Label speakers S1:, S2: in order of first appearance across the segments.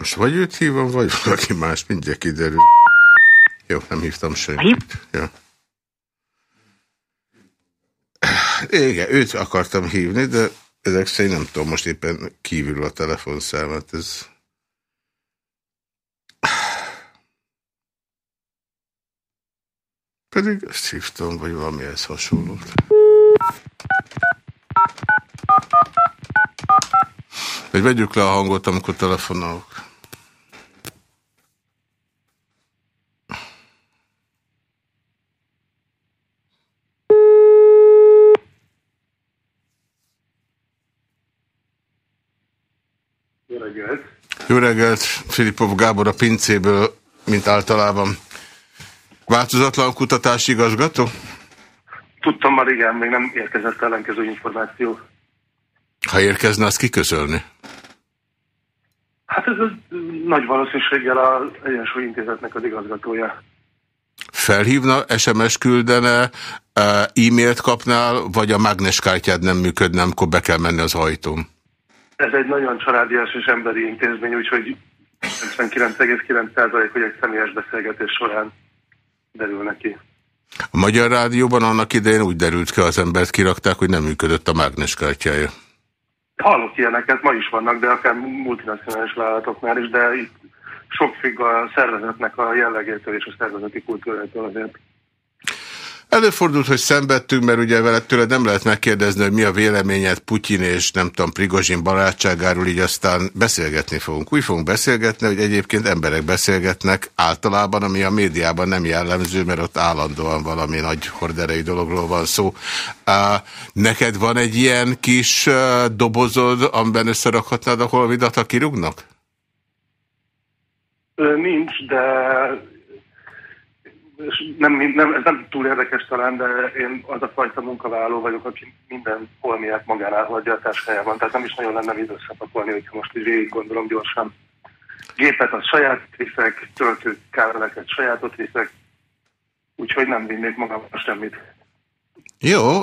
S1: Most vagy őt hívom, vagy valaki más, mindjárt kiderül. Jó, nem hívtam senkit. Ja. Igen, őt akartam hívni, de ezek szerint nem tudom, most éppen kívül a telefonszámát, ez... Pedig ezt hívtam, vagy valamihez hasonlót. Hogy vegyük le a hangot, amikor telefonálok.
S2: Reggelt!
S1: Jó reggelt! Filipov Gábor a pincéből, mint általában. Változatlan kutatási igazgató?
S2: Tudtam már, igen, még nem érkezett ellenkező információ.
S1: Ha érkezne, azt kiközölni?
S2: Hát ez nagy valószínűséggel az Egyensúly Intézetnek az igazgatója.
S1: Felhívna, SMS küldene, e-mailt kapnál, vagy a mágneskártyád nem működne, amikor be kell menni az ajtón?
S2: Ez egy nagyon családias és emberi intézmény, úgyhogy 99,9% hogy egy személyes beszélgetés során derül neki.
S1: A Magyar Rádióban annak idején úgy derült ki, az embert kirakták, hogy nem működött a mágneskártyája.
S2: Hallok ilyeneket, ma is vannak, de akár multinacionális vállalatoknál is, de itt sok függ a szervezetnek a jellegétől és a szervezeti kultúrától azért.
S1: Előfordult, hogy szenvedtünk, mert ugye veled tőled nem lehet megkérdezni, hogy mi a véleményed Putyin és nem tudom, Prigozsin barátságáról, így aztán beszélgetni fogunk. Úgy fogunk beszélgetni, hogy egyébként emberek beszélgetnek általában, ami a médiában nem jellemző, mert ott állandóan valami nagy horderei dologról van szó. Neked van egy ilyen kis dobozod, amiben összerakhatnád a holmidat, ha kirúgnak?
S2: Nincs, de nem, nem, ez nem túl érdekes talán, de én az a fajta munkavállaló vagyok, aki minden holmiát magánál hagyja a táskájában, tehát nem is nagyon lenne mit összepakolni, hogyha most így végig gondolom gyorsan. Gépet az saját viszek, töltő kábeleket sajátot viszek, úgyhogy nem vinnék magammal semmit.
S1: Jó,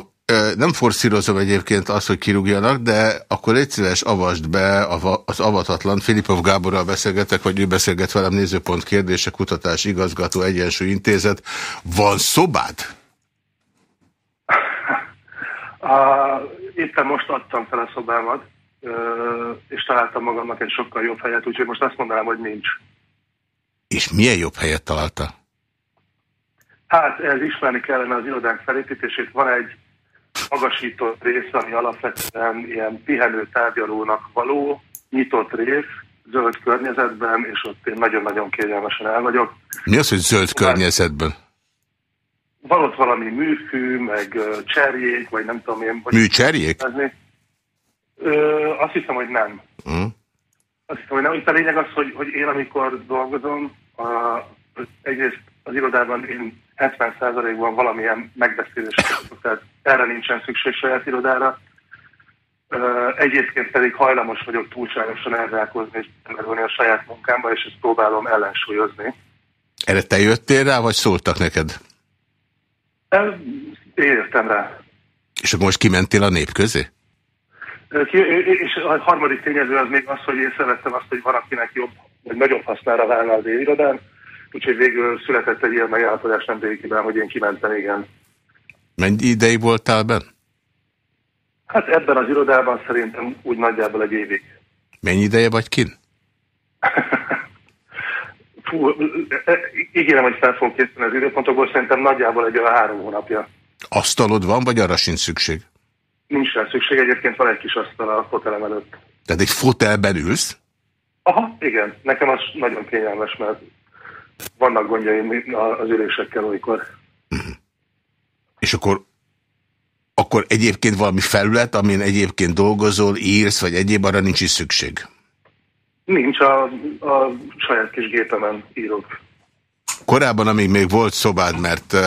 S1: nem forszírozom egyébként azt, hogy kirúgjanak, de akkor egy szíves avasd be az avatatlan. Filipov Gáborral beszélgetek, vagy ő beszélget velem nézőpont kérdése, kutatás, igazgató, egyensúly intézet. Van szobád?
S2: Éppen most adtam fel a szobámat, és találtam magamnak egy sokkal jobb helyet, úgyhogy most azt mondanám, hogy nincs.
S1: És milyen jobb helyet találta?
S2: Hát ez ismerni kellene az irodánk felépítését. Van egy magasított rész, ami alapvetően ilyen pihenő tárgyalónak való, nyitott rész, zöld környezetben, és ott én nagyon-nagyon kényelmesen el vagyok.
S1: Mi az, hogy zöld környezetben?
S2: Van ott valami műfű, meg cserjék, vagy nem tudom én.
S1: Műcserjék?
S2: Ö, azt hiszem, hogy nem. Uh. Azt hiszem, hogy nem. Itt a lényeg az, hogy, hogy én amikor dolgozom, a, egyrészt az irodában én 70%-ban valamilyen megbeszélés, tehát erre nincsen szükség saját irodára. Egyébként pedig hajlamos vagyok túlságosan elzárkózni és merülni a saját munkámba, és ezt próbálom ellensúlyozni.
S1: Erre te jöttél rá, vagy szóltak neked?
S2: Értem rá.
S1: És most kimentél a nép közé?
S2: És a harmadik tényező az még az, hogy én szerettem azt, hogy van akinek jobb, vagy nagyobb hasznára válna az én irodán, Úgyhogy végül született egy ilyen megállapodás nem békiben, hogy én kimentem, igen.
S1: Mennyi ideig voltál benn?
S2: Hát ebben az irodában szerintem úgy nagyjából egy évig.
S1: Mennyi ideje vagy kin?
S2: Fú, ígérem, hogy fel fogok készíteni az időpontokból, szerintem nagyjából egy olyan három hónapja.
S1: Asztalod van, vagy arra sincs szükség?
S2: Nincs rá szükség, egyébként van egy kis asztal a fotelem előtt.
S1: Tehát egy fotelben ülsz?
S2: Aha, igen. Nekem az nagyon kényelmes, mert vannak gondjaim az ülésekkel olykor. Uh -huh.
S1: És akkor akkor egyébként valami felület, amin egyébként dolgozol, írsz, vagy egyéb, arra nincs is szükség?
S2: Nincs, a, a saját kis gépemen írok.
S1: Korábban, amíg még volt szobád, mert uh,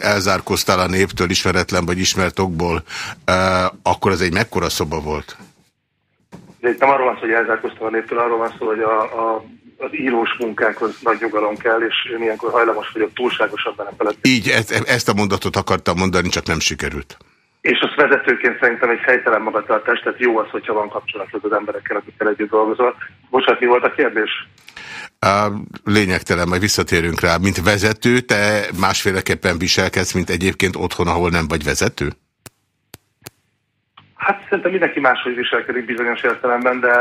S1: elzárkoztál a néptől ismeretlen vagy ismert okból, uh, akkor az egy mekkora szoba volt?
S2: De itt nem arról van szó, hogy elzárkoztam a néptől, arról van szó, hogy a, a az írós munkákhoz nagy nyugalom kell, és én ilyenkor hajlamos vagyok túlságosan benne felett.
S1: Így, ezt, ezt a mondatot akartam mondani, csak nem sikerült.
S2: és azt vezetőként szerintem egy helytelen magatartás, tehát jó az, hogyha van kapcsolatod az emberekkel, akikkel együtt dolgozol. Bocsánat, mi volt a kérdés?
S1: A lényegtelen, majd visszatérünk rá. Mint vezető, te másféleképpen viselkedsz, mint egyébként otthon, ahol nem vagy vezető?
S2: Hát szerintem mindenki máshogy viselkedik bizonyos értelemben, de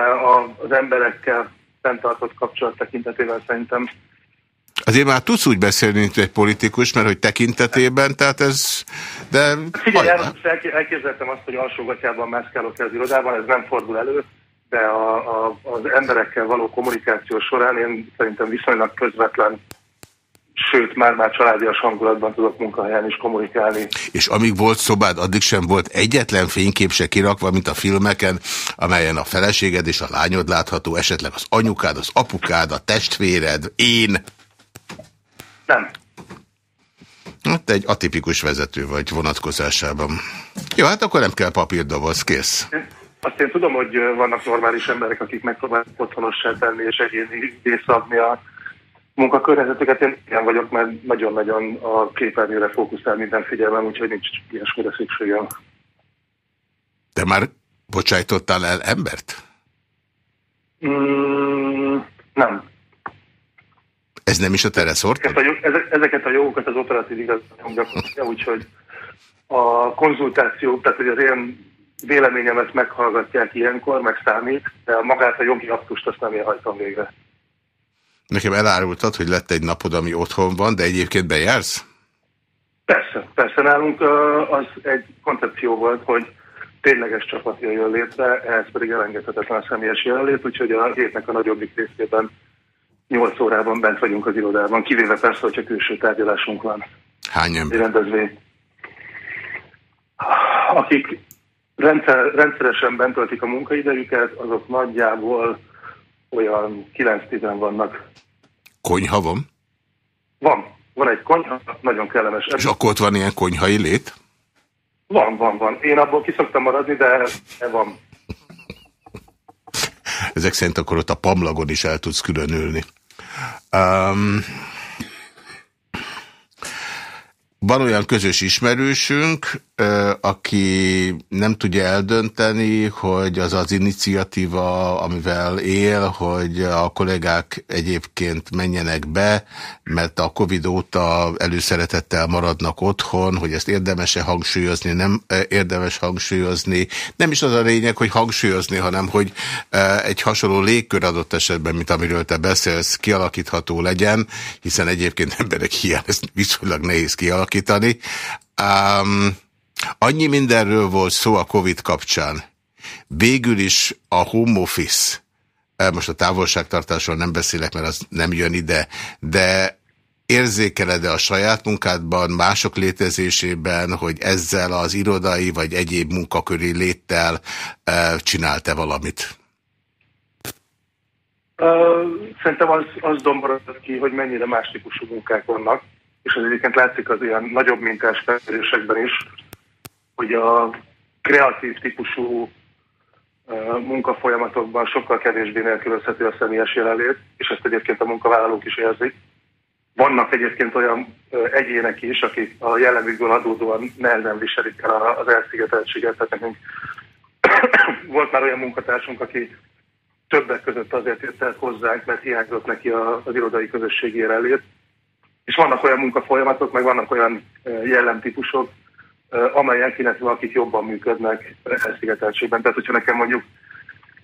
S2: az emberekkel fenntartott kapcsolat tekintetében szerintem.
S1: Azért már tudsz úgy beszélni, mint egy politikus, mert hogy tekintetében, tehát ez... De...
S2: Figyelj, elképzeltem azt, hogy alsógatjában mászkálok az irodában, ez nem fordul elő, de a, a, az emberekkel való kommunikáció során én szerintem viszonylag közvetlen sőt, már-már családias hangulatban tudok munkahelyen is kommunikálni.
S1: És amíg volt szobád, addig sem volt egyetlen fénykép se kirakva, mint a filmeken, amelyen a feleséged és a lányod látható, esetleg az anyukád, az apukád, a testvéred, én.
S2: Nem.
S1: Hát egy atipikus vezető vagy vonatkozásában. Jó, hát akkor nem kell papírdoboz, kész.
S2: Azt én tudom, hogy vannak normális emberek, akik megpróbálnak otthonossá tenni és egyéni szabni a munkakörnyezeteket. Én ilyen vagyok, mert nagyon-nagyon a képernyőre fókuszál minden figyelmem, úgyhogy nincs ilyesmire szükségem.
S1: De már bocsájtottál el embert?
S2: Mm, nem.
S1: Ez nem is a tereszort?
S2: Ezeket, ezeket a jogokat az operatív igazgató gyakorlja, úgyhogy a konzultáció, tehát hogy az én véleményemet meghallgatják ilyenkor, meg számít, de magát a jogi aktust azt nem én hajtom végre.
S1: Nekem elárultad, hogy lett egy napod, ami otthon van, de egyébként bejársz?
S2: Persze, persze. Nálunk az egy koncepció volt, hogy tényleges csapat jön létre, ehhez pedig elengedhetetlen a személyes jelenlét, úgyhogy a hétnek a nagyobbik részében 8 órában bent vagyunk az irodában, kivéve persze, hogyha külső tárgyalásunk van.
S1: Hány ember?
S2: Rendezvény. Akik rendszer, rendszeresen bent töltik a munkaidejüket, azok nagyjából olyan 9-10 vannak.
S1: Konyha van?
S2: Van. Van egy konyha, nagyon kellemes.
S1: És akkor ott van ilyen konyhai lét?
S2: Van, van, van. Én abból kiszoktam maradni, de van.
S1: Ezek szerint akkor ott a pamlagon is el tudsz különülni. Um, van olyan közös ismerősünk, aki nem tudja eldönteni, hogy az az iniciatíva, amivel él, hogy a kollégák egyébként menjenek be, mert a Covid óta előszeretettel maradnak otthon, hogy ezt érdemes-e hangsúlyozni, nem érdemes hangsúlyozni. Nem is az a lényeg, hogy hangsúlyozni, hanem hogy egy hasonló légkör adott esetben, mint amiről te beszélsz, kialakítható legyen, hiszen egyébként emberek hiány ezt viszonylag nehéz kialakítani. Um, Annyi mindenről volt szó a Covid kapcsán. Végül is a home office, eh, most a távolságtartásról nem beszélek, mert az nem jön ide, de érzékeled-e a saját munkádban, mások létezésében, hogy ezzel az irodai vagy egyéb munkaköri léttel e, csinált-e valamit?
S2: Szerintem az, az domborodott ki, hogy mennyire más típusú munkák vannak, és az egyébként látszik az ilyen nagyobb mintás felmérésekben is, hogy a kreatív típusú munkafolyamatokban sokkal kevésbé nélkülözhető a személyes jelenlét, és ezt egyébként a munkavállalók is érzik. Vannak egyébként olyan egyének is, akik a jellemükből adódóan nehezen viselik el az elszigeteltséget. Tehát nekünk volt már olyan munkatársunk, aki többek között azért jött el hozzánk, mert hiányzott neki az irodai közösségi jelenlét. És vannak olyan munkafolyamatok, meg vannak olyan jellemtípusok, amelyek, illetve akik jobban működnek elszigeteltségben. Tehát, hogyha nekem mondjuk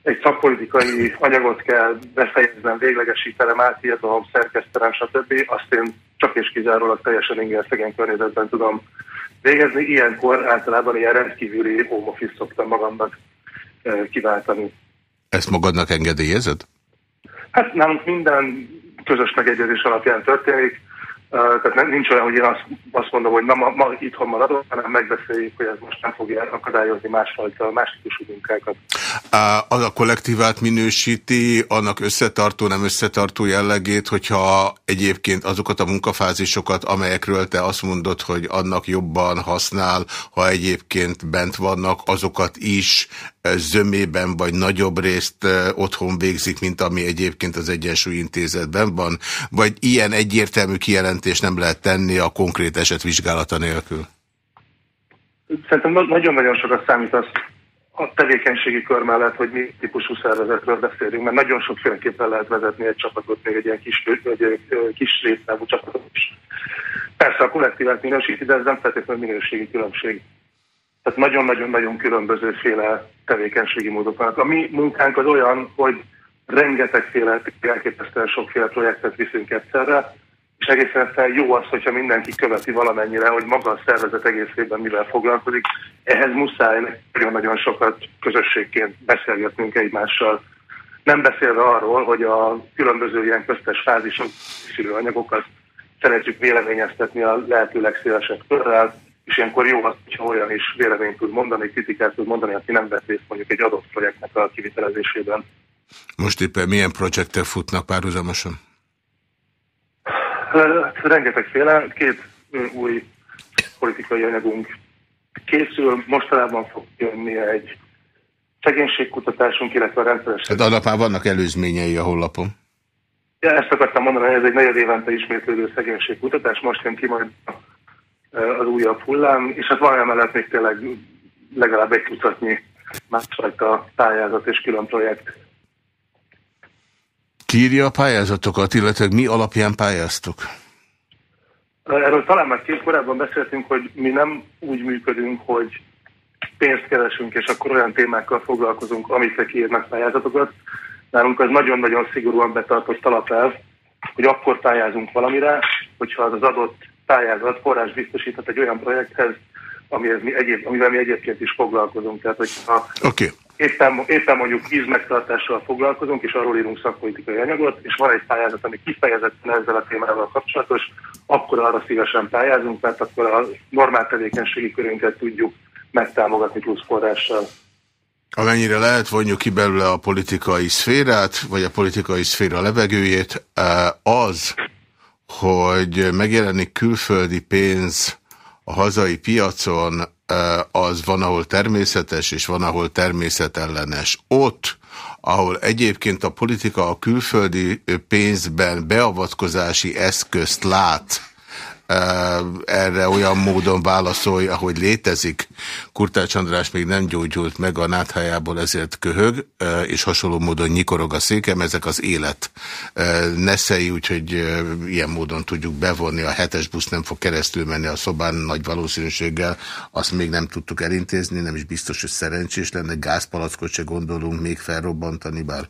S2: egy szakpolitikai anyagot kell befejeznem, véglegesítenem, átírnom, szerkesztenem, stb. Azt én csak és kizárólag teljesen ingerszegen környezetben tudom végezni. Ilyenkor általában ilyen rendkívüli home office szoktam magamnak kiváltani.
S1: Ezt magadnak engedélyezed?
S2: Hát nálunk minden közös megegyezés alapján történik. Tehát nem, nincs olyan, hogy én azt, azt mondom, hogy na, ma, ma itthon maradok, hanem megbeszéljük, hogy ez most nem fogja akadályozni másfajta, más típusú munkákat.
S1: Az a kollektívát minősíti, annak összetartó, nem összetartó jellegét, hogyha egyébként azokat a munkafázisokat, amelyekről te azt mondod, hogy annak jobban használ, ha egyébként bent vannak, azokat is zömében vagy nagyobb részt otthon végzik, mint ami egyébként az Egyensúly Intézetben van, vagy ilyen egyértelmű kijelentés nem lehet tenni a konkrét eset vizsgálata nélkül?
S2: szerintem nagyon-nagyon sokat számít az a tevékenységi kör mellett, hogy mi típusú szervezetről beszélünk, mert nagyon sokféleképpen lehet vezetni egy csapatot, még egy ilyen kis, egy kis résztávú csapatot is. Persze a kollektívát minősíti, de ez nem feltétlenül minőségi különbség. Tehát nagyon-nagyon-nagyon különbözőféle tevékenységi módok vannak. A mi munkánk az olyan, hogy rengetegféle, elképesztően sokféle projektet viszünk egyszerre, és egészen egyszerűen jó az, hogyha mindenki követi valamennyire, hogy maga a szervezet egészében mivel foglalkozik. Ehhez muszáj nagyon-nagyon sokat közösségként beszélgetnünk egymással. Nem beszélve arról, hogy a különböző ilyen köztes fázisok szülő anyagokat szeretjük véleményeztetni a lehető legszélesebb körrel, és ilyenkor jó az, hogyha olyan is véleményt tud mondani, kritikát tud mondani, aki nem vett részt mondjuk egy adott projektnek a kivitelezésében.
S1: Most éppen milyen projektek futnak párhuzamosan?
S2: Rengetegféle, két új politikai anyagunk készül, mostanában fog jönni egy szegénységkutatásunk, illetve a rendszeres...
S1: Tehát annak már vannak előzményei a honlapon.
S2: Ja, ezt akartam mondani, hogy ez egy negyed évente ismétlődő szegénységkutatás, most jön ki majd az újabb hullám, és hát van emellett még tényleg legalább egy tucatnyi másfajta pályázat és külön projekt.
S1: Kírja a pályázatokat, illetve mi alapján pályáztok?
S2: Erről talán már két korábban beszéltünk, hogy mi nem úgy működünk, hogy pénzt keresünk, és akkor olyan témákkal foglalkozunk, amikre kiírnak pályázatokat. Nálunk az nagyon-nagyon szigorúan betartott alapelv, hogy akkor pályázunk valamire, hogyha az az adott pályázat forrás biztosíthat egy olyan projekthez, amihez mi egyéb, amivel mi egyébként is foglalkozunk. Tehát, hogyha okay. éppen, éppen mondjuk vízmegtartással foglalkozunk, és arról írunk szakpolitikai anyagot, és van egy pályázat, ami kifejezetten ezzel a témával kapcsolatos, akkor arra szívesen pályázunk, mert akkor a normál tevékenységi körünket tudjuk megtámogatni plusz forrással.
S1: Amennyire lehet, vonjuk ki belőle a politikai szférát, vagy a politikai szféra levegőjét, az, hogy megjelenik külföldi pénz a hazai piacon, az van, ahol természetes, és van, ahol természetellenes. Ott, ahol egyébként a politika a külföldi pénzben beavatkozási eszközt lát, erre olyan módon válaszolj, ahogy létezik. Kurtács András még nem gyógyult meg a náthájából, ezért köhög, és hasonló módon nyikorog a székem, ezek az élet neszei, úgyhogy ilyen módon tudjuk bevonni. A hetes busz nem fog keresztül menni a szobán nagy valószínűséggel, azt még nem tudtuk elintézni, nem is biztos, hogy szerencsés lenne, gázpalackot se gondolunk még felrobbantani, bár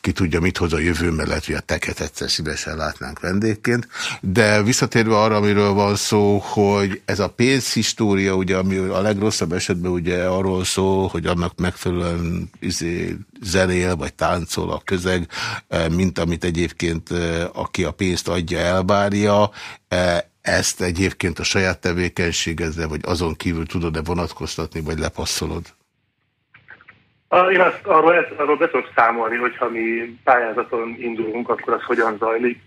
S1: ki tudja, mit hoz a jövő mellett, hogy a teket egyszer szívesen látnánk vendégként. De visszatérve arra, amiről amiről van szó, hogy ez a pénzhistória, ugye, ami a legrosszabb esetben ugye arról szól, hogy annak megfelelően izé, zenél vagy táncol a közeg, e, mint amit egyébként e, aki a pénzt adja, elbárja. E, ezt egyébként a saját tevékenységedre, vagy azon kívül tudod-e vonatkoztatni, vagy lepasszolod?
S2: Én azt, arról, arról be tudok számolni, hogyha mi pályázaton indulunk, akkor az hogyan zajlik.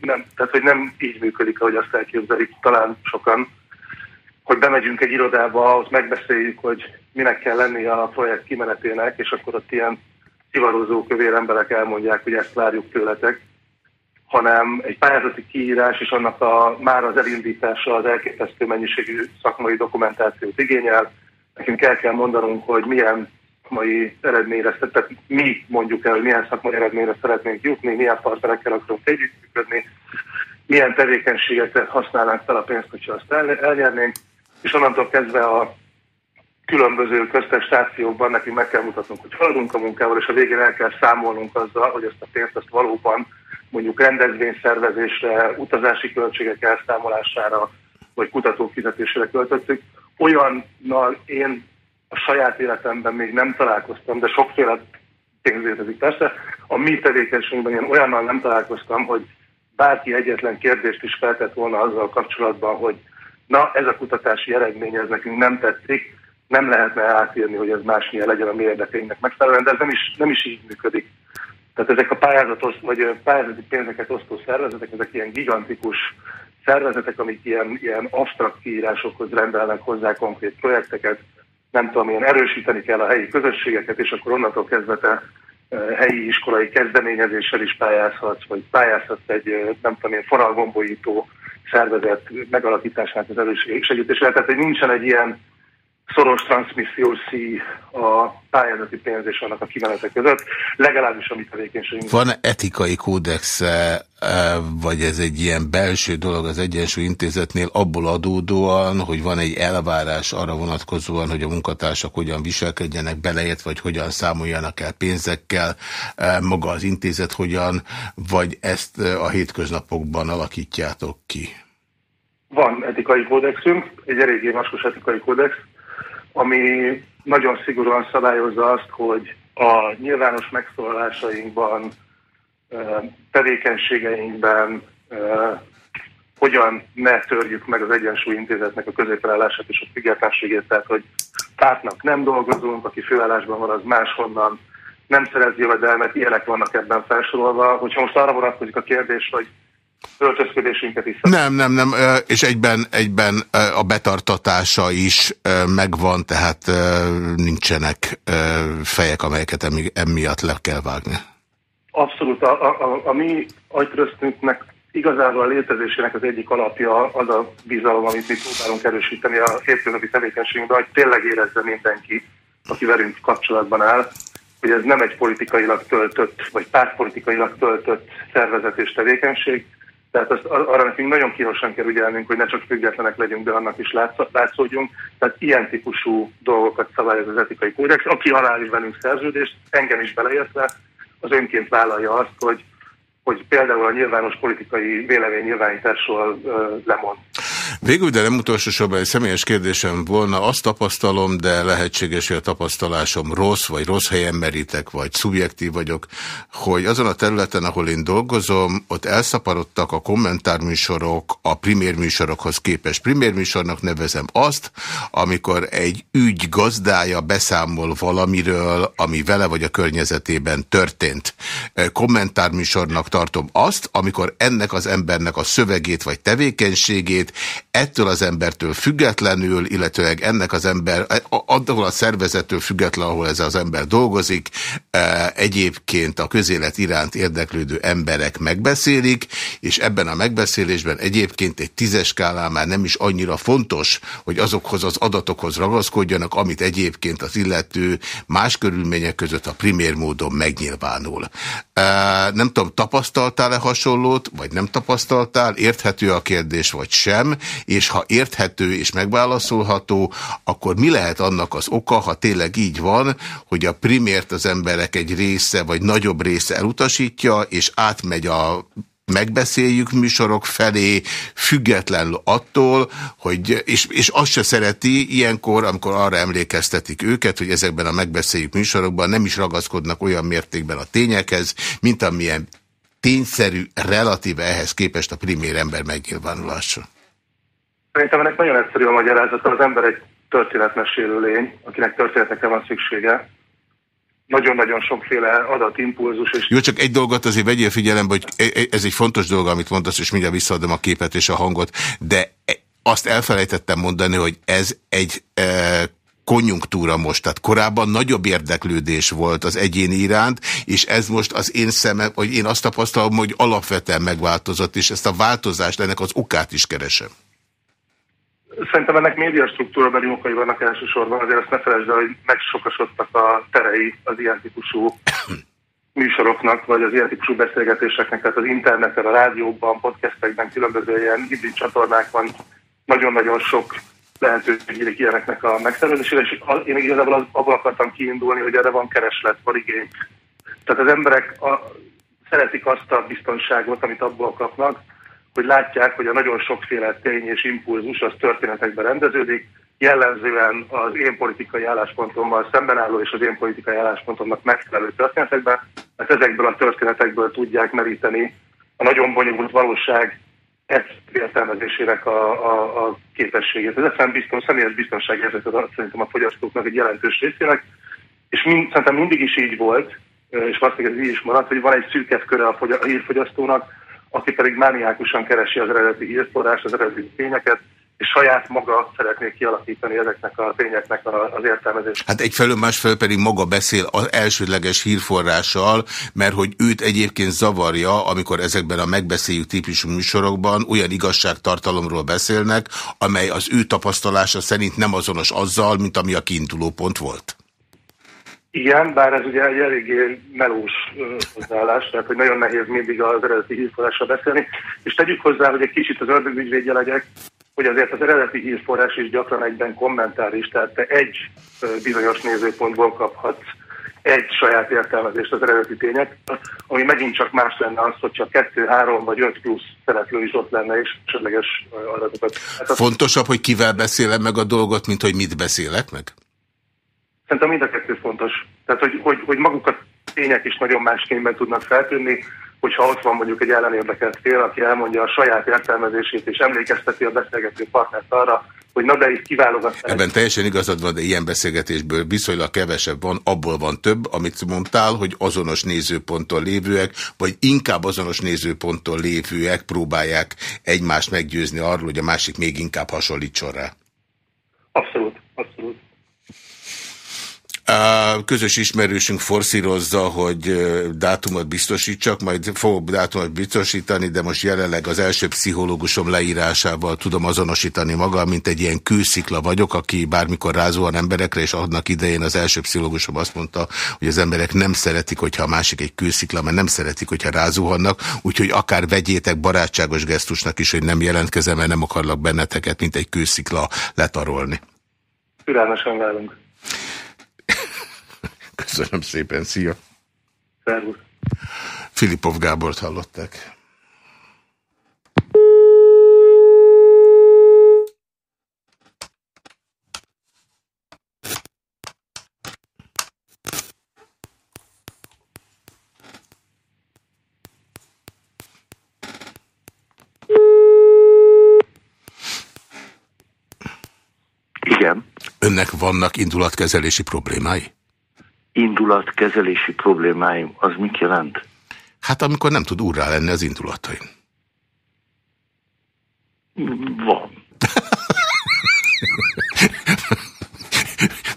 S2: Nem, tehát, hogy nem így működik, ahogy azt elképzelik talán sokan, hogy bemegyünk egy irodába, ott megbeszéljük, hogy minek kell lenni a projekt kimenetének, és akkor ott ilyen szivarozó kövér emberek elmondják, hogy ezt várjuk tőletek, hanem egy pályázati kiírás és annak a, már az elindítása az elképesztő mennyiségű szakmai dokumentációt igényel. Nekünk el kell mondanunk, hogy milyen szakmai eredményre, tehát mi mondjuk el, hogy milyen szakmai eredményre szeretnénk jutni, milyen partnerekkel akarunk együttműködni, milyen tevékenységet használnánk fel a pénzt, hogyha azt el, elnyernénk, és onnantól kezdve a különböző köztes stációkban nekünk meg kell mutatnunk, hogy haladunk a munkával, és a végén el kell számolnunk azzal, hogy ezt a pénzt azt valóban mondjuk rendezvényszervezésre, utazási költségek elszámolására, vagy kutatók fizetésére költöttük. Olyannal én a saját életemben még nem találkoztam, de sokféle pénz létezik. Persze a mi tevékenységben én olyannal nem találkoztam, hogy bárki egyetlen kérdést is feltett volna azzal kapcsolatban, hogy na, ez a kutatási eredmény, ez nekünk nem tetszik, nem lehetne átírni, hogy ez másmilyen legyen a mi érdekeinknek megfelelően, de ez nem is, nem is így működik. Tehát ezek a pályázatos, vagy pályázati pénzeket osztó szervezetek, ezek ilyen gigantikus szervezetek, amik ilyen, ilyen abstrakt kiírásokhoz rendelnek hozzá konkrét projekteket, nem tudom, ilyen erősíteni kell a helyi közösségeket, és akkor onnantól kezdve te helyi iskolai kezdeményezéssel is pályázhatsz, vagy pályázhatsz egy, nem tudom, ilyen forralgombolító szervezet megalakításának az elősegítésére. Tehát, hogy nincsen egy ilyen szoros transmissziós szí a pályázati pénz és annak a kimenetek között, legalábbis a mi tevékenységünk.
S1: Van -e etikai kódex, e, vagy ez egy ilyen belső dolog az Egyensúly Intézetnél abból adódóan, hogy van egy elvárás arra vonatkozóan, hogy a munkatársak hogyan viselkedjenek beleért, vagy hogyan számoljanak el pénzekkel, e, maga az intézet hogyan, vagy ezt a hétköznapokban alakítjátok ki?
S2: Van etikai kódexünk, egy eléggé vaskos etikai kódex, ami nagyon szigorúan szabályozza azt, hogy a nyilvános megszólalásainkban, tevékenységeinkben hogyan ne törjük meg az Egyensúly Intézetnek a középelállását és a függetlenségét, tehát hogy pártnak nem dolgozunk, aki főállásban van, az máshonnan nem szerez jövedelmet, ilyenek vannak ebben felsorolva. Hogyha most arra vonatkozik a kérdés, hogy öltözködésünket is.
S1: Nem, nem, nem, és egyben, egyben a betartatása is megvan, tehát nincsenek fejek, amelyeket emiatt le kell vágni.
S2: Abszolút. A, a, a mi agytröztünknek igazából a létezésének az egyik alapja az a bizalom, amit mi próbálunk erősíteni a hétköznapi tevékenységünkben, hogy tényleg érezze mindenki, aki velünk kapcsolatban áll, hogy ez nem egy politikailag töltött, vagy pártpolitikailag töltött szervezet és tevékenység, tehát azt, arra nekünk nagyon kínosan kell ügyelnünk, hogy ne csak függetlenek legyünk, de annak is látszódjunk. Tehát ilyen típusú dolgokat szabályoz az etikai kódex. Aki aláír velünk szerződést, engem is beleértve, az önként vállalja azt, hogy hogy például a nyilvános politikai vélemény nyilvánításról lemond.
S1: Végül, de nem utolsó sorban egy személyes kérdésem volna, azt tapasztalom, de lehetséges, hogy a tapasztalásom rossz, vagy rossz helyen merítek, vagy szubjektív vagyok, hogy azon a területen, ahol én dolgozom, ott elszaparodtak a kommentárműsorok a primérműsorokhoz képest. Primérműsornak nevezem azt, amikor egy ügy gazdája beszámol valamiről, ami vele vagy a környezetében történt. Kommentárműsornak tartom azt, amikor ennek az embernek a szövegét vagy tevékenységét ettől az embertől függetlenül, illetőleg ennek az ember, attól a szervezettől független, ahol ez az ember dolgozik, e, egyébként a közélet iránt érdeklődő emberek megbeszélik, és ebben a megbeszélésben egyébként egy tízes skálán már nem is annyira fontos, hogy azokhoz az adatokhoz ragaszkodjanak, amit egyébként az illető más körülmények között a primér módon megnyilvánul. E, nem tudom, tapasztaltál-e hasonlót, vagy nem tapasztaltál, érthető a kérdés, vagy sem, és ha érthető és megválaszolható, akkor mi lehet annak az oka, ha tényleg így van, hogy a primért az emberek egy része, vagy nagyobb része elutasítja, és átmegy a megbeszéljük műsorok felé, függetlenül attól, hogy, és, és azt se szereti ilyenkor, amikor arra emlékeztetik őket, hogy ezekben a megbeszéljük műsorokban nem is ragaszkodnak olyan mértékben a tényekhez, mint amilyen tényszerű, relatíve ehhez képest a primér ember megnyilvánulása.
S2: Szerintem ennek nagyon egyszerű a magyarázata. Az ember egy történetmesélő lény, akinek történetekre van szüksége. Nagyon-nagyon sokféle adatimpulzus. És...
S1: Jó, csak egy dolgot azért vegyél figyelembe, hogy e- e- ez egy fontos dolog, amit mondasz, és mindjárt visszaadom a képet és a hangot, de e- azt elfelejtettem mondani, hogy ez egy e, konjunktúra most, tehát korábban nagyobb érdeklődés volt az egyéni iránt, és ez most az én szemem, hogy én azt tapasztalom, hogy alapvetően megváltozott, és ezt a változást, ennek az okát is keresem.
S2: Szerintem ennek médiastruktúra beli okai vannak elsősorban, azért azt ne felejtsd el, hogy megsokasodtak a terei az ilyen típusú műsoroknak, vagy az ilyen típusú beszélgetéseknek, tehát az interneten, a rádióban, podcastekben, különböző ilyen hibrid csatornák van, nagyon-nagyon sok lehetőség ilyeneknek a megszervezésére, és én igazából abból akartam kiindulni, hogy erre van kereslet, van igény. Tehát az emberek a, szeretik azt a biztonságot, amit abból kapnak, hogy látják, hogy a nagyon sokféle tény és impulzus az történetekben rendeződik, jellemzően az én politikai álláspontommal szemben álló és az én politikai álláspontomnak megfelelő történetekben, mert ezekből a történetekből tudják meríteni a nagyon bonyolult valóság értelmezésének a, a, a képességét. Ez egyszerűen biztos, személyes biztonságérzetet szerintem a fogyasztóknak egy jelentős részének, és mind, szerintem mindig is így volt, és valószínűleg ez így is maradt, hogy van egy szűkebb köre a hírfogyasztónak, aki pedig mániákusan keresi az eredeti hírforrást, az eredeti tényeket, és saját maga szeretné kialakítani ezeknek a tényeknek az értelmezését.
S1: Hát egyfelől másfelől pedig maga beszél az elsődleges hírforrással, mert hogy őt egyébként zavarja, amikor ezekben a megbeszéljük típusú műsorokban olyan igazságtartalomról beszélnek, amely az ő tapasztalása szerint nem azonos azzal, mint ami a kiinduló pont volt.
S2: Igen, bár ez ugye egy eléggé melós hozzáállás, tehát hogy nagyon nehéz mindig az eredeti hírforrásra beszélni, és tegyük hozzá, hogy egy kicsit az ördögügyvédje legyek, hogy azért az eredeti hírforrás is gyakran egyben kommentár is, tehát te egy bizonyos nézőpontból kaphatsz egy saját értelmezést az eredeti tények, ami megint csak más lenne az, csak kettő, három vagy öt plusz szereplő is ott lenne, és esetleges adatokat.
S1: Hát Fontosabb, hogy kivel beszélem meg a dolgot, mint hogy mit beszélek meg?
S2: Szerintem mind a kettő fontos. Tehát, hogy, hogy, hogy maguk a tények is nagyon másképpen tudnak feltűnni, hogyha ott van mondjuk egy ellenérdekelt fél, aki elmondja a saját értelmezését, és emlékezteti a beszélgető partnert arra, hogy na de itt kiválogat.
S1: Ebben teljesen igazad van, de ilyen beszélgetésből viszonylag kevesebb van, abból van több, amit mondtál, hogy azonos nézőponttól lévőek, vagy inkább azonos nézőponttól lévőek próbálják egymást meggyőzni arról, hogy a másik még inkább hasonlítson rá.
S2: Abszolút, abszolút.
S1: Közös ismerősünk forszírozza, hogy dátumot biztosítsak, majd fogok dátumot biztosítani, de most jelenleg az első pszichológusom leírásával tudom azonosítani magam, mint egy ilyen kőszikla vagyok, aki bármikor rázóan emberekre, és annak idején az első pszichológusom azt mondta, hogy az emberek nem szeretik, hogyha a másik egy kőszikla, mert nem szeretik, hogyha rázóhannak, úgyhogy akár vegyétek barátságos gesztusnak is, hogy nem jelentkezem, mert nem akarlak benneteket, mint egy kőszikla letarolni.
S2: Türelmesen várunk.
S1: Köszönöm szépen, szia!
S2: Szervusz!
S1: Filipov Gábort hallották. Önnek vannak indulatkezelési problémái?
S2: indulatkezelési problémáim, az mit jelent?
S1: Hát amikor nem tud úrrá lenni az indulatain.
S2: Van.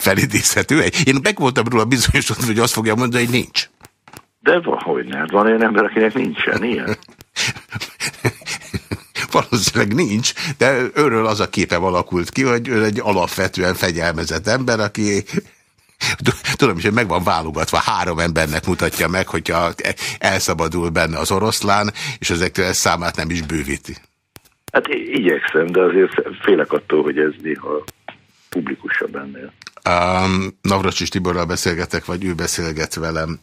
S1: Felidézhető egy? Én meg voltam róla bizonyosodva, hogy azt fogja mondani, hogy nincs.
S2: De van, hogy nem. Van olyan ember, akinek nincsen ilyen.
S1: Valószínűleg nincs, de őről az a képe alakult ki, hogy ő egy alapvetően fegyelmezett ember, aki Tudom is, hogy meg van válogatva, három embernek mutatja meg, hogyha elszabadul benne az oroszlán, és ezektől ez számát nem is bővíti.
S2: Hát igyekszem, de azért félek attól, hogy ez néha publikusabb ennél.
S1: Um, Navracsis Tiborral beszélgetek, vagy ő beszélget velem.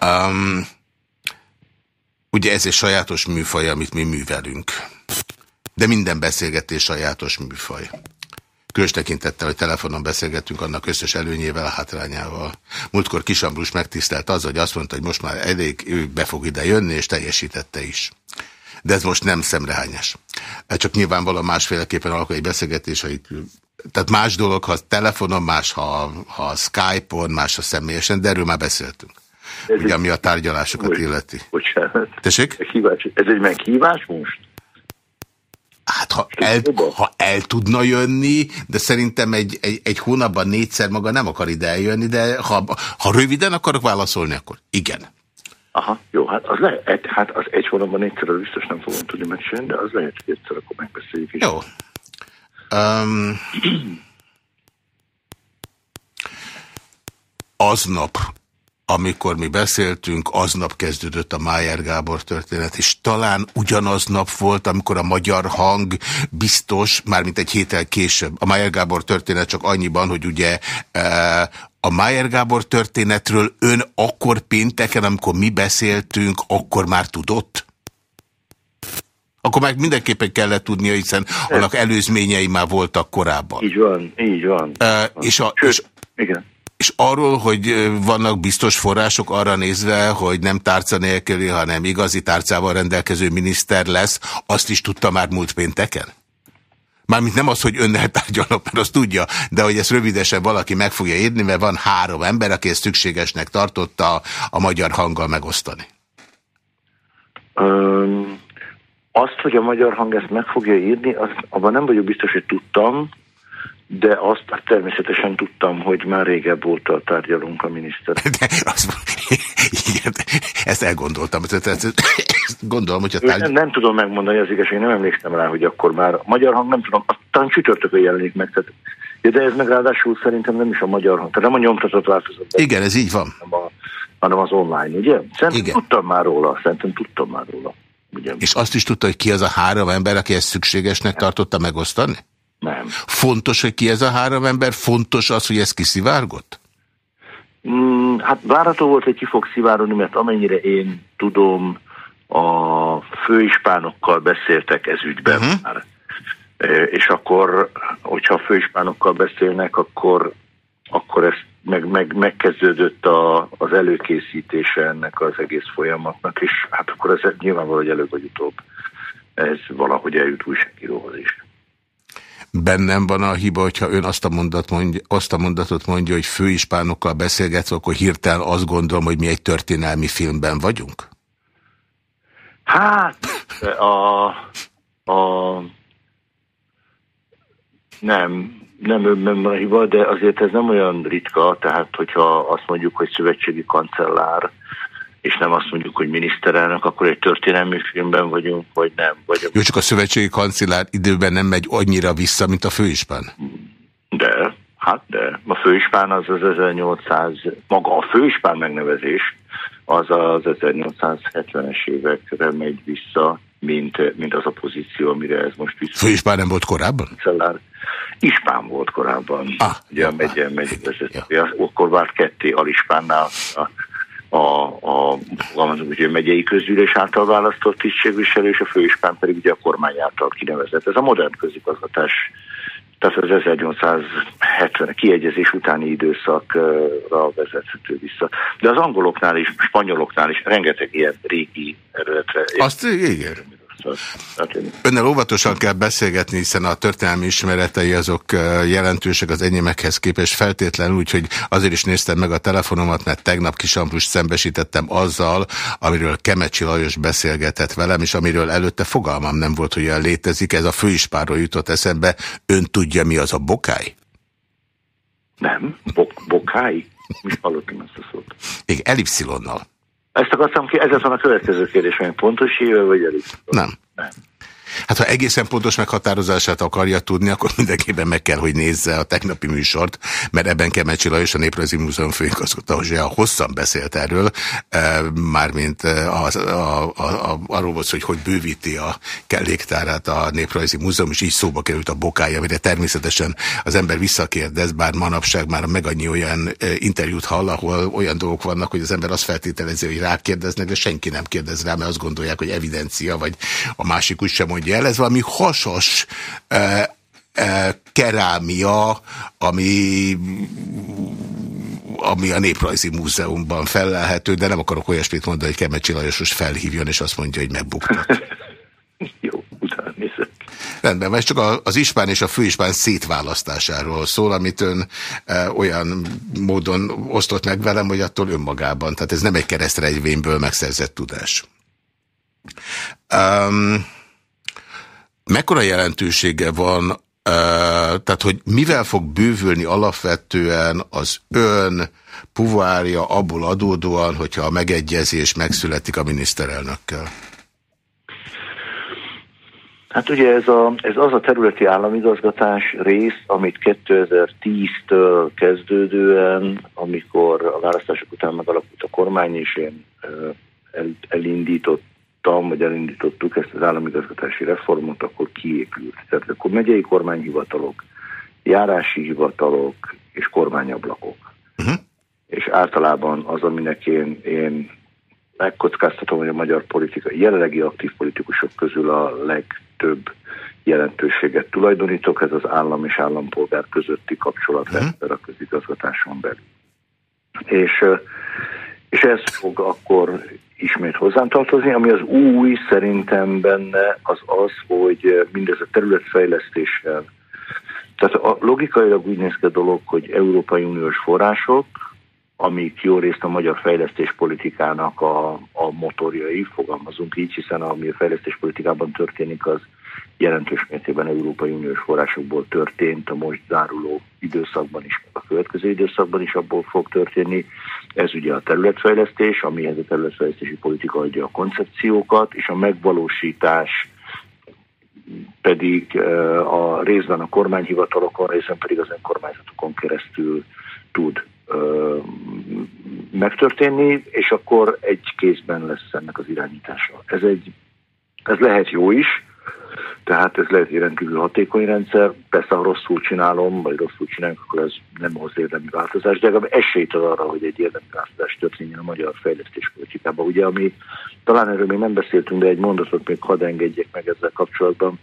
S1: Um, ugye ez egy sajátos műfaj, amit mi művelünk. De minden beszélgetés sajátos műfaj. Különös hogy telefonon beszélgettünk annak összes előnyével, hátrányával. Múltkor Kisambrus megtisztelt az, hogy azt mondta, hogy most már elég, ő be fog ide jönni, és teljesítette is. De ez most nem szemrehányás. Csak nyilvánvalóan másféleképpen alakul egy beszélgetés, hogy tehát más dolog, ha telefonon, más, ha, ha Skype-on, más, ha személyesen, de erről már beszéltünk. Ez Ugye, ami a tárgyalásokat illeti.
S2: Bocsánat.
S1: Tessék?
S2: Ez egy meghívás most?
S1: Hát ha el, ha el tudna jönni, de szerintem egy, egy, egy hónapban négyszer maga nem akar ide eljönni, de ha, ha röviden akarok válaszolni, akkor igen.
S2: Aha, jó, hát az lehet, hát az egy hónapban négyszer biztos nem fogom tudni megcsinálni, de az lehet, hogy egyszer akkor megbeszéljük is.
S1: Jó. Um, aznap amikor mi beszéltünk, aznap kezdődött a Májer Gábor történet, és talán ugyanaznap volt, amikor a magyar hang biztos, mármint egy héttel később, a Májer Gábor történet csak annyiban, hogy ugye e, a Májer Gábor történetről ön akkor pénteken, amikor mi beszéltünk, akkor már tudott? Akkor meg mindenképpen kellett tudnia, hiszen annak előzményei már voltak korábban.
S2: Így van, így van.
S1: E, és, a, Sőt, és, igen. És arról, hogy vannak biztos források arra nézve, hogy nem tárca nélküli, hanem igazi tárcával rendelkező miniszter lesz, azt is tudta már múlt pénteken? Mármint nem az, hogy önnel tárgyalok, mert azt tudja, de hogy ezt rövidesen valaki meg fogja írni, mert van három ember, aki ezt szükségesnek tartotta a magyar hanggal megosztani.
S2: Um,
S3: Azt, hogy a magyar hang ezt meg fogja írni, az, abban nem vagyok biztos, hogy tudtam, de azt természetesen tudtam, hogy már régebb óta tárgyalunk a miniszter. De az,
S1: igen, ezt elgondoltam. Ezt, ezt, gondolom, hogy a
S3: tárgy... nem, nem tudom megmondani az igazság, nem emlékszem rá, hogy akkor már a magyar hang, nem tudom, talán csütörtökön jelenik meg. Tehát, de ez meg ráadásul szerintem nem is a magyar hang, tehát nem a nyomtatott változat.
S1: Igen, ez így van.
S3: A, hanem az online, ugye? Szerintem Igen. tudtam már róla, szerintem tudtam már róla. Ugye?
S1: És azt is tudta, hogy ki az a három ember, aki ezt szükségesnek tartotta megosztani?
S3: Nem.
S1: Fontos, hogy ki ez a három ember? Fontos az, hogy ez kiszivárgott?
S3: Mm, hát várható volt, hogy ki fog szivárogni, mert amennyire én tudom, a főispánokkal beszéltek ez ügyben uh mhm. -huh. már. E, és akkor, hogyha a főispánokkal beszélnek, akkor, akkor ez meg, meg, megkezdődött a, az előkészítése ennek az egész folyamatnak, és hát akkor ez nyilvánvaló, hogy előbb vagy utóbb ez valahogy eljut újságíróhoz is
S1: bennem van a hiba, hogyha ön azt a, mondat mondja, azt a mondatot mondja, hogy főispánokkal beszélgetve, akkor hirtelen azt gondolom, hogy mi egy történelmi filmben vagyunk?
S3: Hát, a, a, nem, nem önben van a hiba, de azért ez nem olyan ritka, tehát hogyha azt mondjuk, hogy szövetségi kancellár, és nem azt mondjuk, hogy miniszterelnök, akkor egy történelmi filmben vagyunk, vagy nem. Vagy
S1: Jó, csak a szövetségi kancellár időben nem megy annyira vissza, mint a főispán?
S3: De, hát de. A főispán az az 1800, maga a főispán megnevezés, az az 1870-es évekre megy vissza, mint, mint az a pozíció, amire ez most vissza.
S1: Főispán nem volt korábban?
S3: Kancellár. Ispán volt korábban. Ah, ugye a megye, megye ja. Akkor vált ketté Alispánnál a a, a ugye, megyei közgyűlés által választott tisztségviselő, és a főispán pedig ugye a kormány által kinevezett. Ez a modern közigazgatás, tehát az 1870 kiegyezés utáni időszakra vezethető vissza. De az angoloknál is, spanyoloknál is rengeteg ilyen régi eredetre.
S1: Azt igen. Önnel óvatosan kell beszélgetni, hiszen a történelmi ismeretei azok jelentősek az enyémekhez képest feltétlenül, úgyhogy azért is néztem meg a telefonomat, mert tegnap Kisambrus szembesítettem azzal, amiről Kemecsi Lajos beszélgetett velem, és amiről előtte fogalmam nem volt, hogy olyan létezik. Ez a főispáról jutott eszembe. Ön tudja, mi az a bokály?
S3: Nem. Bok bokály? Mi hallottam ezt a szót?
S1: Igen, elipszilonnal.
S3: Ezt akartam ki, ez van a következő kérdés, hogy pontos híve, vagy elég?
S1: Nem. Nem. Hát ha egészen pontos meghatározását akarja tudni, akkor mindenképpen meg kell, hogy nézze a tegnapi műsort, mert ebben Kemecsi Lajos, a Néprajzi Múzeum főigazgatója hosszan beszélt erről, e, mármint e, az, a, a, a, arról volt, hogy hogy bővíti a kelléktárát a Néprajzi Múzeum, és így szóba került a bokája, amire természetesen az ember visszakérdez, bár manapság már meg annyi olyan e, interjút hall, ahol olyan dolgok vannak, hogy az ember azt feltételezi, hogy rákérdeznek, de senki nem kérdez rá, mert azt gondolják, hogy evidencia, vagy a másik úgy sem mondja mondja el, ez valami hasas e, e, kerámia, ami ami a Néprajzi Múzeumban felelhető, de nem akarok olyasmit mondani, hogy Kemecsi Lajos felhívjon, és azt mondja, hogy megbuktak.
S3: Jó, utána nézek.
S1: Rendben, mert csak az ispán és a főispán szétválasztásáról szól, amit ön e, olyan módon osztott meg velem, hogy attól önmagában. Tehát ez nem egy keresztrejvényből megszerzett tudás. Um, mekkora jelentősége van, tehát hogy mivel fog bővülni alapvetően az ön puvárja abból adódóan, hogyha a megegyezés megszületik a miniszterelnökkel?
S3: Hát ugye ez, a, ez az a területi államigazgatás rész, amit 2010-től kezdődően, amikor a választások után megalakult a kormány, és én el, elindított elindítottam, vagy elindítottuk ezt az államigazgatási reformot, akkor kiépült. Tehát akkor megyei kormányhivatalok, járási hivatalok és kormányablakok. Uh-huh. És általában az, aminek én, én megkockáztatom, hogy a magyar politika, jelenlegi aktív politikusok közül a legtöbb jelentőséget tulajdonítok, ez az állam és állampolgár közötti kapcsolatrendszer uh-huh. a közigazgatáson belül. És, és ez fog akkor ismét hozzám tartozni. Ami az új szerintem benne az az, hogy mindez a amik jó részt a magyar fejlesztéspolitikának a, a motorjai, fogalmazunk így, hiszen ami a fejlesztéspolitikában történik, az jelentős mértékben Európai Uniós forrásokból történt, a most záruló időszakban is, a következő időszakban is abból fog történni. Ez ugye a területfejlesztés, amihez a területfejlesztési politika adja a koncepciókat, és a megvalósítás pedig a részben a kormányhivatalokon, részben pedig az önkormányzatokon keresztül tud megtörténni, és akkor egy kézben lesz ennek az irányítása. Ez, egy, ez lehet jó is, tehát ez lehet egy rendkívül hatékony rendszer. Persze, ha rosszul csinálom, vagy rosszul csinálunk, akkor ez nem hoz érdemi változás, de legalább esélyt ad arra, hogy egy érdemi változás történjen a magyar fejlesztéspolitikában. Ugye, ami talán erről még nem beszéltünk, de egy mondatot még hadd engedjek meg ezzel kapcsolatban,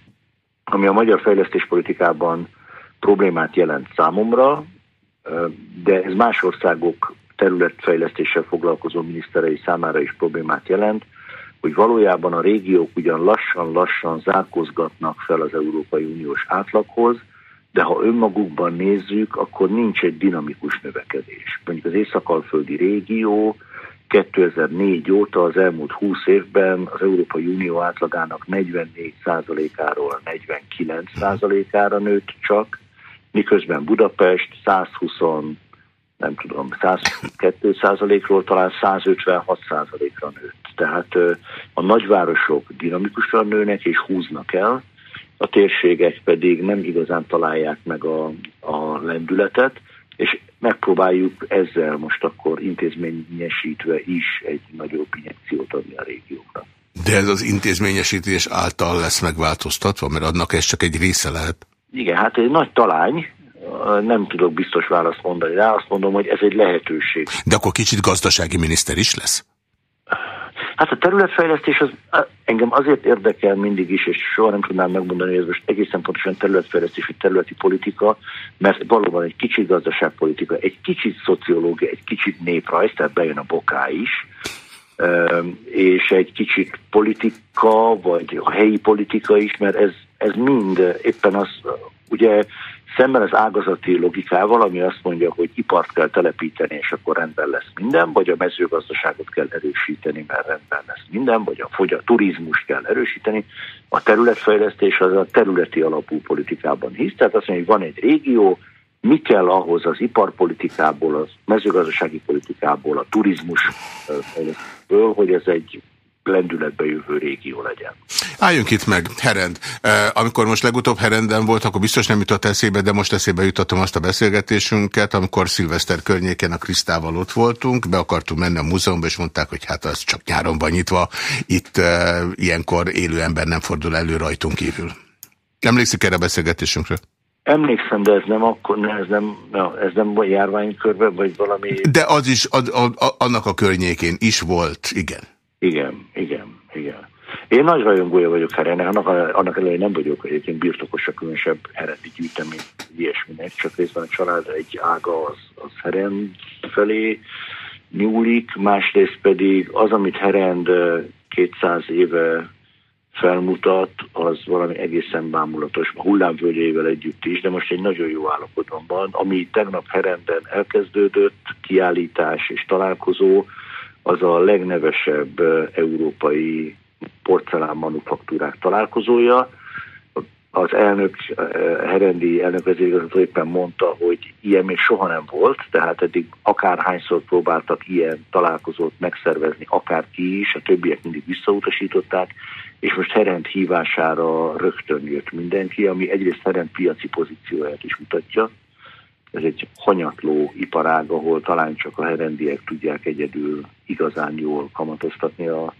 S3: ami a magyar fejlesztéspolitikában problémát jelent számomra, de ez más országok területfejlesztéssel foglalkozó miniszterei számára is problémát jelent, hogy valójában a régiók ugyan lassan-lassan zárkozgatnak fel az Európai Uniós átlaghoz, de ha önmagukban nézzük, akkor nincs egy dinamikus növekedés. Mondjuk az Észak-Alföldi régió 2004 óta az elmúlt 20 évben az Európai Unió átlagának 44%-áról 49%-ára nőtt csak, miközben Budapest 120 nem tudom, 102 százalékról talán 156 százalékra nőtt. Tehát a nagyvárosok dinamikusan nőnek és húznak el, a térségek pedig nem igazán találják meg a, a lendületet, és megpróbáljuk ezzel most akkor intézményesítve is egy nagyobb injekciót adni a régiókra.
S1: De ez az intézményesítés által lesz megváltoztatva, mert annak ez csak egy része lehet?
S3: Igen, hát egy nagy talány, nem tudok biztos választ mondani rá, azt mondom, hogy ez egy lehetőség.
S1: De akkor kicsit gazdasági miniszter is lesz?
S3: Hát a területfejlesztés az engem azért érdekel mindig is, és soha nem tudnám megmondani, hogy ez most egészen pontosan területfejlesztés, vagy területi politika, mert valóban egy kicsit gazdaságpolitika, egy kicsit szociológia, egy kicsit néprajz, tehát bejön a boká is, és egy kicsit politika, vagy a helyi politika is, mert ez, ez mind éppen az, ugye Szemben az ágazati logikával, ami azt mondja, hogy ipart kell telepíteni, és akkor rendben lesz minden, vagy a mezőgazdaságot kell erősíteni, mert rendben lesz minden, vagy a, fogy a turizmust kell erősíteni, a területfejlesztés az a területi alapú politikában hisz. Tehát azt mondja, hogy van egy régió, mi kell ahhoz az iparpolitikából, a mezőgazdasági politikából, a turizmus fejlesztésből, hogy ez egy lendületbe jövő régió legyen.
S1: Álljunk itt meg, Herend. Amikor most legutóbb Herenden volt, akkor biztos nem jutott eszébe, de most eszébe jutottam azt a beszélgetésünket, amikor szilveszter környéken a Krisztával ott voltunk, be akartunk menni a múzeumba, és mondták, hogy hát az csak nyáron van nyitva, itt uh, ilyenkor élő ember nem fordul elő rajtunk kívül. Emlékszik erre a beszélgetésünkre?
S3: Emlékszem, de ez nem akkor, ez nem, ez nem járványkörben, vagy valami...
S1: De az is, a, a, a, annak a környékén is volt, igen.
S3: Igen, igen, igen. Én nagy rajongója vagyok Herennek, annak, annak ellenére nem vagyok egyébként birtokosa különösebb Herendi gyűjtemény, ilyesminek, csak részben a család egy ága az, az Herend felé nyúlik, másrészt pedig az, amit Herend 200 éve felmutat, az valami egészen bámulatos, a hullámvölgyeivel együtt is, de most egy nagyon jó állapotban van. Ami tegnap Herenden elkezdődött, kiállítás és találkozó, az a legnevesebb európai porcelán manufaktúrák találkozója. Az elnök, Herendi elnök vezérigazgató éppen mondta, hogy ilyen még soha nem volt, tehát eddig akárhányszor próbáltak ilyen találkozót megszervezni, akárki is, a többiek mindig visszautasították, és most Herend hívására rögtön jött mindenki, ami egyrészt Herend piaci pozícióját is mutatja, ez egy hanyatló iparág, ahol talán csak a herendiek tudják egyedül igazán jól kamatoztatni a,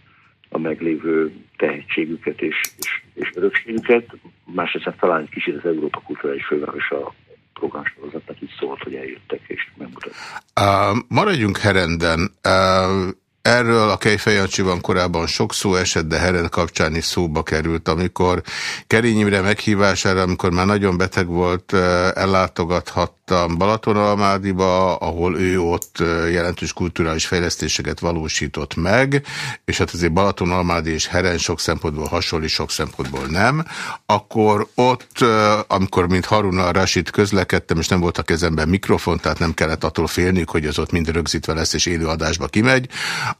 S3: a meglévő tehetségüket és, és, és örökségüket. Másrészt talán kicsit az Európa Kulturális Főváros a programsorozatnak is szólt, hogy eljöttek és megmutatták.
S1: Uh, maradjunk Herenden. Uh, Erről a Kejfejancsiban korábban sok szó esett, de Heren kapcsán is szóba került, amikor Kerény Imre meghívására, amikor már nagyon beteg volt, ellátogathattam Balatonalmádiba, ahol ő ott jelentős kulturális fejlesztéseket valósított meg, és hát azért Balatonalmádi és Heren sok szempontból hasonló, sok szempontból nem, akkor ott, amikor mint Haruna Rashid közlekedtem, és nem volt a kezemben mikrofon, tehát nem kellett attól félni, hogy az ott mind rögzítve lesz, és élő adásba kimegy,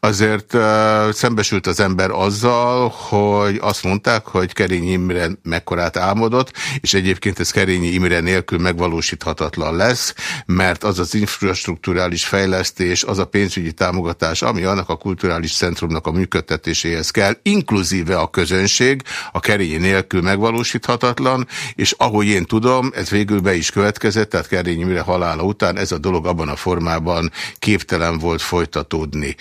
S1: azért uh, szembesült az ember azzal, hogy azt mondták, hogy Kerényi Imre mekkorát álmodott, és egyébként ez Kerényi Imre nélkül megvalósíthatatlan lesz, mert az az infrastruktúrális fejlesztés, az a pénzügyi támogatás, ami annak a kulturális centrumnak a működtetéséhez kell, inkluzíve a közönség, a Kerényi nélkül megvalósíthatatlan, és ahogy én tudom, ez végül be is következett, tehát Kerényi Imre halála után ez a dolog abban a formában képtelen volt folytatódni.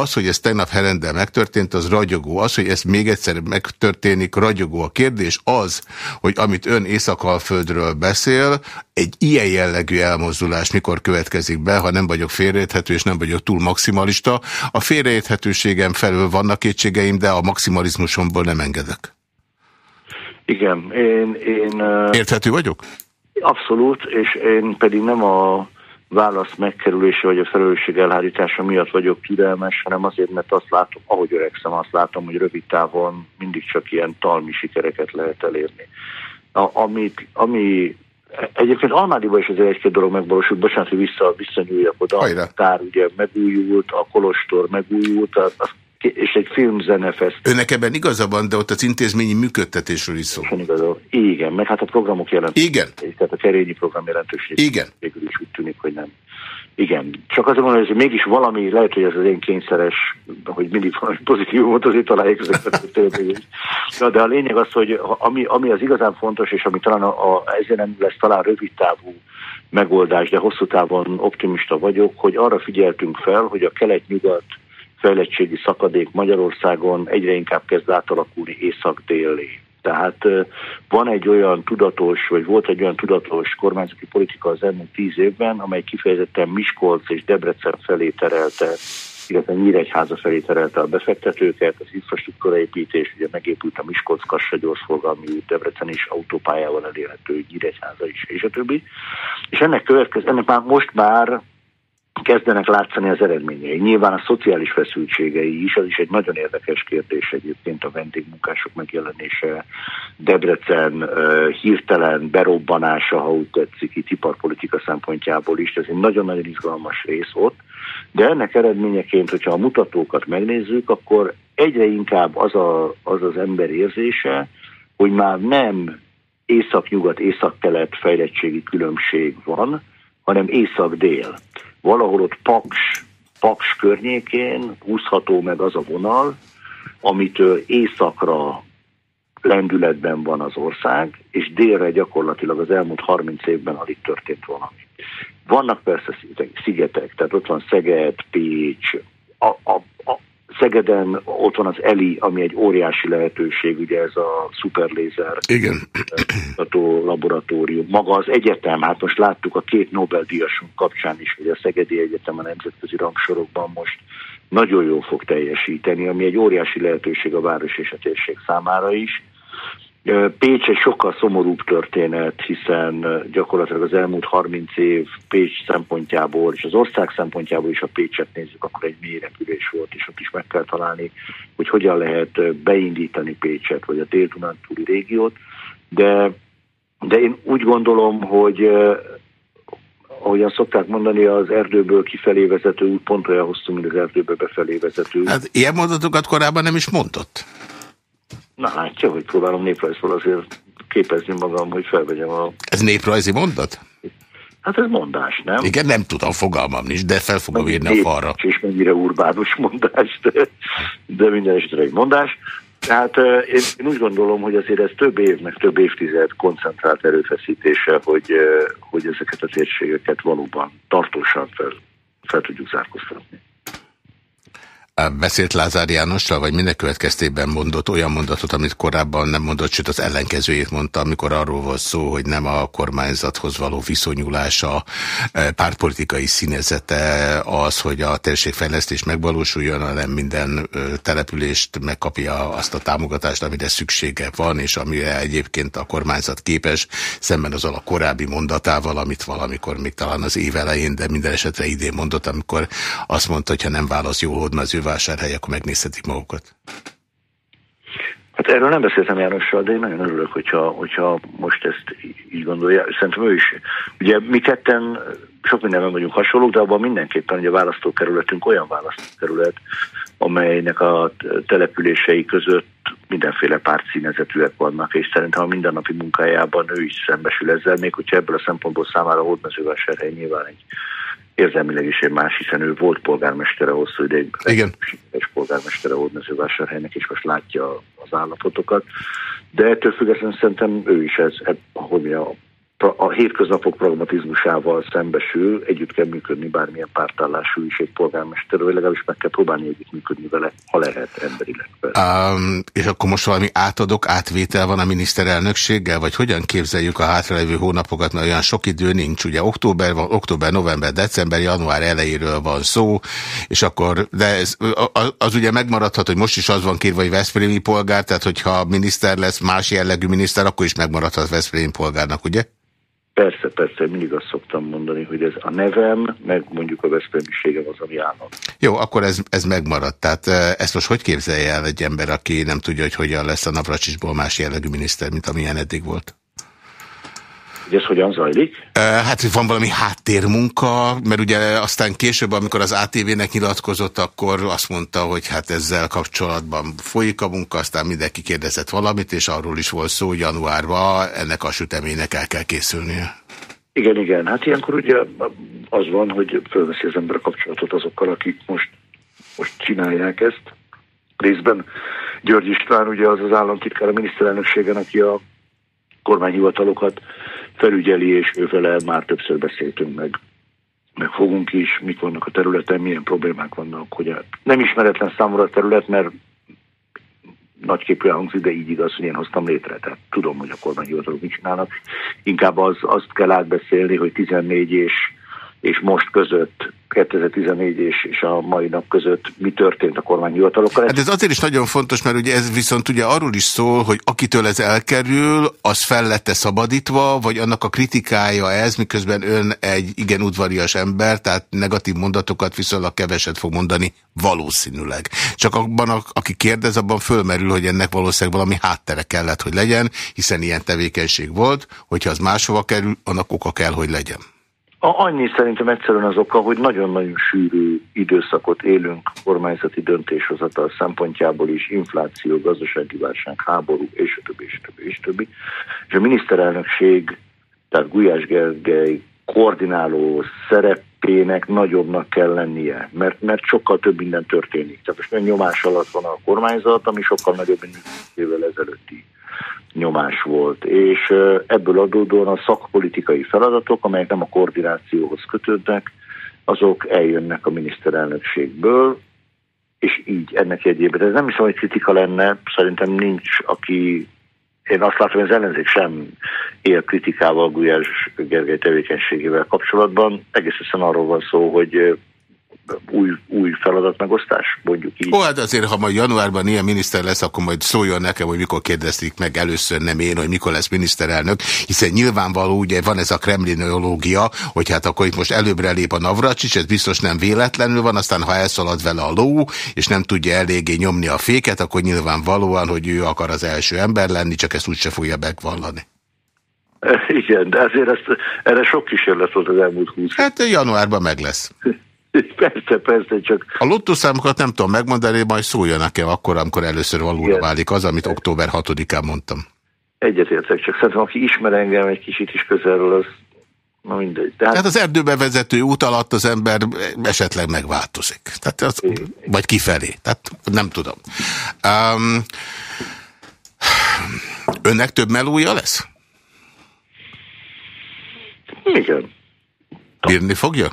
S1: Az, hogy ez tegnap Herendel megtörtént, az ragyogó. Az, hogy ez még egyszer megtörténik, ragyogó. A kérdés az, hogy amit ön Észak-Alföldről beszél, egy ilyen jellegű elmozdulás mikor következik be, ha nem vagyok félreérthető és nem vagyok túl maximalista. A félreérthetőségem felől vannak kétségeim, de a maximalizmusomból nem engedek.
S3: Igen, én... én
S1: Érthető vagyok?
S3: Abszolút, és én pedig nem a válasz megkerülése vagy a felelősség elhárítása miatt vagyok türelmes, hanem azért, mert azt látom, ahogy öregszem, azt látom, hogy rövid távon mindig csak ilyen talmi sikereket lehet elérni. A, amit, ami Egyébként Almádiban is azért egy-két dolog megvalósult, bocsánat, hogy vissza, visszanyúljak oda. A tár ugye megújult, a kolostor megújult, az és egy filmzenefest.
S1: Önnek ebben igaza van, de ott az intézményi működtetésről is szó.
S3: Igen, meg hát a programok jelentőség.
S1: Igen.
S3: Tehát a kerényi program jelentőség.
S1: Igen.
S3: Végül is úgy tűnik, hogy nem. Igen, csak azért mondom, hogy mégis valami, lehet, hogy ez az én kényszeres, hogy mindig valami pozitívumot azért találjuk ezeket a De a lényeg az, hogy ami, ami az igazán fontos, és ami talán a, a, ezért nem lesz talán rövid távú megoldás, de hosszú távon optimista vagyok, hogy arra figyeltünk fel, hogy a kelet-nyugat fejlettségi szakadék Magyarországon egyre inkább kezd átalakulni észak-délé. Tehát van egy olyan tudatos, vagy volt egy olyan tudatos kormányzati politika az elmúlt tíz évben, amely kifejezetten Miskolc és Debrecen felé terelte, illetve Nyíregyháza felé terelte a befektetőket, az infrastruktúraépítés, ugye megépült a Miskolc-Kassa gyorsforgalmi út, Debrecen is autópályával elérhető, Nyíregyháza is, és a többi. És ennek következő, ennek már most már kezdenek látszani az eredményei. Nyilván a szociális feszültségei is, az is egy nagyon érdekes kérdés egyébként a vendégmunkások megjelenése, Debrecen hirtelen berobbanása, ha úgy tetszik, itt iparpolitika szempontjából is, ez egy nagyon-nagyon izgalmas rész ott, de ennek eredményeként, hogyha a mutatókat megnézzük, akkor egyre inkább az a, az, az ember érzése, hogy már nem észak-nyugat, észak-kelet fejlettségi különbség van, hanem észak-dél valahol ott Paks, Paks környékén húzható meg az a vonal, amitől északra lendületben van az ország, és délre gyakorlatilag az elmúlt 30 évben alig történt valami. Vannak persze szigetek, tehát ott van Szeged, Pécs, a, a, Szegeden ott van az ELI, ami egy óriási lehetőség, ugye ez a szuperlézer
S1: Igen.
S3: laboratórium. Maga az egyetem, hát most láttuk a két Nobel-díjasunk kapcsán is, hogy a Szegedi Egyetem a nemzetközi rangsorokban most nagyon jól fog teljesíteni, ami egy óriási lehetőség a város és a térség számára is. Pécs egy sokkal szomorúbb történet, hiszen gyakorlatilag az elmúlt 30 év Pécs szempontjából és az ország szempontjából is a Pécset nézzük, akkor egy mély repülés volt, és ott is meg kell találni, hogy hogyan lehet beindítani Pécset, vagy a dél túli régiót, de, de én úgy gondolom, hogy ahogyan szokták mondani, az erdőből kifelé vezető út pont olyan hosszú, mint az erdőből befelé vezető út.
S1: Hát ilyen mondatokat korábban nem is mondott.
S3: Na látja, hogy próbálom néprajzból azért képezni magam, hogy felvegyem a...
S1: Ez néprajzi mondat?
S3: Hát ez mondás, nem?
S1: Igen, nem tudom, fogalmam nincs, de fel fogom írni a falra.
S3: És mennyire urbánus mondás, de, de minden esetre egy mondás. Tehát én, én úgy gondolom, hogy azért ez több év, meg több évtized koncentrált erőfeszítése, hogy, hogy ezeket a térségeket valóban tartósan fel, fel tudjuk zárkóztatni.
S1: Beszélt Lázár Jánossal, vagy minden következtében mondott olyan mondatot, amit korábban nem mondott, sőt az ellenkezőjét mondta, amikor arról volt szó, hogy nem a kormányzathoz való viszonyulása, e, pártpolitikai színezete az, hogy a térségfejlesztés megvalósuljon, hanem minden települést megkapja azt a támogatást, amire szüksége van, és amire egyébként a kormányzat képes, szemben azzal a korábbi mondatával, amit valamikor még talán az év elején, de minden esetre idén mondott, amikor azt mondta, hogy ha nem válasz jól hódmezővásárhely, akkor megnézhetik magukat.
S3: Hát erről nem beszéltem Jánossal, de én nagyon örülök, hogyha, hogyha most ezt így gondolja. Szerintem ő is. Ugye mi ketten sok mindenben vagyunk hasonlók, de abban mindenképpen, hogy a választókerületünk olyan választókerület, amelynek a települései között mindenféle pártszínezetűek vannak, és szerintem a mindennapi munkájában ő is szembesül ezzel, még hogyha ebből a szempontból számára hódmezővásárhely nyilván egy érzelmileg is egy más, hiszen ő volt polgármestere hosszú ideig.
S1: Igen.
S3: És polgármestere Hódmezővásárhelynek, és most látja az állapotokat. De ettől függetlenül szerintem ő is ez, hogy a a hétköznapok pragmatizmusával szembesül, együtt kell működni bármilyen pártállású is egy polgármester, vagy legalábbis meg kell próbálni együtt működni vele, ha lehet emberileg.
S1: Um, és akkor most valami átadok, átvétel van a miniszterelnökséggel, vagy hogyan képzeljük a hátralévő hónapokat, mert olyan sok idő nincs, ugye október van, október, november, december, január elejéről van szó, és akkor, de ez, az, az ugye megmaradhat, hogy most is az van kérve, hogy Veszprémi polgár, tehát hogyha miniszter lesz, más jellegű miniszter, akkor is megmaradhat Veszprémi polgárnak, ugye?
S3: Persze, persze, mindig azt szoktam mondani, hogy ez a nevem, meg mondjuk a veszprémiségem az, ami állam.
S1: Jó, akkor ez, ez megmaradt. Tehát ezt most hogy képzelje el egy ember, aki nem tudja, hogy hogyan lesz a Navracsisból más jellegű miniszter, mint amilyen eddig volt?
S3: Hogy ez hogyan zajlik?
S1: Hát van valami háttérmunka, mert ugye aztán később, amikor az ATV-nek nyilatkozott, akkor azt mondta, hogy hát ezzel kapcsolatban folyik a munka, aztán mindenki kérdezett valamit, és arról is volt szó, hogy januárban ennek a süteménynek el kell készülnie.
S3: Igen, igen. Hát ilyenkor ugye az van, hogy fölveszi az ember a kapcsolatot azokkal, akik most, most csinálják ezt. Részben György István ugye az az államtitkár a miniszterelnökségen, aki a kormányhivatalokat felügyeli, és ővele már többször beszéltünk meg, meg fogunk is, mik vannak a területen, milyen problémák vannak, hogy nem ismeretlen számomra a terület, mert nagyképűen hangzik, de így igaz, hogy én hoztam létre. Tehát tudom, hogy a kormányhivatalok mit csinálnak. Inkább az, azt kell átbeszélni, hogy 14 és, és most között 2014 és, és a mai nap között mi történt a kormányhivatalokkal.
S1: Hát ez azért is nagyon fontos, mert ugye ez viszont ugye arról is szól, hogy akitől ez elkerül, az fel lett -e szabadítva, vagy annak a kritikája ez, miközben ön egy igen udvarias ember, tehát negatív mondatokat viszonylag keveset fog mondani valószínűleg. Csak abban, aki kérdez, abban fölmerül, hogy ennek valószínűleg valami háttere kellett, hogy legyen, hiszen ilyen tevékenység volt, hogyha az máshova kerül, annak oka kell, hogy legyen.
S3: Annyi szerintem egyszerűen az oka, hogy nagyon-nagyon sűrű időszakot élünk kormányzati döntéshozatal szempontjából is, infláció, gazdasági válság, háború, és a többi, és a többi, és a többi. És a miniszterelnökség, tehát Gulyás Gergely koordináló szerepének nagyobbnak kell lennie, mert, mert sokkal több minden történik. Tehát most olyan nyomás alatt van a kormányzat, ami sokkal nagyobb, mint évvel ezelőtti nyomás volt, és ebből adódóan a szakpolitikai feladatok, amelyek nem a koordinációhoz kötődnek, azok eljönnek a miniszterelnökségből, és így ennek jegyében. Ez nem is hogy kritika lenne, szerintem nincs, aki én azt látom, hogy az ellenzék sem él kritikával Gulyás Gergely tevékenységével kapcsolatban. Egész arról van szó, hogy új, új feladatmegosztás, mondjuk így.
S1: Ó, hát azért, ha majd januárban ilyen miniszter lesz, akkor majd szóljon nekem, hogy mikor kérdezték meg először nem én, hogy mikor lesz miniszterelnök, hiszen nyilvánvaló, ugye van ez a kremlinológia, hogy hát akkor itt most előbbre lép a Navracsics, ez biztos nem véletlenül van, aztán ha elszalad vele a ló, és nem tudja eléggé nyomni a féket, akkor nyilvánvalóan, hogy ő akar az első ember lenni, csak ezt úgyse fogja megvallani.
S3: Igen, de azért ezt, erre sok kísérlet volt az elmúlt húsz.
S1: Hát januárban meg lesz.
S3: Persze, persze, csak...
S1: A lottószámokat nem tudom megmondani, majd szólja nekem akkor, amikor először valóra válik az, amit október 6-án mondtam.
S3: Egyetértek, csak szerintem aki ismer engem egy kicsit is közelről, az Na mindegy.
S1: Tehát... Tehát az erdőbe vezető út alatt az ember esetleg megváltozik. Tehát az, vagy kifelé. Tehát nem tudom. Um, önnek több melója lesz?
S3: Igen.
S1: Bírni fogja?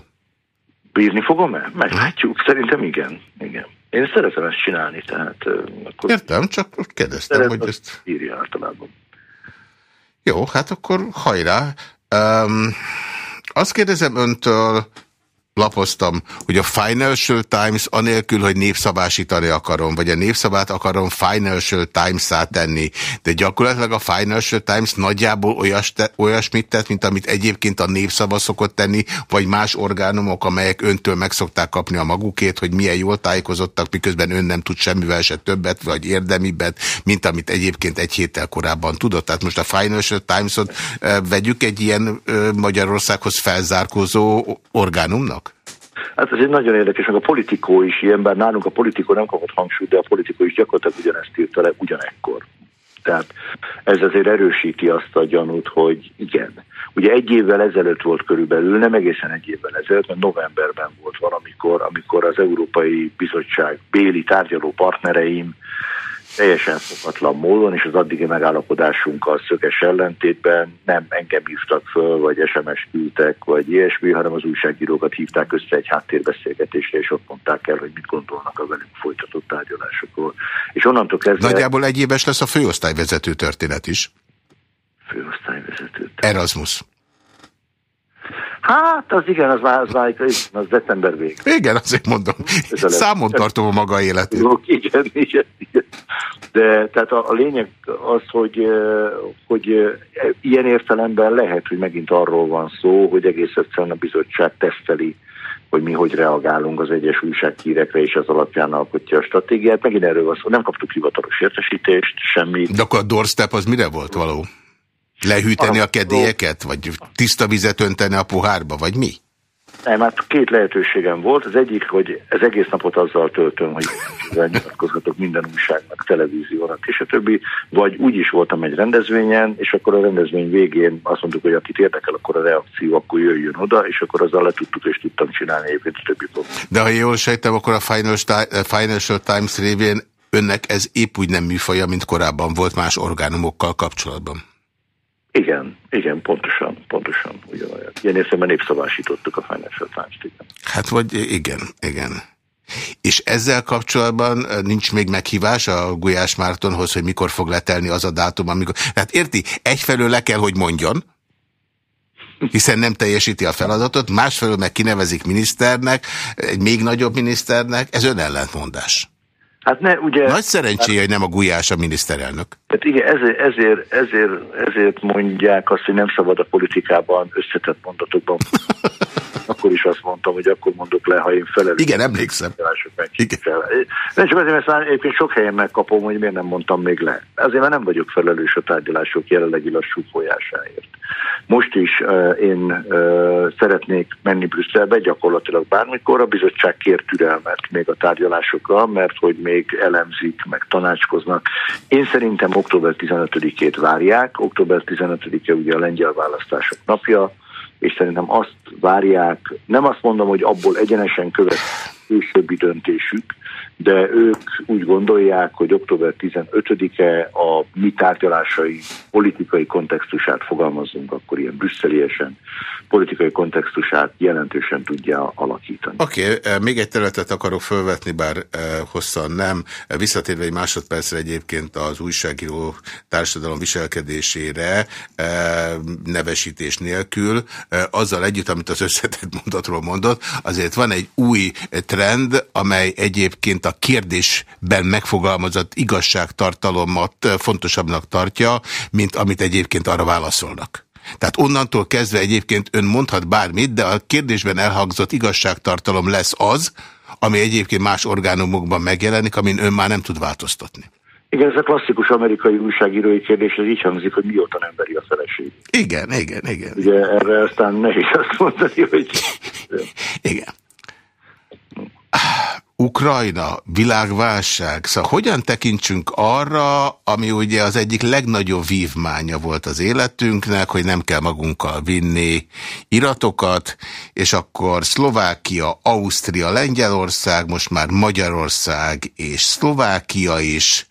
S3: Bírni fogom-e? Meglátjuk. Szerintem igen. igen. Én szeretem ezt csinálni, tehát...
S1: Akkor Értem, csak kérdeztem, hogy ezt...
S3: Írja általában.
S1: Jó, hát akkor hajrá. Um, azt kérdezem öntől, lapoztam, hogy a Financial Times anélkül, hogy népszabásítani akarom, vagy a népszabát akarom Financial Times-szá tenni, de gyakorlatilag a Financial Times nagyjából olyas te, olyasmit tett, mint amit egyébként a népszava szokott tenni, vagy más orgánumok, amelyek öntől meg szokták kapni a magukét, hogy milyen jól tájékozottak, miközben ön nem tud semmivel se többet, vagy érdemibbet, mint amit egyébként egy héttel korábban tudott. Tehát most a Financial Times-ot vegyük egy ilyen Magyarországhoz felzárkózó orgánumnak?
S3: Hát ez egy nagyon érdekes, meg a politikó is ilyen, bár nálunk a politikó nem kapott hangsúlyt, de a politikó is gyakorlatilag ugyanezt írta le ugyanekkor. Tehát ez azért erősíti azt a gyanút, hogy igen. Ugye egy évvel ezelőtt volt körülbelül, nem egészen egy évvel ezelőtt, mert novemberben volt valamikor, amikor az Európai Bizottság béli tárgyaló partnereim teljesen szokatlan módon, és az addigi megállapodásunkkal szöges ellentétben nem engem hívtak föl, vagy SMS küldtek, vagy ilyesmi, hanem az újságírókat hívták össze egy háttérbeszélgetésre, és ott mondták el, hogy mit gondolnak a velünk folytatott tárgyalásokról. És onnantól kezdve...
S1: Nagyjából egy éves lesz a főosztályvezető történet is.
S3: Főosztályvezető.
S1: Erasmus.
S3: Hát, az igen, az már, az, már, az december vég.
S1: Igen, azért mondom. Számon tartom a maga életét.
S3: Igen, igen, igen. De tehát a, a lényeg az, hogy, hogy ilyen értelemben lehet, hogy megint arról van szó, hogy egész egyszerűen a bizottság teszteli hogy mi hogy reagálunk az egyes újsághírekre, és az alapján alkotja a stratégiát. Megint erről van szó, nem kaptuk hivatalos értesítést, semmit.
S1: De akkor a doorstep az mire volt való? Lehűteni a kedélyeket? Vagy tiszta vizet önteni a pohárba? Vagy mi?
S3: Nem, hát két lehetőségem volt. Az egyik, hogy ez egész napot azzal töltöm, hogy nyilatkozhatok minden újságnak, televíziónak és a többi, vagy úgy is voltam egy rendezvényen, és akkor a rendezvény végén azt mondtuk, hogy akit érdekel, akkor a reakció, akkor jöjjön oda, és akkor azzal le tudtuk, és tudtam csinálni egyébként a többi
S1: dolgot. De ha jól sejtem, akkor a Financial Times révén önnek ez épp úgy nem műfaja, mint korábban volt más orgánumokkal kapcsolatban.
S3: Igen, igen, pontosan, pontosan ugyanolyan. Ilyen értelemben népszavásítottuk a Financial Times-t, igen.
S1: Hát vagy igen, igen. És ezzel kapcsolatban nincs még meghívás a Gulyás Mártonhoz, hogy mikor fog letelni az a dátum, amikor... Hát érti, egyfelől le kell, hogy mondjon, hiszen nem teljesíti a feladatot, másfelől meg kinevezik miniszternek, egy még nagyobb miniszternek, ez önellentmondás.
S3: Hát ne, ugye...
S1: Nagy szerencséje, hát, hogy nem a Gulyás a miniszterelnök.
S3: Hát igen, ezért, ezért, ezért, ezért mondják azt, hogy nem szabad a politikában összetett mondatokban. akkor is azt mondtam, hogy akkor mondok le, ha én felelős.
S1: Igen, emlékszem.
S3: Igen. Nem csak azért, mert egyébként sok helyen megkapom, hogy miért nem mondtam még le. Azért, mert nem vagyok felelős a tárgyalások jelenlegi lassú folyásáért. Most is én szeretnék menni Brüsszelbe, gyakorlatilag bármikor. A bizottság kér türelmet még a tárgyalásokra, mert hogy még elemzik, meg tanácskoznak. Én szerintem október 15-ét várják. Október 15-e ugye a lengyel választások napja, és szerintem azt várják, nem azt mondom, hogy abból egyenesen követ későbbi döntésük, de ők úgy gondolják, hogy október 15-e a mi tárgyalásai politikai kontextusát fogalmazunk, akkor ilyen brüsszeliesen politikai kontextusát jelentősen tudja alakítani.
S1: Oké, okay, eh, még egy területet akarok felvetni, bár eh, hosszan nem. Visszatérve egy másodpercre egyébként az újságíró társadalom viselkedésére eh, nevesítés nélkül, azzal együtt, amit az összetett mondatról mondott, azért van egy új trend, amely egyébként a kérdésben megfogalmazott igazságtartalomat fontosabbnak tartja, mint amit egyébként arra válaszolnak. Tehát onnantól kezdve egyébként ön mondhat bármit, de a kérdésben elhangzott igazságtartalom lesz az, ami egyébként más orgánumokban megjelenik, amin ön már nem tud változtatni.
S3: Igen, ez a klasszikus amerikai újságírói kérdés, ez így hangzik, hogy mióta nem veri a feleség.
S1: Igen, igen, igen.
S3: Ugye erre aztán nehéz azt mondani, hogy...
S1: Igen. Ukrajna, világválság, szóval hogyan tekintsünk arra, ami ugye az egyik legnagyobb vívmánya volt az életünknek, hogy nem kell magunkkal vinni iratokat, és akkor Szlovákia, Ausztria, Lengyelország, most már Magyarország és Szlovákia is,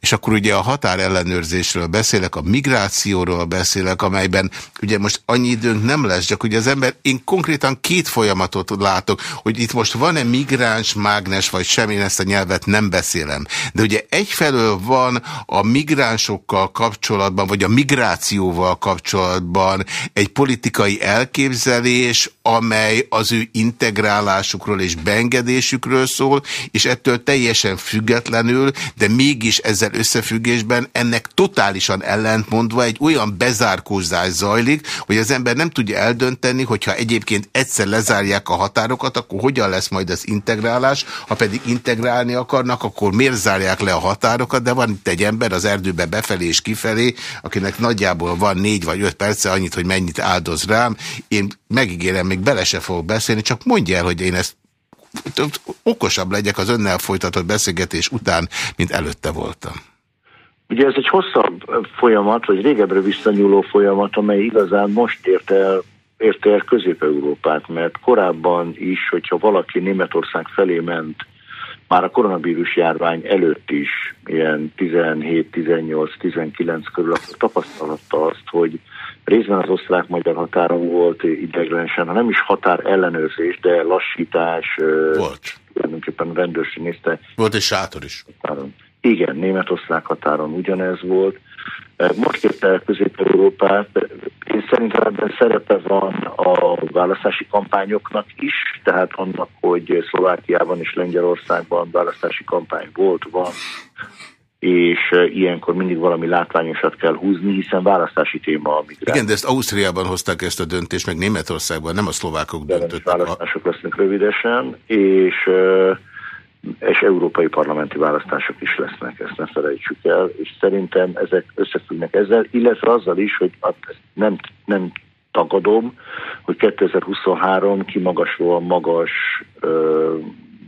S1: és akkor ugye a határellenőrzésről beszélek, a migrációról beszélek, amelyben ugye most annyi időnk nem lesz, csak ugye az ember, én konkrétan két folyamatot látok, hogy itt most van-e migráns mág mágnes vagy sem, én ezt a nyelvet nem beszélem. De ugye egyfelől van a migránsokkal kapcsolatban, vagy a migrációval kapcsolatban egy politikai elképzelés, amely az ő integrálásukról és beengedésükről szól, és ettől teljesen függetlenül, de mégis ezzel összefüggésben ennek totálisan ellentmondva egy olyan bezárkózás zajlik, hogy az ember nem tudja eldönteni, hogyha egyébként egyszer lezárják a határokat, akkor hogyan lesz majd az integrálás, ha pedig integrálni akarnak, akkor miért zárják le a határokat, de van itt egy ember az erdőbe befelé és kifelé, akinek nagyjából van négy vagy öt perce annyit, hogy mennyit áldoz rám. Én megígérem, még bele se fogok beszélni, csak mondja el, hogy én ezt okosabb legyek az önnel folytatott beszélgetés után, mint előtte voltam.
S3: Ugye ez egy hosszabb folyamat, vagy régebbre visszanyúló folyamat, amely igazán most ért el, ért el Közép-Európát, mert korábban is, hogyha valaki Németország felé ment, már a koronavírus járvány előtt is, ilyen 17, 18, 19 körül, akkor tapasztalatta azt, hogy részben az osztrák-magyar határon volt ideiglenesen, ha nem is határ ellenőrzés, de lassítás.
S1: Volt.
S3: Tulajdonképpen a rendőrség nézte.
S1: Volt egy sátor is.
S3: Határon. Igen, német-osztrák határon ugyanez volt. Most ért el Közép-Európát. Én szerintem ebben szerepe van a választási kampányoknak is, tehát annak, hogy Szlovákiában és Lengyelországban választási kampány volt, van, és ilyenkor mindig valami látványosat kell húzni, hiszen választási téma a migráció.
S1: Igen, de ezt Ausztriában hozták ezt a döntést, meg Németországban, nem a szlovákok döntöttek.
S3: Választások lesznek rövidesen, és, és európai parlamenti választások is lesznek, ezt ne felejtsük el, és szerintem ezek összefüggnek ezzel, illetve azzal is, hogy nem, nem tagadom, hogy 2023 kimagaslóan magas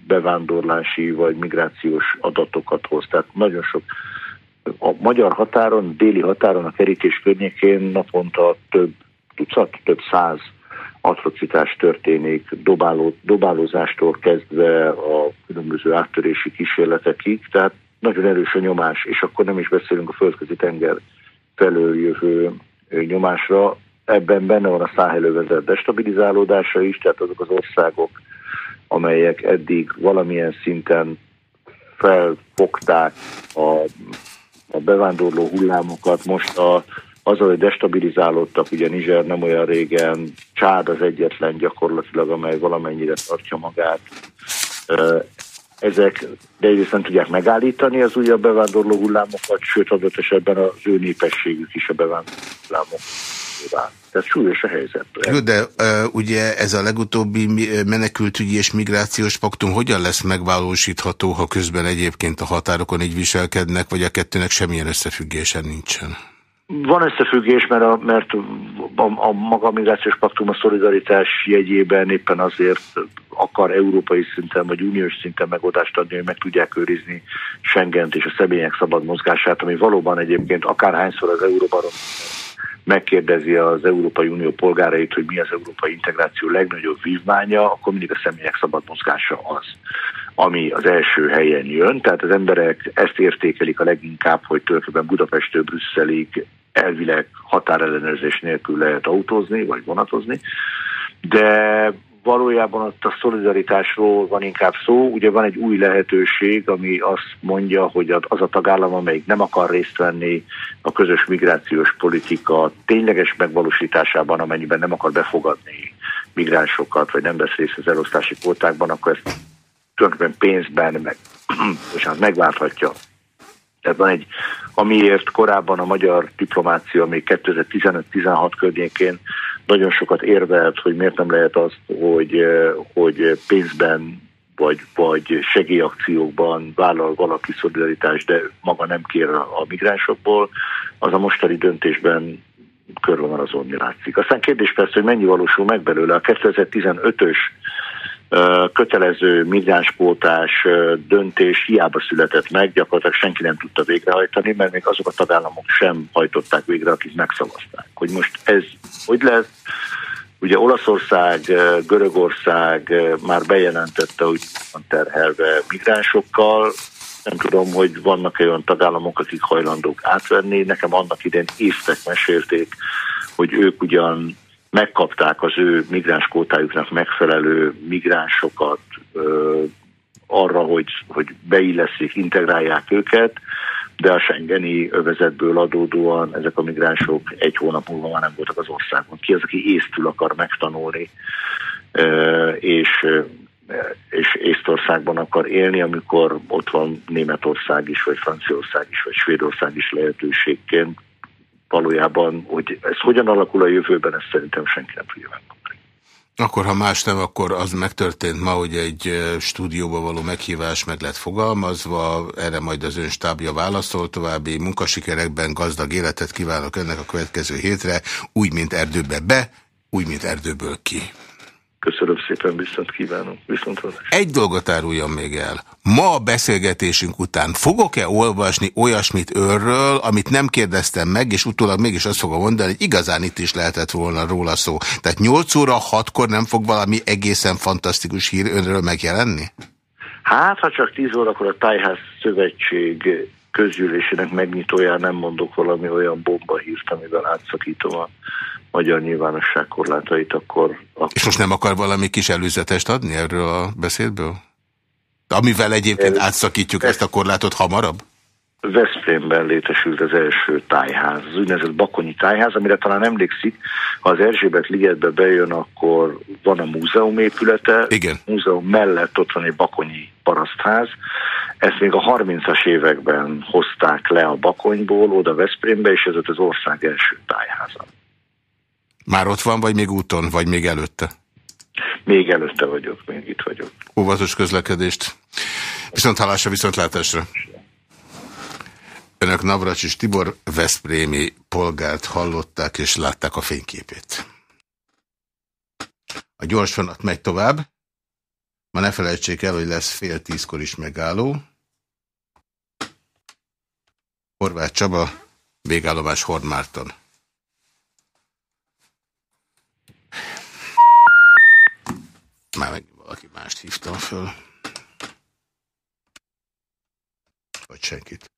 S3: bevándorlási vagy migrációs adatokat hoz. Tehát nagyon sok a magyar határon, déli határon, a kerítés környékén naponta több tucat, több száz atrocitás történik, dobáló, dobálózástól kezdve a különböző áttörési kísérletekig, tehát nagyon erős a nyomás, és akkor nem is beszélünk a földközi tenger felől jövő nyomásra. Ebben benne van a száhelővezet destabilizálódása is, tehát azok az országok, amelyek eddig valamilyen szinten felfogták a, a bevándorló hullámokat, most a, azzal, hogy destabilizálódtak, ugye Niger nem olyan régen, Csád az egyetlen gyakorlatilag, amely valamennyire tartja magát. Ezek, de egyrészt nem tudják megállítani az újabb bevándorló hullámokat, sőt adott esetben az ő népességük is a bevándorló hullámok. Tehát súlyos a helyzet.
S1: Jó, de ugye ez a legutóbbi menekültügyi és migrációs paktum hogyan lesz megvalósítható, ha közben egyébként a határokon így viselkednek, vagy a kettőnek semmilyen összefüggésen nincsen?
S3: Van összefüggés, mert a, mert a, a maga migrációs paktum a szolidaritás jegyében éppen azért akar európai szinten vagy uniós szinten megoldást adni, hogy meg tudják őrizni Schengent és a személyek szabad mozgását, ami valóban egyébként akárhányszor az Euróbaron megkérdezi az Európai Unió polgárait, hogy mi az európai integráció legnagyobb vívmánya, akkor mindig a személyek szabad mozgása az, ami az első helyen jön. Tehát az emberek ezt értékelik a leginkább, hogy tulajdonképpen Budapestől Brüsszelig elvileg határellenőrzés nélkül lehet autózni vagy vonatozni, de valójában ott a szolidaritásról van inkább szó. Ugye van egy új lehetőség, ami azt mondja, hogy az a tagállam, amelyik nem akar részt venni a közös migrációs politika tényleges megvalósításában, amennyiben nem akar befogadni migránsokat, vagy nem vesz részt az elosztási kvótákban, akkor ezt tulajdonképpen pénzben meg, és az megválthatja. Tehát van egy, amiért korábban a magyar diplomácia még 2015-16 környékén nagyon sokat érvelt, hogy miért nem lehet azt, hogy, eh, hogy pénzben vagy, vagy segélyakciókban vállal valaki szolidaritást, de maga nem kér a migránsokból, az a mostani döntésben azon látszik. Aztán kérdés persze, hogy mennyi valósul meg belőle. A 2015-ös kötelező migránspótás döntés hiába született meg, gyakorlatilag senki nem tudta végrehajtani, mert még azok a tagállamok sem hajtották végre, akik megszavazták. Hogy most ez hogy lesz? Ugye Olaszország, Görögország már bejelentette, hogy van terhelve migránsokkal, nem tudom, hogy vannak -e olyan tagállamok, akik hajlandók átvenni. Nekem annak idején évtek mesélték, hogy ők ugyan megkapták az ő migráns kótájuknak megfelelő migránsokat arra, hogy, hogy beilleszik, integrálják őket, de a Schengeni övezetből adódóan ezek a migránsok egy hónap múlva már nem voltak az országon. Ki az, aki észtül akar megtanulni, és és Észtországban akar élni, amikor ott van Németország is, vagy Franciaország is, vagy Svédország is lehetőségként. Valójában, hogy ez hogyan alakul a jövőben, ezt szerintem senki nem tudja megmondani.
S1: Akkor, ha más nem, akkor az megtörtént ma, hogy egy stúdióba való meghívás meg lett fogalmazva, erre majd az ön stábja válaszol, további munkasikerekben gazdag életet kívánok önnek a következő hétre, úgy, mint erdőbe be, úgy, mint erdőből ki.
S3: Köszönöm szépen, viszont kívánom. Viszont
S1: Egy dolgot áruljon még el. Ma a beszélgetésünk után fogok-e olvasni olyasmit őrről, amit nem kérdeztem meg, és utólag mégis azt fogom mondani, hogy igazán itt is lehetett volna róla szó. Tehát 8 óra 6-kor nem fog valami egészen fantasztikus hír önről megjelenni?
S3: Hát, ha csak 10 órakor a Tájház Szövetség közgyűlésének megnyitóján nem mondok valami olyan bomba hírt, amivel átszakítom a magyar nyilvánosság korlátait, akkor, akkor...
S1: És most nem akar valami kis előzetest adni erről a beszédből? Amivel egyébként Ez... átszakítjuk ezt a korlátot hamarabb?
S3: Veszprémben létesült az első tájház, az úgynevezett Bakonyi tájház, amire talán emlékszik, ha az Erzsébet ligetbe bejön, akkor van a múzeum épülete,
S1: Igen.
S3: A múzeum mellett ott van egy Bakonyi parasztház, ezt még a 30-as években hozták le a Bakonyból, oda Veszprémbe, és ez az ország első tájháza.
S1: Már ott van, vagy még úton, vagy még előtte?
S3: Még előtte vagyok, még itt vagyok.
S1: Óvatos közlekedést. Viszont hallásra, viszontlátásra. Önök Navracs és Tibor Veszprémi polgárt hallották és látták a fényképét. A gyors vonat megy tovább. Ma ne felejtsék el, hogy lesz fél tízkor is megálló. Horváth Csaba, végállomás Hornmárton. Már meg valaki mást hívtam föl. Vagy senkit.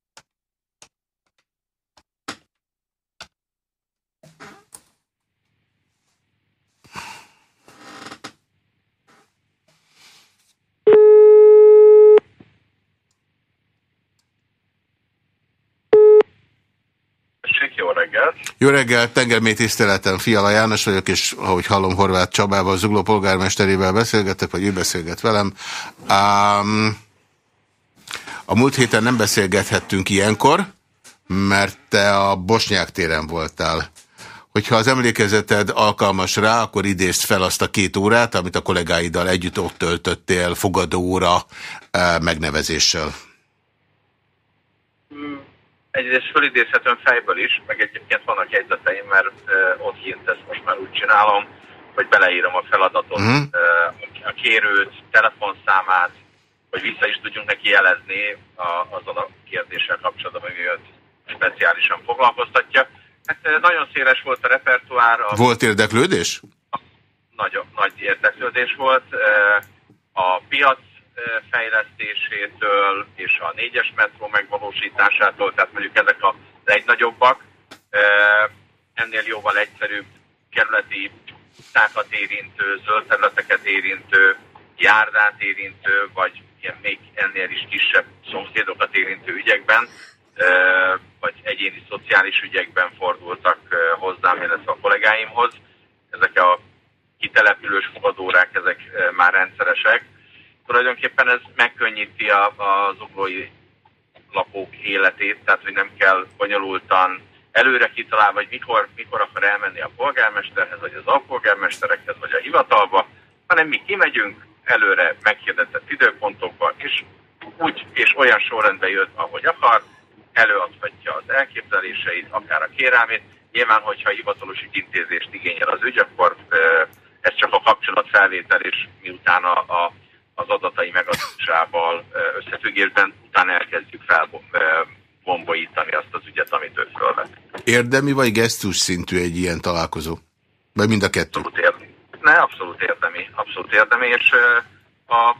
S4: Jó reggelt!
S1: Jó reggelt, tengermély tiszteletem, Fiala János vagyok, és ahogy hallom Horváth Csabával, Zugló polgármesterével beszélgetek, vagy ő beszélget velem. Um, a múlt héten nem beszélgethettünk ilyenkor, mert te a Bosnyák téren voltál. Hogyha az emlékezeted alkalmas rá, akkor idézd fel azt a két órát, amit a kollégáiddal együtt ott töltöttél fogadóra uh, megnevezéssel
S4: egyrészt fölidézhetően fejből is, meg egyébként vannak jegyzeteim, mert ott kint ezt most már úgy csinálom, hogy beleírom a feladatot, uh, a kérőt, telefonszámát, hogy vissza is tudjunk neki jelezni a, azzal a kérdéssel kapcsolatban, ami őt speciálisan foglalkoztatja. Hát nagyon széles volt a repertoár. A,
S1: volt érdeklődés?
S4: Nagy, nagy érdeklődés volt. A piac fejlesztésétől és a négyes metró megvalósításától, tehát mondjuk ezek a legnagyobbak, ennél jóval egyszerűbb kerületi utcákat érintő, zöld területeket érintő, járdát érintő, vagy ilyen még ennél is kisebb szomszédokat érintő ügyekben, vagy egyéni szociális ügyekben fordultak hozzám, illetve a kollégáimhoz. Ezek a kitelepülős fogadórák, ezek már rendszeresek tulajdonképpen ez megkönnyíti a, a zuglói lakók életét, tehát hogy nem kell bonyolultan előre kitalálni, hogy mikor, mikor akar elmenni a polgármesterhez, vagy az alpolgármesterekhez, vagy a hivatalba, hanem mi kimegyünk előre meghirdetett időpontokba, és úgy és olyan sorrendben jött, ahogy akar, előadhatja az elképzeléseit, akár a kérelmét. Nyilván, hogyha hivatalos intézést igényel az ügy, akkor ez csak a kapcsolatfelvétel, és miután a, a az adatai megadásával összefüggésben, utána elkezdjük felbombolítani azt az ügyet, amit ő fölvet.
S1: Érdemi vagy gesztus szintű egy ilyen találkozó? Vagy mind a kettő?
S4: Abszolút érdemi. Ne, abszolút érdemi. Abszolút érdemi, és a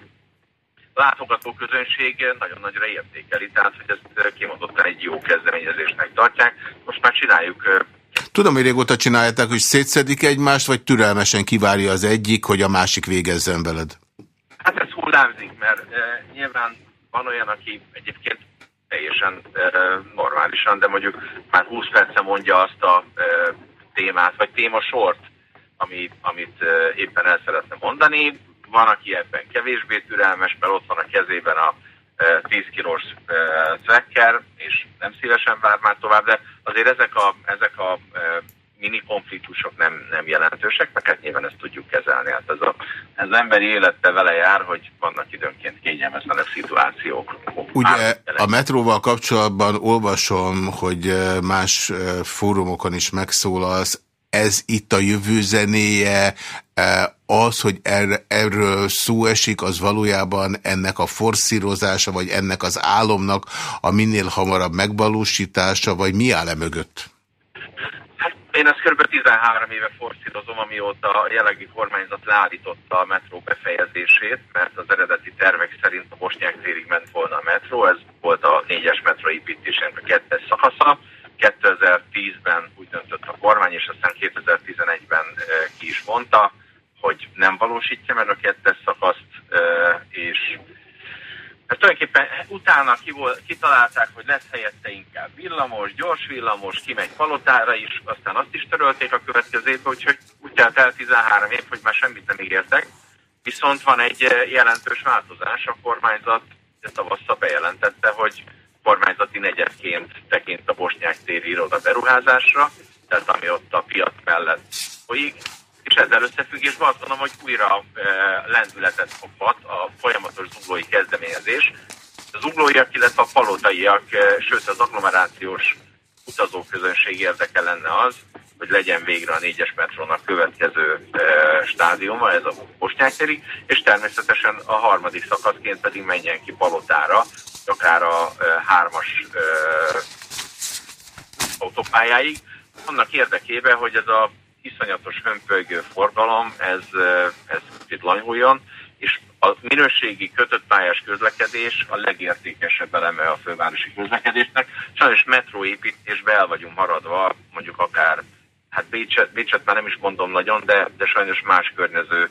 S4: látogató közönség nagyon nagyra értékeli, tehát hogy ezt kimondottan egy jó kezdeményezésnek tartják. Most már csináljuk
S1: Tudom, hogy régóta csináljátok, hogy szétszedik egymást, vagy türelmesen kivárja az egyik, hogy a másik végezzen veled?
S4: Hát ez hullámzik, mert e, nyilván van olyan, aki egyébként teljesen e, normálisan, de mondjuk már 20 perce mondja azt a e, témát, vagy témasort, ami, amit e, éppen el szeretne mondani. Van, aki ebben kevésbé türelmes, mert ott van a kezében a 10 kilós zwekker, és nem szívesen vár már tovább, de azért ezek a, ezek a mini konfliktusok nem, nem jelentősek, mert hát nyilván ezt tudjuk kezelni. Hát ez, a, ez az emberi élete vele jár, hogy vannak időnként kényelmetlenek szituációk.
S1: Ugye a metróval kapcsolatban olvasom, hogy más fórumokon is megszólalsz, ez itt a jövő zenéje, az, hogy erre, erről szó esik, az valójában ennek a forszírozása, vagy ennek az álomnak a minél hamarabb megvalósítása, vagy mi áll -e mögött?
S4: Én ezt kb. 13 éve forszírozom, amióta a jelenlegi kormányzat leállította a metró befejezését, mert az eredeti tervek szerint a Bosnyák térig ment volna a metró, ez volt a négyes metró építésének a kettes szakasza. 2010-ben úgy döntött a kormány, és aztán 2011-ben ki is mondta, hogy nem valósítja meg a kettes szakaszt, és hát tulajdonképpen utána kitalálták, hogy lesz helyette inkább villamos, gyors villamos, kimegy palotára is, aztán azt is törölték a következő évben, úgyhogy úgy telt el 13 év, hogy már semmit nem ígértek. Viszont van egy jelentős változás, a kormányzat tavasszal bejelentette, hogy kormányzati negyedként tekint a Bosnyák téri iroda beruházásra, tehát ami ott a piac mellett folyik, és ezzel összefüggésben azt mondom, hogy újra e, lendületet kaphat a folyamatos zuglói kezdeményezés. Az zuglóiak, illetve a palotaiak, e, sőt az agglomerációs utazóközönség érdeke lenne az, hogy legyen végre a négyes metrónak következő e, stádiuma, ez a Bosnyák és természetesen a harmadik szakaszként pedig menjen ki Palotára, akár a e, hármas e, autópályáig, annak érdekében, hogy ez a iszonyatos hömpölygő forgalom, ez, ez itt lanyuljon, és a minőségi kötött pályás közlekedés a legértékesebb eleme a fővárosi közlekedésnek. Sajnos metróépítésbe el vagyunk maradva, mondjuk akár, hát Bécset, Bécset már nem is mondom nagyon, de, de sajnos más környező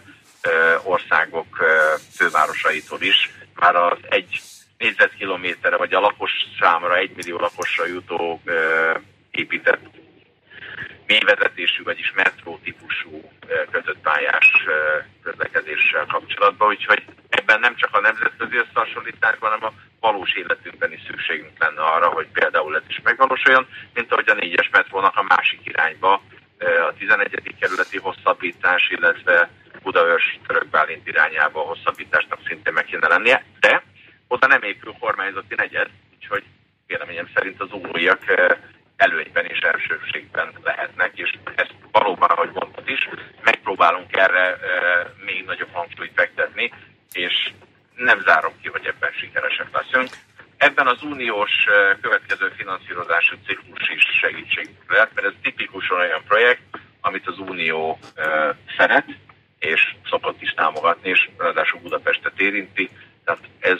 S4: országok fővárosaitól is. Már az egy négyzetkilométerre, vagy a lakos számra, egy millió lakosra jutó épített mélyvezetésű, vagyis metró típusú kötött pályás közlekedéssel kapcsolatban, úgyhogy ebben nem csak a nemzetközi összehasonlításban, hanem a valós életünkben is szükségünk lenne arra, hogy például ez is megvalósuljon, mint ahogy a négyes metrónak a másik irányba a 11. kerületi hosszabbítás, illetve Budaörs Törökbálint irányába a hosszabbításnak szintén meg kéne lennie, de oda nem épül kormányzati negyed, úgyhogy véleményem szerint az újak előnyben és elsőségben lehetnek, és ezt valóban, ahogy mondtad is, megpróbálunk erre még nagyobb hangsúlyt fektetni, és nem zárom ki, hogy ebben sikeresek leszünk. Ebben az uniós következő finanszírozási ciklus is segítség lehet, mert ez tipikusan olyan projekt, amit az Unió szeret, és szokott is támogatni, és ráadásul Budapestet érinti, tehát ez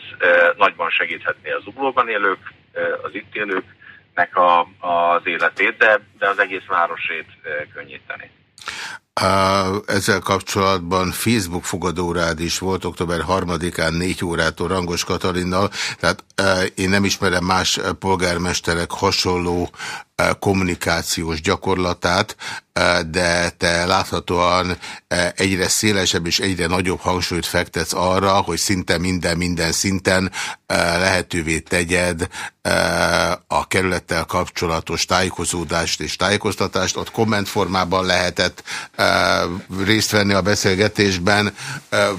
S4: nagyban segíthetné az uglóban élők, az itt élők, nek a, az életét, de, de az egész városét könnyíteni.
S1: Ezzel kapcsolatban Facebook fogadórád is volt október 3-án 4 órától Rangos Katalinnal, tehát én nem ismerem más polgármesterek hasonló kommunikációs gyakorlatát, de te láthatóan egyre szélesebb és egyre nagyobb hangsúlyt fektetsz arra, hogy szinte minden minden szinten lehetővé tegyed a kerülettel kapcsolatos tájékozódást és tájékoztatást. Ott kommentformában lehetett részt venni a beszélgetésben.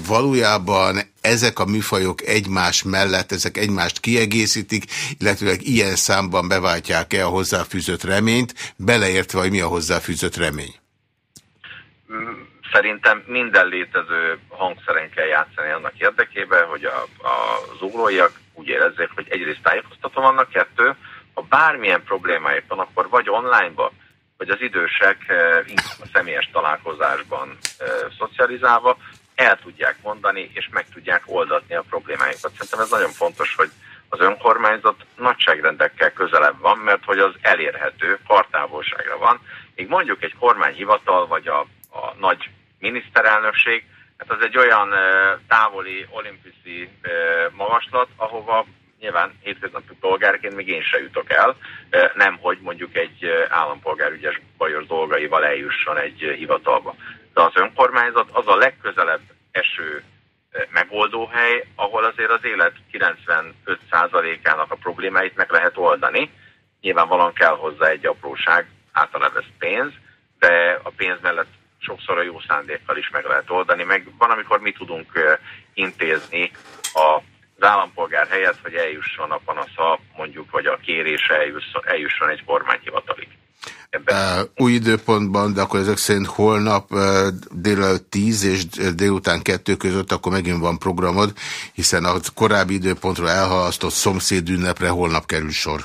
S1: Valójában ezek a műfajok egymás mellett, ezek egymást kiegészítik, illetve ilyen számban beváltják-e a hozzáfűzött reményt, beleértve, hogy mi a hozzáfűzött remény?
S4: Szerintem minden létező hangszeren kell játszani annak érdekében, hogy a, a zuglóiak úgy érezzék, hogy egyrészt tájékoztató vannak, kettő, ha bármilyen problémájuk van, akkor vagy online-ba, vagy az idősek eh, inkább a személyes találkozásban e, szocializálva, el tudják mondani, és meg tudják oldatni a problémáikat. Szerintem ez nagyon fontos, hogy az önkormányzat nagyságrendekkel közelebb van, mert hogy az elérhető, kartávolságra van. Még mondjuk egy kormányhivatal, vagy a, a nagy miniszterelnökség, Hát az egy olyan távoli olimpiszi magaslat, ahova nyilván hétköznapi polgárként még én se jutok el, nem hogy mondjuk egy állampolgár ügyes bajos dolgaival eljusson egy hivatalba. De az önkormányzat az a legközelebb eső megoldóhely, ahol azért az élet 95%-ának a problémáit meg lehet oldani. Nyilvánvalóan kell hozzá egy apróság, általában ez pénz, de a pénz mellett sokszor a jó szándékkal is meg lehet oldani, meg van, amikor mi tudunk intézni a az állampolgár helyett, hogy eljusson a panasza, mondjuk, vagy a kérése eljusson, eljusson egy kormányhivatalig.
S1: Ebben. Új időpontban, de akkor ezek szerint holnap délelőtt 10 és délután 2 között akkor megint van programod, hiszen a korábbi időpontról elhalasztott szomszédünnepre holnap kerül sor.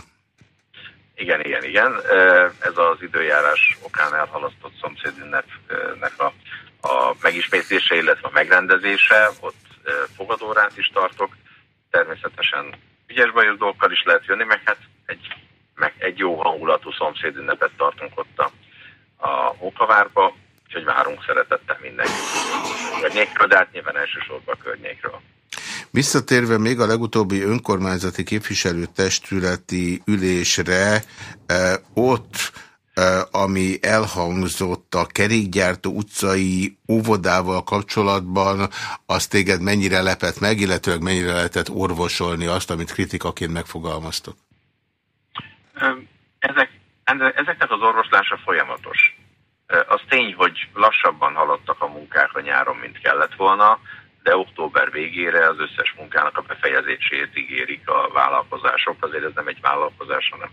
S4: Igen, igen, igen. Ez az időjárás okán elhalasztott szomszédünnepnek a, a megismétlése, illetve a megrendezése. Ott fogadórát is tartok. Természetesen ügyes bajos dolgokkal is lehet jönni, meg hát egy, meg egy jó hangulatú szomszédünnepet tartunk ott a, a Mókavárba, úgyhogy várunk szeretettel mindenkit. Környékről, de hát nyilván elsősorban a környékről.
S1: Visszatérve még a legutóbbi önkormányzati képviselőtestületi ülésre, eh, ott eh, ami elhangzott a kerékgyártó utcai óvodával kapcsolatban, az téged mennyire lepett meg, illetőleg mennyire lehetett orvosolni azt, amit kritikaként megfogalmaztok?
S4: Ezek, ezeknek az orvoslása folyamatos. Az tény, hogy lassabban haladtak a munkák a nyáron, mint kellett volna, de október végére az összes munkának a befejezését ígérik a vállalkozások. Azért ez nem egy vállalkozás, hanem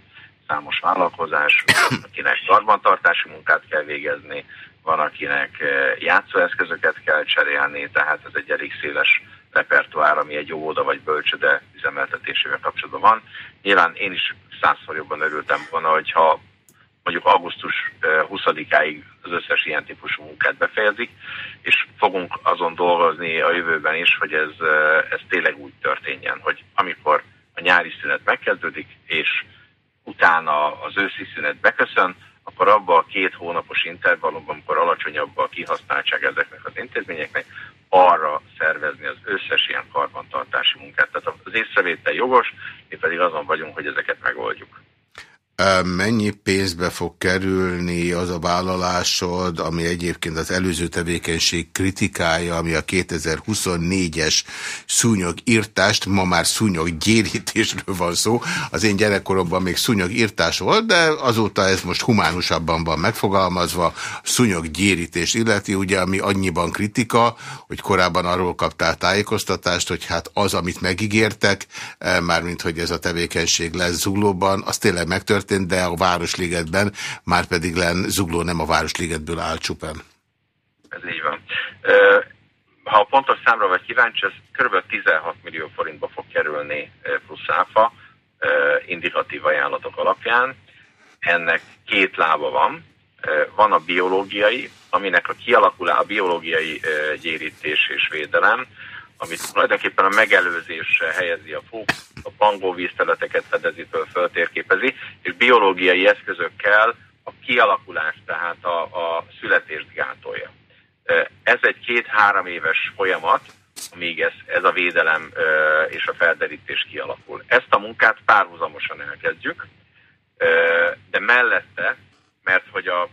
S4: számos vállalkozás, akinek karbantartási munkát kell végezni, van, akinek játszóeszközöket kell cserélni, tehát ez egy elég széles repertoár, ami egy óvoda vagy bölcsöde üzemeltetésével kapcsolatban van. Nyilván én is százszor jobban örültem volna, hogyha mondjuk augusztus 20-áig az összes ilyen típusú munkát befejezik, és fogunk azon dolgozni a jövőben is, hogy ez, ez tényleg úgy történjen, hogy amikor a nyári szünet megkezdődik, és utána az őszi szünet beköszön, akkor abban a két hónapos intervallumban, amikor alacsonyabb a kihasználtság ezeknek az intézményeknek, arra szervezni az összes ilyen karbantartási munkát. Tehát az észrevétel jogos, mi pedig azon vagyunk, hogy ezeket megoldjuk.
S1: Mennyi pénzbe fog kerülni az a vállalásod, ami egyébként az előző tevékenység kritikája, ami a 2024-es szúnyogírtást, ma már szúnyoggyérítésről van szó. Az én gyerekkoromban még szúnyogírtás volt, de azóta ez most humánusabban van megfogalmazva. Szúnyoggyérítés illeti, ugye, ami annyiban kritika, hogy korábban arról kaptál tájékoztatást, hogy hát az, amit megígértek, mármint hogy ez a tevékenység lesz Zuglóban, az tényleg megtörtént történt, de a Városligetben, már pedig len Zugló nem a Városligetből áll csupán.
S4: Ez így van. Ha a pontos számra vagy kíváncsi, ez kb. 16 millió forintba fog kerülni plusz áfa indikatív ajánlatok alapján. Ennek két lába van. Van a biológiai, aminek a kialakulá a biológiai gyérítés és védelem, amit tulajdonképpen a megelőzésre helyezi a fókusz, a pangó vízteleteket fedezi föl, föltérképezi, és biológiai eszközökkel a kialakulást, tehát a, a születést gátolja. Ez egy két-három éves folyamat, amíg ez, ez a védelem és a felderítés kialakul. Ezt a munkát párhuzamosan elkezdjük, de mellette, mert hogy a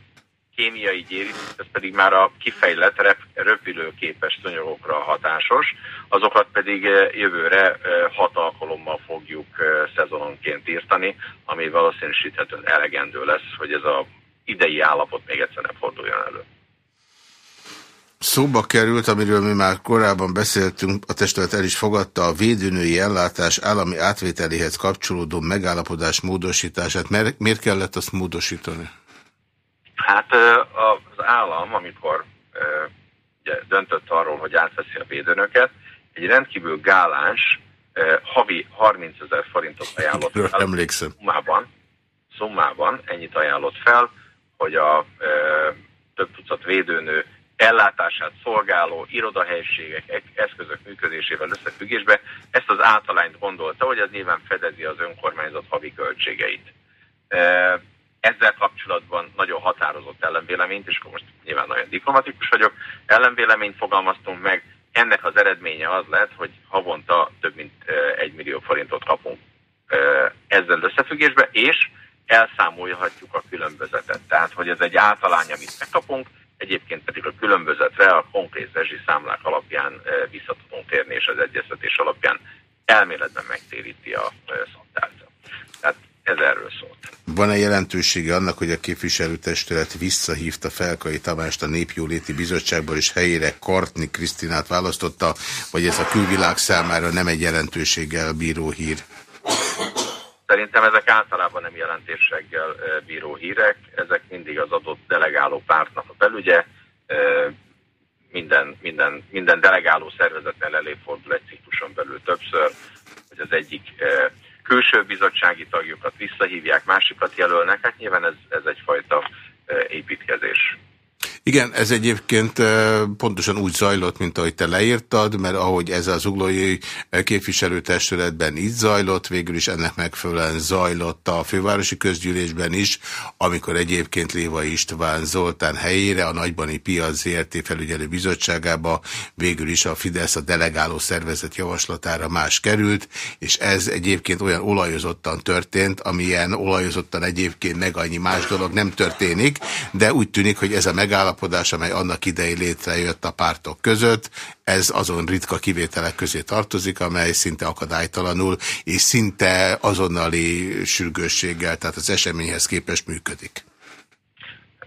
S4: kémiai gyérítés, ez pedig már a kifejlett rep, röpülőképes szonyogokra hatásos, azokat pedig jövőre hat alkalommal fogjuk szezononként írtani, ami valószínűsíthetően elegendő lesz, hogy ez a idei állapot még egyszer nem forduljon elő.
S1: Szóba került, amiről mi már korábban beszéltünk, a testület el is fogadta a védőnői ellátás állami átvételéhez kapcsolódó megállapodás módosítását. Miért kellett azt módosítani?
S4: Hát az állam, amikor ugye, döntött arról, hogy átveszi a védőnöket, egy rendkívül gáláns havi 30 ezer forintot ajánlott fel.
S1: Emlékszem.
S4: Szumában, szumában ennyit ajánlott fel, hogy a több tucat védőnő ellátását szolgáló irodahelyiségek, eszközök működésével összefüggésbe ezt az általányt gondolta, hogy ez nyilván fedezi az önkormányzat havi költségeit. Ezzel kapcsolatban nagyon határozott ellenvéleményt, és akkor most nyilván nagyon diplomatikus vagyok, ellenvéleményt fogalmaztunk meg, ennek az eredménye az lett, hogy havonta több mint egy millió forintot kapunk ezzel összefüggésbe, és elszámolhatjuk a különbözetet. Tehát, hogy ez egy általány, amit megkapunk, egyébként pedig a különbözetre a konkrét számlák alapján vissza tudunk térni, és az egyeztetés alapján elméletben megtéríti a szantárca. Tehát ez erről szólt.
S1: Van-e jelentősége annak, hogy a képviselőtestület visszahívta Felkai Tamást a Népjóléti Bizottságból, és helyére Kartni Krisztinát választotta, vagy ez a külvilág számára nem egy jelentőséggel bíró hír?
S4: Szerintem ezek általában nem jelentéseggel bíró hírek, ezek mindig az adott delegáló pártnak a belügye, minden, minden, minden delegáló szervezetnél előfordul egy cikluson belül többször, hogy az egyik külső bizottsági tagjukat visszahívják, másikat jelölnek, hát nyilván ez, ez egyfajta építkezés.
S1: Igen, ez egyébként pontosan úgy zajlott, mint ahogy te leírtad, mert ahogy ez az uglói képviselőtestületben így zajlott, végül is ennek megfelelően zajlott a fővárosi közgyűlésben is, amikor egyébként Léva István Zoltán helyére a Nagybani Piac ZRT felügyelő bizottságába végül is a Fidesz a delegáló szervezet javaslatára más került, és ez egyébként olyan olajozottan történt, amilyen olajozottan egyébként meg annyi más dolog nem történik, de úgy tűnik, hogy ez a megállapodás megállapodás, amely annak idején létrejött a pártok között, ez azon ritka kivételek közé tartozik, amely szinte akadálytalanul és szinte azonnali sürgősséggel, tehát az eseményhez képest működik.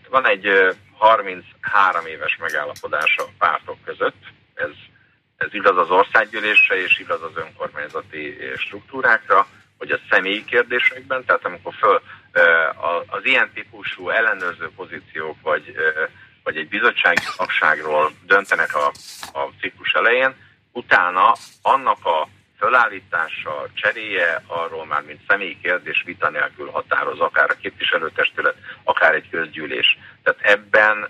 S4: Van egy 33 éves megállapodás a pártok között, ez, ez igaz az országgyűlésre és igaz az önkormányzati struktúrákra, hogy a személyi kérdésekben, tehát amikor föl az ilyen típusú ellenőrző pozíciók vagy vagy egy bizottsági tagságról döntenek a, a ciklus elején, utána annak a fölállítása, cseréje arról már, mint személyi kérdés vita nélkül határoz, akár a képviselőtestület, akár egy közgyűlés. Tehát ebben,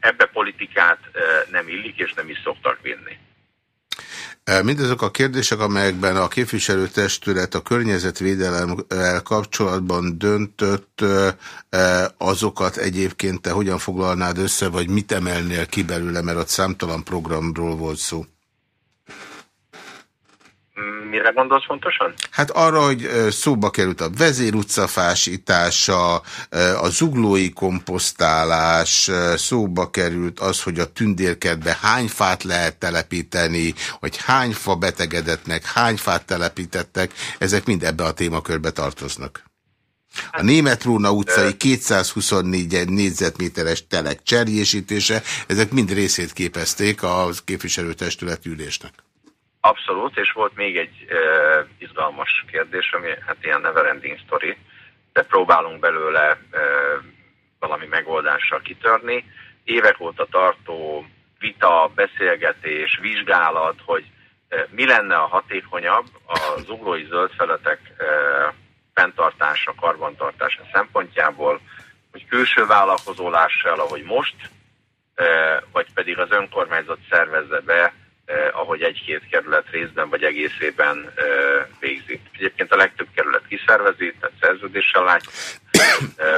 S4: ebbe politikát nem illik és nem is szoktak vinni.
S1: Mindezek a kérdések, amelyekben a képviselőtestület a környezetvédelemmel kapcsolatban döntött, azokat egyébként te hogyan foglalnád össze, vagy mit emelnél ki belőle, mert ott számtalan programról volt szó?
S4: Mire gondolsz pontosan?
S1: Hát arra, hogy szóba került a vezérutcafásítása, a zuglói komposztálás, szóba került az, hogy a tündérkedbe hány fát lehet telepíteni, hogy hány fa betegedett meg, hány fát telepítettek, ezek mind ebbe a témakörbe tartoznak. A Német Róna utcai 224 négyzetméteres telek cserjésítése, ezek mind részét képezték a képviselőtestület ülésnek.
S4: Abszolút, és volt még egy uh, izgalmas kérdés, ami hát ilyen neverending story, de próbálunk belőle uh, valami megoldással kitörni. Évek óta tartó vita, beszélgetés, vizsgálat, hogy uh, mi lenne a hatékonyabb a zuglói zöld feletek uh, fenntartása, karbantartása szempontjából, hogy külső vállalkozolással, ahogy most, vagy pedig az önkormányzat szervezze be eh, ahogy egy-két kerület részben vagy egészében eh, végzi. Egyébként a legtöbb kerület kiszervezi, tehát szerződéssel látja. Eh,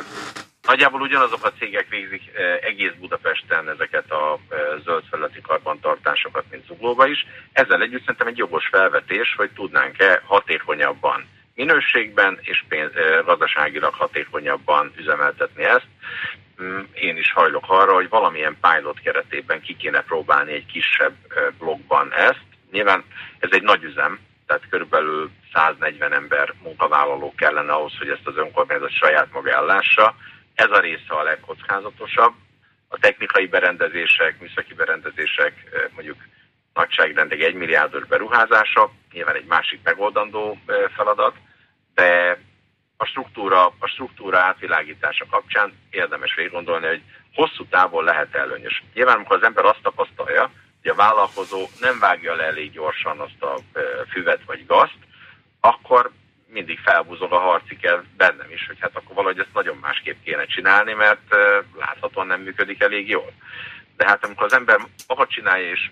S4: nagyjából ugyanazok a cégek végzik eh, egész Budapesten ezeket a eh, zöld felületi karbantartásokat, mint Zuglóba is. Ezzel együtt szerintem egy jogos felvetés, hogy tudnánk-e hatékonyabban minőségben és pénz, eh, gazdaságilag hatékonyabban üzemeltetni ezt. Mm, én is hajlok arra, hogy valamilyen pilot keretében ki kéne próbálni egy kisebb blogban ezt. Nyilván ez egy nagy üzem, tehát körülbelül 140 ember munkavállaló kellene ahhoz, hogy ezt az önkormányzat saját maga ellássa. Ez a része a legkockázatosabb. A technikai berendezések, műszaki berendezések mondjuk nagyságrendeg egy milliárdos beruházása, nyilván egy másik megoldandó feladat, de a struktúra, a struktúra átvilágítása kapcsán érdemes végig gondolni, hogy hosszú távon lehet előnyös. Nyilván, amikor az ember azt tapasztalja, hogy a vállalkozó nem vágja le elég gyorsan azt a füvet vagy gazt, akkor mindig felbúzog a harci kell bennem is, hogy hát akkor valahogy ezt nagyon másképp kéne csinálni, mert láthatóan nem működik elég jól. De hát amikor az ember maga csinálja és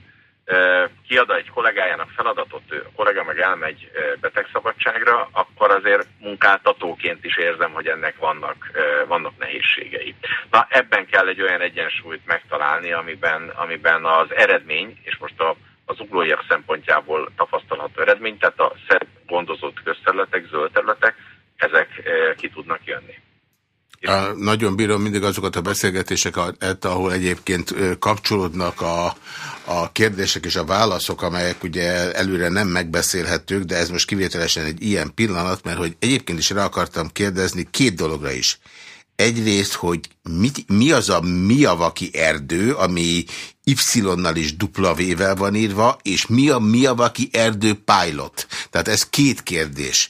S4: kiad egy kollégájának feladatot, a kollega meg elmegy betegszabadságra, akkor azért munkáltatóként is érzem, hogy ennek vannak, vannak nehézségei. Na ebben kell egy olyan egyensúlyt megtalálni, amiben, amiben az eredmény, és most a, az uglóiak szempontjából tapasztalható eredmény, tehát a szebb gondozott közterületek, zöld területek, ezek ki tudnak jönni.
S1: A, nagyon bírom mindig azokat a beszélgetéseket, ahol egyébként kapcsolódnak a, a kérdések és a válaszok, amelyek ugye előre nem megbeszélhetők, de ez most kivételesen egy ilyen pillanat, mert hogy egyébként is rá akartam kérdezni két dologra is. Egyrészt, hogy mit, mi az a miavaki erdő, ami Y-nal és W-vel van írva, és mi a miavaki erdő pilot? Tehát ez két kérdés,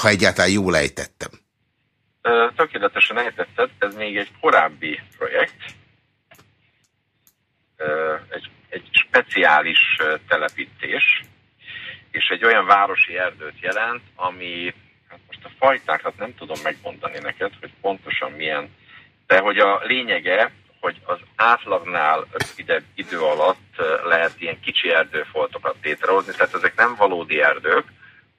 S1: ha egyáltalán jól ejtettem.
S4: Tökéletesen ejtetted, ez még egy korábbi projekt, egy, egy speciális telepítés, és egy olyan városi erdőt jelent, ami, hát most a fajtákat nem tudom megmondani neked, hogy pontosan milyen, de hogy a lényege, hogy az átlagnál rövidebb idő alatt lehet ilyen kicsi erdőfoltokat létrehozni, tehát ezek nem valódi erdők,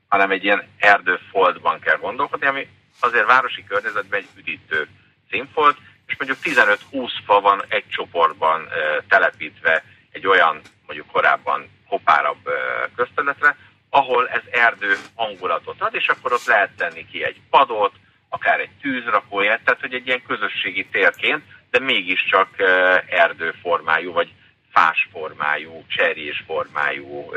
S4: hanem egy ilyen erdőfoltban kell gondolkodni, ami azért városi környezetben egy üdítő színfolt, és mondjuk 15-20 fa van egy csoportban telepítve egy olyan, mondjuk korábban kopárabb közterületre, ahol ez erdő hangulatot ad, és akkor ott lehet tenni ki egy padot, akár egy tűzrakóját, tehát hogy egy ilyen közösségi térként, de mégiscsak erdőformájú, vagy fás formájú, cserjés formájú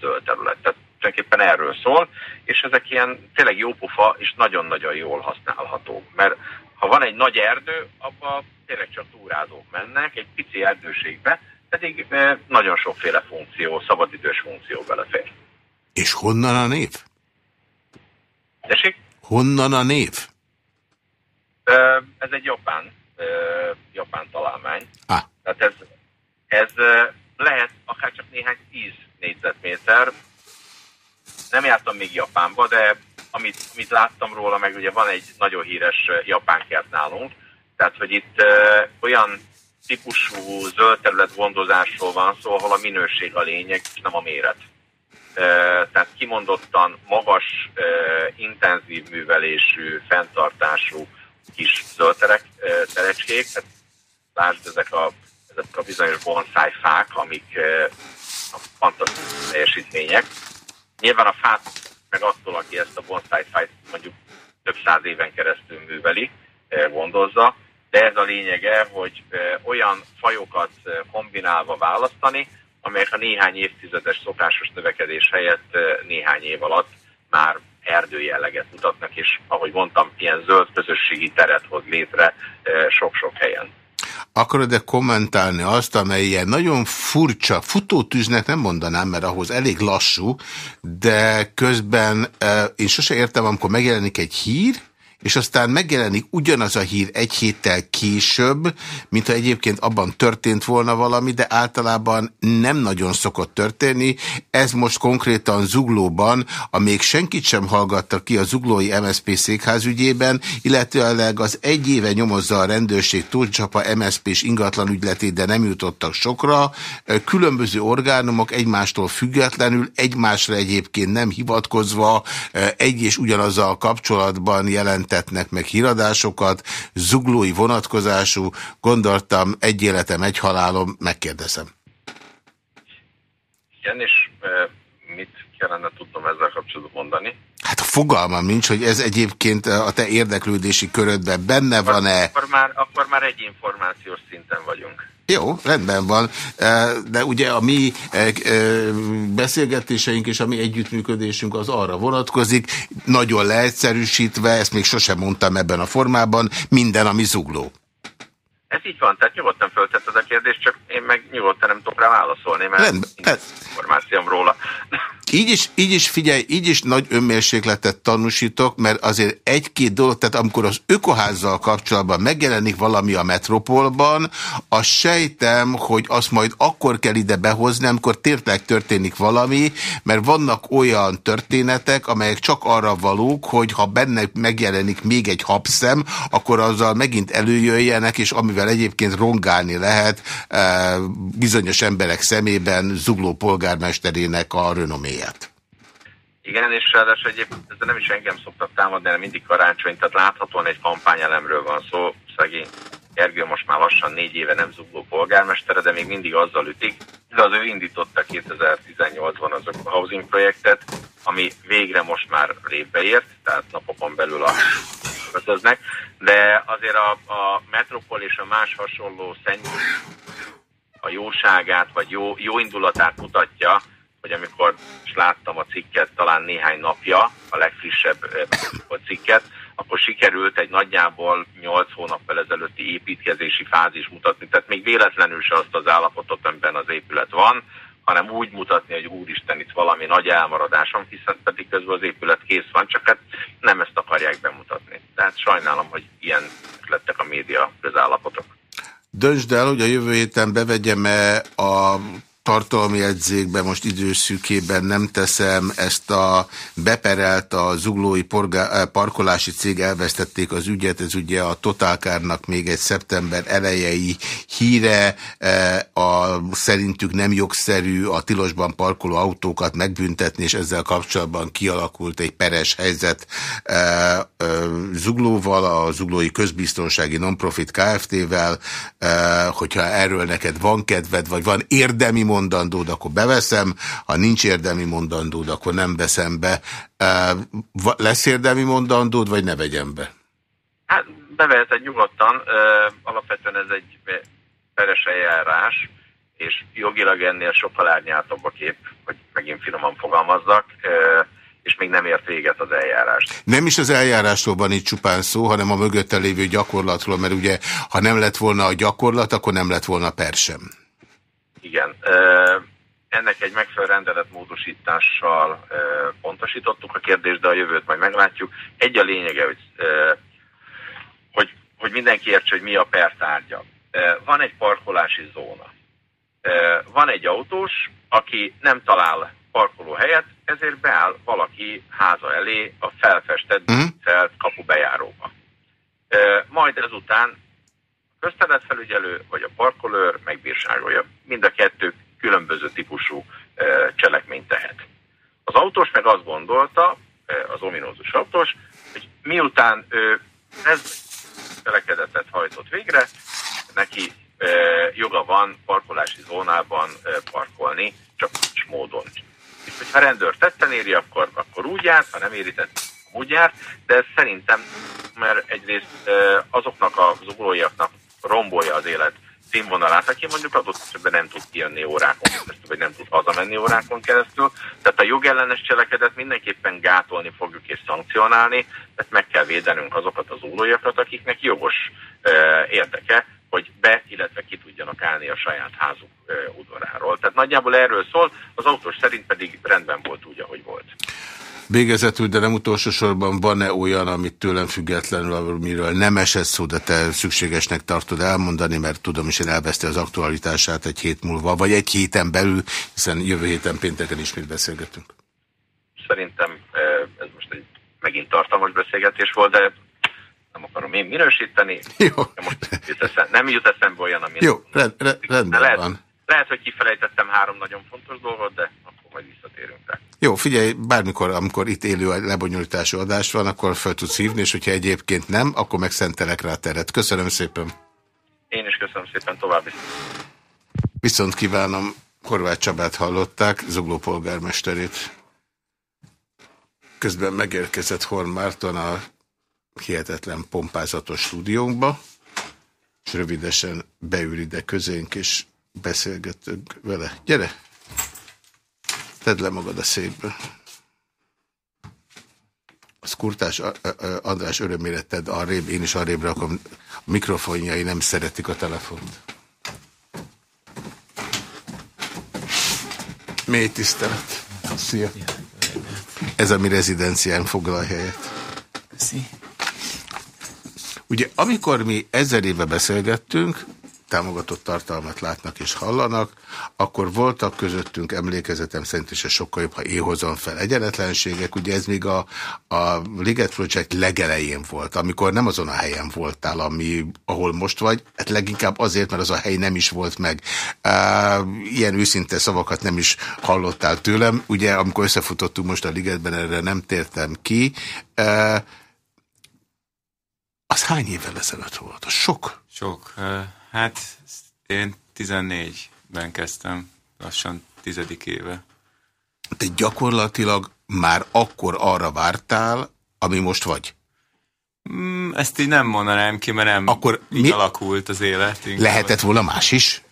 S4: zöld terület. Tehát tulajdonképpen erről szól, és ezek ilyen tényleg jópofa és nagyon-nagyon jól használhatók. Mert ha van egy nagy erdő, abba tényleg csak túrázók mennek, egy pici erdőségbe, pedig eh, nagyon sokféle funkció, szabadidős funkció belefér.
S1: És honnan a név?
S4: Tessék?
S1: Honnan a név?
S4: Ez egy japán, japán találmány.
S1: Ah.
S4: Tehát ez, ez lehet akár csak néhány tíz négyzetméter, nem jártam még Japánba, de amit, amit láttam róla, meg ugye van egy nagyon híres japán kert nálunk, tehát hogy itt olyan típusú zöld terület gondozásról van szó, ahol a minőség a lényeg, és nem a méret. Tehát kimondottan magas, intenzív művelésű, fenntartású kis zöldterek, terecskék, tehát lásd ezek a, ezek a bizonyos bonsai fák, amik a fantasztikus teljesítmények, Nyilván a fát meg attól, aki ezt a bonsai fájt mondjuk több száz éven keresztül műveli, gondozza, de ez a lényege, hogy olyan fajokat kombinálva választani, amelyek a néhány évtizedes szokásos növekedés helyett néhány év alatt már erdőjelleget mutatnak, és ahogy mondtam, ilyen zöld közösségi teret hoz létre sok-sok helyen.
S1: Akarod-e kommentálni azt, amely ilyen nagyon furcsa, futótűznek nem mondanám, mert ahhoz elég lassú, de közben én sose értem, amikor megjelenik egy hír, és aztán megjelenik ugyanaz a hír egy héttel később, mint ha egyébként abban történt volna valami, de általában nem nagyon szokott történni. Ez most konkrétan Zuglóban, a még senkit sem hallgattak ki a Zuglói MSZP székházügyében, illetőleg az egy éve nyomozza a rendőrség túlcsapa MSZP-s ingatlan ügyletét, de nem jutottak sokra. Különböző orgánumok egymástól függetlenül, egymásra egyébként nem hivatkozva, egy és ugyanazzal kapcsolatban jelent hirdetnek meg híradásokat, zuglói vonatkozású, gondoltam egy életem, egy halálom, megkérdezem.
S4: Igen, és e, mit kellene tudnom ezzel kapcsolatban mondani?
S1: Hát a fogalmam nincs, hogy ez egyébként a te érdeklődési körödben benne van-e?
S4: Akkor már, akkor már egy információs szinten vagyunk.
S1: Jó, rendben van, de ugye a mi beszélgetéseink és a mi együttműködésünk az arra vonatkozik, nagyon leegyszerűsítve, ezt még sosem mondtam ebben a formában, minden, ami zugló.
S4: Ez így van, tehát nyugodtan föltetted a kérdést, csak én meg nyugodtan nem tudok rá válaszolni, mert
S1: Rendben.
S4: információm róla.
S1: Így is, így is figyelj, így is nagy önmérsékletet tanúsítok, mert azért egy-két dolog, tehát amikor az ökoházzal kapcsolatban megjelenik valami a metropolban, azt sejtem, hogy azt majd akkor kell ide behozni, amikor tényleg történik valami, mert vannak olyan történetek, amelyek csak arra valók, hogy ha benne megjelenik még egy habszem, akkor azzal megint előjöjjenek, és amivel egyébként rongálni lehet eh, bizonyos emberek szemében zugló polgármesterének a renoméját.
S4: Igen, és ráadásul egyébként ezzel nem is engem szoktak támadni, hanem mindig karácsony, tehát láthatóan egy kampányelemről van szó. Szegény Gergő most már lassan négy éve nem zugló polgármestere, de még mindig azzal ütik. De az ő indította 2018-ban az a housing projektet, ami végre most már lépbe ért, tehát napokon belül a kötöznek, de azért a, a Metropol és a más hasonló szennyű a jóságát, vagy jó, jó indulatát mutatja, hogy amikor is láttam a cikket talán néhány napja, a legfrissebb a cikket, akkor sikerült egy nagyjából 8 hónappal ezelőtti építkezési fázis mutatni. Tehát még véletlenül se azt az állapotot, amiben az épület van, hanem úgy mutatni, hogy úristen, itt valami nagy elmaradásom, hiszen pedig közben az épület kész van, csak hát nem ezt akarják bemutatni. Tehát sajnálom, hogy ilyen lettek a média közállapotok.
S1: Döntsd el, hogy a jövő héten bevegyem-e a tartalmi edzékbe most időszűkében nem teszem, ezt a beperelt a zuglói eh, parkolási cég elvesztették az ügyet, ez ugye a Totálkárnak még egy szeptember elejei híre, eh, a szerintük nem jogszerű a tilosban parkoló autókat megbüntetni, és ezzel kapcsolatban kialakult egy peres helyzet eh, zuglóval, a zuglói közbiztonsági nonprofit Kft-vel, hogyha erről neked van kedved, vagy van érdemi mondandód, akkor beveszem, ha nincs érdemi mondandód, akkor nem veszem be. Lesz érdemi mondandód, vagy ne vegyem be?
S4: Hát beveheted nyugodtan. Alapvetően ez egy peres eljárás, és jogilag ennél sokkal árnyáltabb a kép, hogy megint finoman fogalmazzak, és még nem ért véget az eljárás.
S1: Nem is az eljárásról van itt csupán szó, hanem a mögötte lévő gyakorlatról, mert ugye, ha nem lett volna a gyakorlat, akkor nem lett volna per sem.
S4: Igen. Ennek egy megfelelő rendelet módosítással pontosítottuk a kérdést, de a jövőt majd meglátjuk. Egy a lényege, hogy, hogy, hogy mindenki értse, hogy mi a pertárgya. Van egy parkolási zóna. Van egy autós, aki nem talál parkolóhelyet, ezért beáll valaki háza elé a felfestett mm. kapubejáróba. Majd ezután közterületfelügyelő vagy a parkolőr megbírságolja. Mind a kettő különböző típusú cselekményt tehet. Az autós meg azt gondolta, az ominózus autós, hogy miután ő ez cselekedetet hajtott végre, neki joga van parkolási zónában parkolni, csak nincs módon. És hogyha rendőr tetten éri, akkor, akkor úgy jár, ha nem éri tetten, úgy jár, de szerintem, mert egyrészt azoknak a zuglóiaknak rombolja az élet színvonalát, aki mondjuk adott esetben nem tud kijönni órákon keresztül, vagy nem tud hazamenni órákon keresztül. Tehát a jogellenes cselekedet mindenképpen gátolni fogjuk és szankcionálni, tehát meg kell védenünk azokat az ólójakat, akiknek jogos e, érdeke, hogy be, illetve ki tudjanak állni a saját házuk e, udvaráról. Tehát nagyjából erről szól, az autós szerint pedig rendben volt úgy, ahogy volt.
S1: Végezetül, de nem utolsó sorban van-e olyan, amit tőlem függetlenül, amiről nem esett szó, de te szükségesnek tartod elmondani, mert tudom is, hogy elveszte az aktualitását egy hét múlva, vagy egy héten belül, hiszen jövő héten pénteken ismét beszélgetünk.
S4: Szerintem ez most egy megint tartalmas beszélgetés volt, de nem akarom én minősíteni.
S1: Jó.
S4: Most jut eszem, nem jut eszembe olyan, ami...
S1: Jó, rend, rend, rendben
S4: lehet,
S1: van.
S4: Lehet, hogy kifelejtettem három nagyon fontos dolgot, de majd visszatérünk rá.
S1: Jó, figyelj, bármikor, amikor itt élő lebonyolítású adás van, akkor fel tudsz hívni, és hogyha egyébként nem, akkor megszentelek rá teret. Köszönöm szépen.
S4: Én is köszönöm szépen, további.
S1: Viszont kívánom, Horváth Csabát hallották, Zugló polgármesterét. Közben megérkezett Horn Márton a hihetetlen pompázatos stúdiónkba, és rövidesen beül ide közénk, és beszélgetünk vele. Gyere! Tedd le magad a székbe. Az Kurtás András örömére tedd arrébb, én is arrébb rakom. A mikrofonjai nem szeretik a telefont. Mély tisztelet. Szia. Ez a mi rezidencián foglal helyet.
S5: Köszi.
S1: Ugye amikor mi ezer éve beszélgettünk, támogatott tartalmat látnak és hallanak, akkor voltak közöttünk emlékezetem szerint is sokkal jobb, ha én hozom fel egyenetlenségek. Ugye ez még a, a Liget Project legelején volt, amikor nem azon a helyen voltál, ami, ahol most vagy, hát leginkább azért, mert az a hely nem is volt meg. Ilyen őszinte szavakat nem is hallottál tőlem. Ugye, amikor összefutottunk most a Ligetben, erre nem tértem ki. Az hány évvel ezelőtt volt? Az sok?
S5: Sok. Hát én 14-ben kezdtem, lassan tizedik éve.
S1: Te gyakorlatilag már akkor arra vártál, ami most vagy?
S5: Mm, ezt így nem mondanám ki, mert nem akkor mi? alakult az élet.
S1: Inkább. Lehetett volna más is?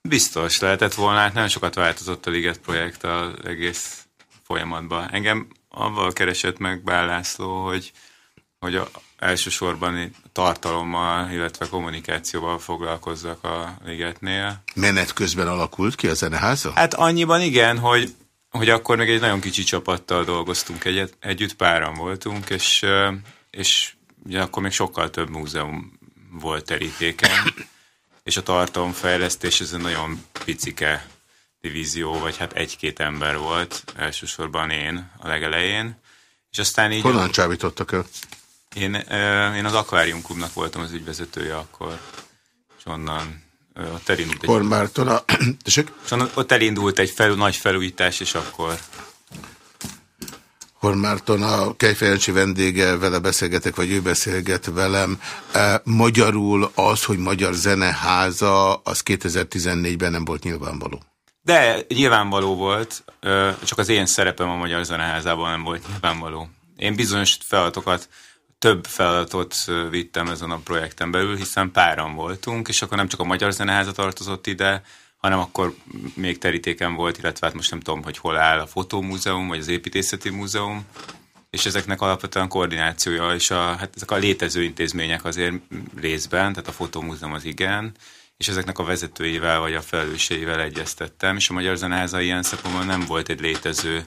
S5: Biztos lehetett volna, hát nagyon sokat változott a Liget projekt az egész folyamatban. Engem avval keresett meg Bál László, hogy, hogy a, elsősorban tartalommal, illetve kommunikációval foglalkozzak a ligetnél.
S1: Menet közben alakult ki a zeneháza?
S5: Hát annyiban igen, hogy, hogy akkor még egy nagyon kicsi csapattal dolgoztunk egyet, együtt, páran voltunk, és, és ugye akkor még sokkal több múzeum volt terítéken, és a tartalomfejlesztés ez egy nagyon picike divízió, vagy hát egy-két ember volt, elsősorban én a legelején. És aztán így...
S1: Honnan csábítottak el?
S5: Én, én az Aquarium Klubnak voltam az ügyvezetője akkor, és onnan ott elindult egy...
S1: Kormárton a...
S5: onnan, ott elindult egy fel, nagy felújítás, és akkor...
S1: Hormárton a Kejfejancsi vendége, vele beszélgetek, vagy ő beszélget velem. Magyarul az, hogy Magyar Zeneháza, az 2014-ben nem volt nyilvánvaló.
S5: De nyilvánvaló volt, csak az én szerepem a Magyar Zeneházában nem volt nyilvánvaló. Én bizonyos feladatokat több feladatot vittem ezen a projekten belül, hiszen páran voltunk, és akkor nem csak a Magyar Zeneháza tartozott ide, hanem akkor még terítéken volt, illetve hát most nem tudom, hogy hol áll a Fotómúzeum, vagy az Építészeti Múzeum, és ezeknek alapvetően koordinációja, és a, hát ezek a létező intézmények azért részben, tehát a Fotómúzeum az igen, és ezeknek a vezetőivel vagy a felelősségével egyeztettem, és a Magyar Zeneháza ilyen szempontból nem volt egy létező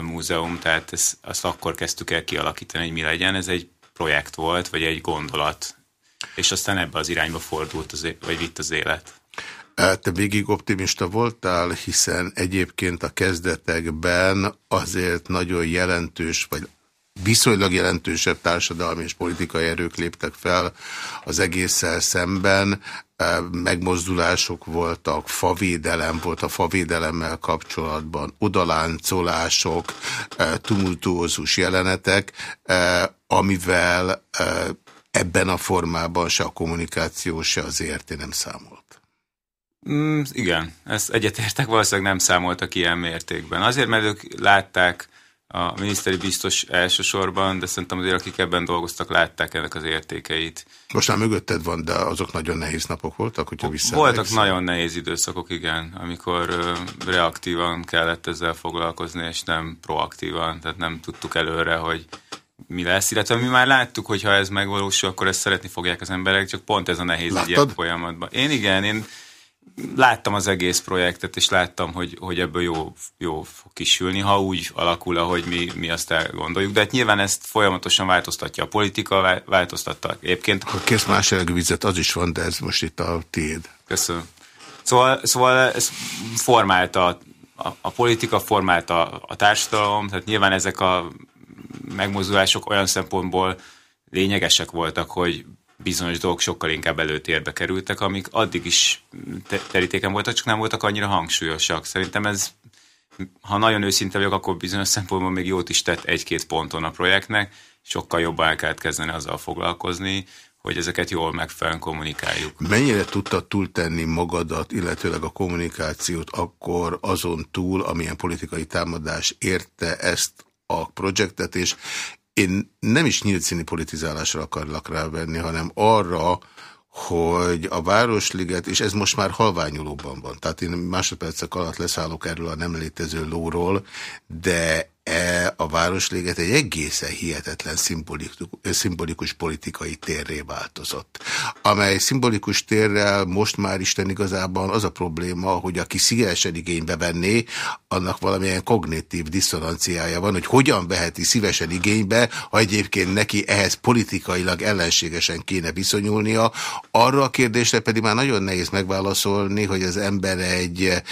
S5: múzeum, tehát ezt, azt akkor kezdtük el kialakítani, hogy mi legyen. Ez egy projekt volt, vagy egy gondolat, és aztán ebbe az irányba fordult, az, vagy vitt az élet.
S1: Te végig optimista voltál, hiszen egyébként a kezdetekben azért nagyon jelentős, vagy viszonylag jelentősebb társadalmi és politikai erők léptek fel az egésszel szemben megmozdulások voltak, favédelem volt a favédelemmel kapcsolatban, odaláncolások, tumultuózus jelenetek, amivel ebben a formában se a kommunikáció, se az érté nem számolt.
S5: Mm, igen, ezt egyetértek, valószínűleg nem számoltak ilyen mértékben. Azért, mert ők látták a miniszteri biztos elsősorban, de szerintem azért, akik ebben dolgoztak, látták ennek az értékeit.
S1: Most már mögötted van, de azok nagyon nehéz napok voltak, hogyha vissza.
S5: Voltak nagyon nehéz időszakok, igen, amikor ö, reaktívan kellett ezzel foglalkozni, és nem proaktívan, tehát nem tudtuk előre, hogy mi lesz, illetve mi már láttuk, hogy ha ez megvalósul, akkor ezt szeretni fogják az emberek, csak pont ez a nehéz egy ilyen folyamatban. Én igen, én láttam az egész projektet, és láttam, hogy, hogy ebből jó, jó fog kisülni, ha úgy alakul, ahogy mi, mi azt elgondoljuk. De hát nyilván ezt folyamatosan változtatja a politika, változtatta egyébként.
S1: Ha kész más vizet, az is van, de ez most itt a tiéd.
S5: Köszönöm. Szóval, szóval ez formálta, a, a politika formálta a társadalom, tehát nyilván ezek a megmozdulások olyan szempontból lényegesek voltak, hogy bizonyos dolgok sokkal inkább előtérbe kerültek, amik addig is terítéken voltak, csak nem voltak annyira hangsúlyosak. Szerintem ez, ha nagyon őszinte vagyok, akkor bizonyos szempontból még jót is tett egy-két ponton a projektnek, sokkal jobban el kellett kezdeni azzal foglalkozni, hogy ezeket jól megfelelően kommunikáljuk.
S1: Mennyire tudtad túltenni magadat, illetőleg a kommunikációt akkor azon túl, amilyen politikai támadás érte ezt a projektet, és én nem is nyílt színi politizálásra akarlak rávenni, hanem arra, hogy a Városliget, és ez most már halványulóban van, tehát én másodpercek alatt leszállok erről a nem létező lóról, de e, a Városléget egy egészen hihetetlen szimbolikus, szimbolikus politikai térré változott. Amely szimbolikus térrel most már Isten igazában az a probléma, hogy aki szívesen igénybe venné, annak valamilyen kognitív diszonanciája van, hogy hogyan veheti szívesen igénybe, ha egyébként neki ehhez politikailag ellenségesen kéne viszonyulnia. Arra a kérdésre pedig már nagyon nehéz megválaszolni, hogy az ember egy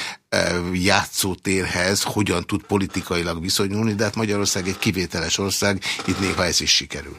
S1: játszótérhez hogyan tud politikailag viszonyulni, de hát Magyarország egy kivételes ország, itt néha ez is sikerül.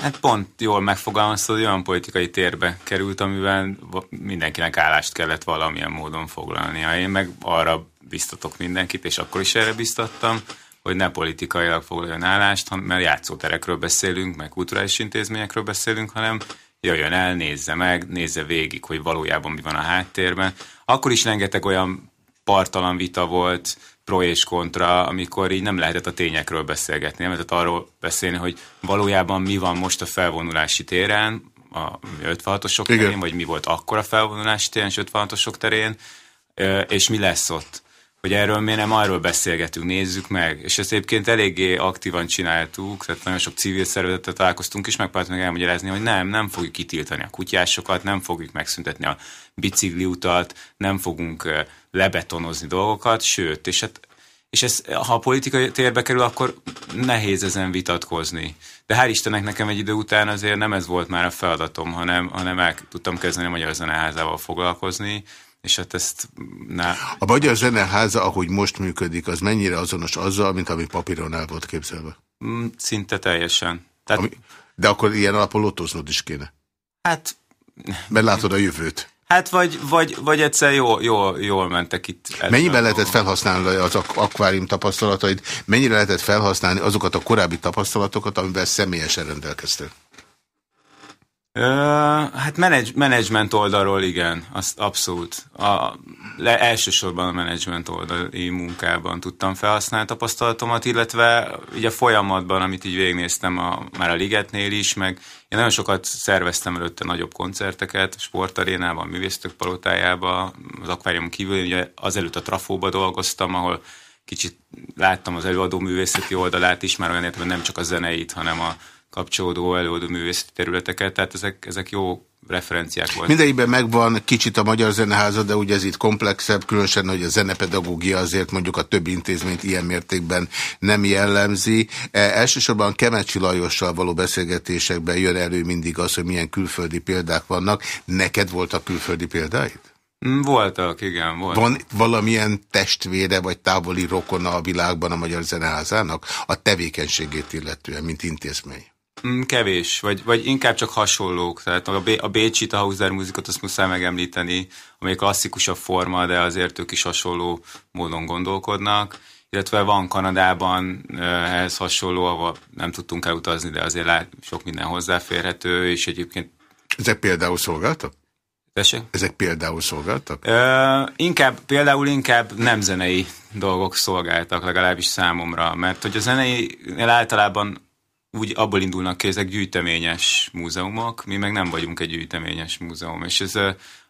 S5: Hát pont jól megfogalmaztad, hogy olyan politikai térbe került, amiben mindenkinek állást kellett valamilyen módon foglalnia. Én meg arra biztatok mindenkit, és akkor is erre biztattam, hogy ne politikailag foglaljon állást, mert játszóterekről beszélünk, meg kulturális intézményekről beszélünk, hanem jöjjön el, nézze meg, nézze végig, hogy valójában mi van a háttérben. Akkor is rengeteg olyan partalan vita volt, pro és kontra, amikor így nem lehetett a tényekről beszélgetni, nem lehetett arról beszélni, hogy valójában mi van most a felvonulási téren, a 56-osok terén, vagy mi volt akkor a felvonulási téren és 56-osok terén, és mi lesz ott hogy erről mi nem arról beszélgetünk, nézzük meg. És ezt egyébként eléggé aktívan csináltuk, tehát nagyon sok civil szervezetet találkoztunk, és megpróbáltuk meg elmagyarázni, hogy nem, nem fogjuk kitiltani a kutyásokat, nem fogjuk megszüntetni a bicikliutat, nem fogunk lebetonozni dolgokat, sőt, és hát és ez, ha a politikai térbe kerül, akkor nehéz ezen vitatkozni. De hál' Istennek nekem egy idő után azért nem ez volt már a feladatom, hanem, hanem el tudtam kezdeni a Magyar Zeneházával foglalkozni, és hát ezt... Ne...
S1: A Magyar Zeneháza, ahogy most működik, az mennyire azonos azzal, mint ami papíron el volt képzelve?
S5: Mm, szinte teljesen. Tehát... Ami...
S1: De akkor ilyen alapon lotoznod is kéne.
S5: Hát...
S1: Mert látod a jövőt.
S5: Hát vagy, vagy, vagy egyszer jól, jól, jól mentek itt.
S1: Mennyiben lehetett felhasználni az akvárium tapasztalatait, mennyire lehetett felhasználni azokat a korábbi tapasztalatokat, amivel személyesen rendelkeztél?
S5: Hát menedz, menedzsment oldalról igen, azt abszolút. A, le, elsősorban a menedzsment oldali munkában tudtam felhasználni tapasztalatomat, illetve ugye a folyamatban, amit így végignéztem a, már a Ligetnél is, meg én nagyon sokat szerveztem előtte nagyobb koncerteket, sportarénában, művésztök palotájában, az akvárium kívül, ugye azelőtt a Trafóba dolgoztam, ahol kicsit láttam az előadó művészeti oldalát is, már olyan értelemben nem csak a zeneit, hanem a kapcsolódó előadó művészeti területeket, tehát ezek, ezek jó referenciák voltak.
S1: Mindegyikben megvan kicsit a Magyar Zeneháza, de ugye ez itt komplexebb, különösen, hogy a zenepedagógia azért mondjuk a több intézményt ilyen mértékben nem jellemzi. E, elsősorban Kemecsi Lajossal való beszélgetésekben jön elő mindig az, hogy milyen külföldi példák vannak. Neked voltak külföldi példáid?
S5: Mm, voltak, igen. Voltak.
S1: Van valamilyen testvére vagy távoli rokona a világban a Magyar Zeneházának a tevékenységét illetően, mint intézmény?
S5: Mm, kevés, vagy, vagy inkább csak hasonlók. Tehát a, B, a Bécsit, a Hauser muzikot azt muszáj megemlíteni, amely klasszikusabb forma, de azért ők is hasonló módon gondolkodnak. Illetve van Kanadában ehhez hasonló, ahol nem tudtunk elutazni, de azért lát, sok minden hozzáférhető, és egyébként...
S1: Ezek például szolgáltak?
S5: Tessék?
S1: Ezek például szolgáltak?
S5: Ö, inkább, például inkább nem zenei dolgok szolgáltak, legalábbis számomra, mert hogy a zenei általában úgy abból indulnak ki, ezek gyűjteményes múzeumok, mi meg nem vagyunk egy gyűjteményes múzeum, és ez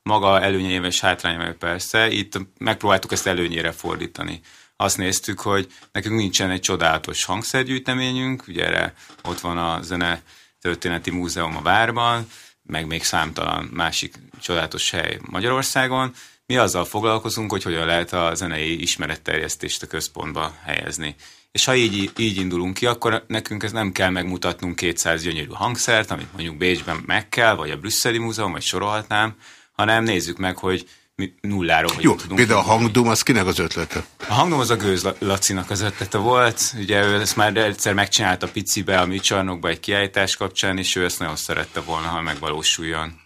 S5: maga előnyeivel és hátrányával persze, itt megpróbáltuk ezt előnyére fordítani. Azt néztük, hogy nekünk nincsen egy csodálatos hangszergyűjteményünk, ugye erre ott van a Zene Történeti Múzeum a Várban, meg még számtalan másik csodálatos hely Magyarországon. Mi azzal foglalkozunk, hogy hogyan lehet a zenei ismeretterjesztést a központba helyezni. És ha így, így indulunk ki, akkor nekünk ez nem kell megmutatnunk 200 gyönyörű hangszert, amit mondjuk Bécsben meg kell, vagy a Brüsszeli Múzeum, vagy sorolhatnám, hanem nézzük meg, hogy mi nulláról
S1: Jó, tudunk például a hangdom, az kinek az ötlete?
S5: A hangdom az a Gőz Lacinak az ötlete volt. Ugye ő ezt már egyszer megcsinálta picibe a műcsarnokba egy kiállítás kapcsán, és ő ezt nagyon szerette volna, ha megvalósuljon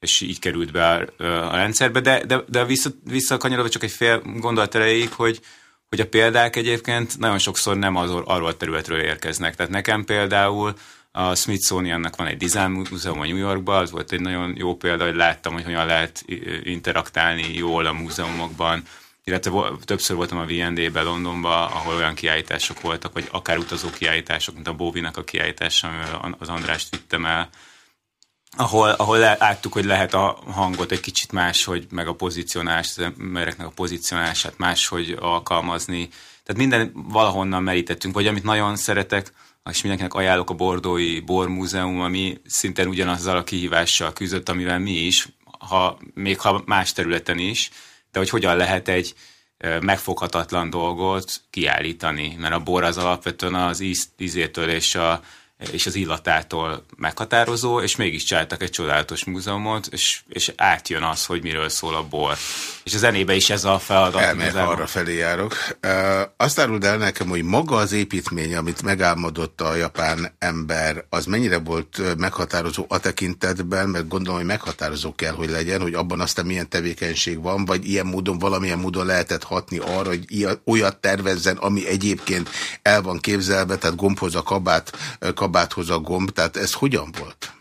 S5: és így került be a, a rendszerbe, de, de, de vissza, visszakanyarodva csak egy fél gondolat erejéig, hogy, hogy a példák egyébként nagyon sokszor nem az, arról a területről érkeznek. Tehát nekem például a Smithsoniannak van egy design múzeum a New Yorkban, az volt egy nagyon jó példa, hogy láttam, hogy hogyan lehet interaktálni jól a múzeumokban, illetve többször voltam a VND-ben Londonban, ahol olyan kiállítások voltak, vagy akár utazó kiállítások, mint a Bóvinak a kiállítása, amivel az Andrást vittem el, ahol, ahol láttuk, hogy lehet a hangot egy kicsit máshogy, meg a pozicionást, az embereknek a pozicionálását máshogy alkalmazni. Tehát minden valahonnan merítettünk, vagy amit nagyon szeretek, és mindenkinek ajánlok a Bordói Bormúzeum, ami szintén ugyanazzal a kihívással küzdött, amivel mi is, ha, még ha más területen is, de hogy hogyan lehet egy megfoghatatlan dolgot kiállítani, mert a bor az alapvetően az íz, ízétől és a és az illatától meghatározó, és mégis csináltak egy csodálatos múzeumot, és, és átjön az, hogy miről szól a bor. És a zenébe is ez a feladat.
S1: Elmegyek, arra felé járok. Uh, azt áruld el nekem, hogy maga az építmény, amit megálmodott a japán ember, az mennyire volt meghatározó a tekintetben, mert gondolom, hogy meghatározó kell, hogy legyen, hogy abban aztán milyen tevékenység van, vagy ilyen módon, valamilyen módon lehetett hatni arra, hogy ilyen, olyat tervezzen, ami egyébként el van képzelve, tehát gombhoz a kabát, kabát kabáthoz a gomb, tehát ez hogyan volt?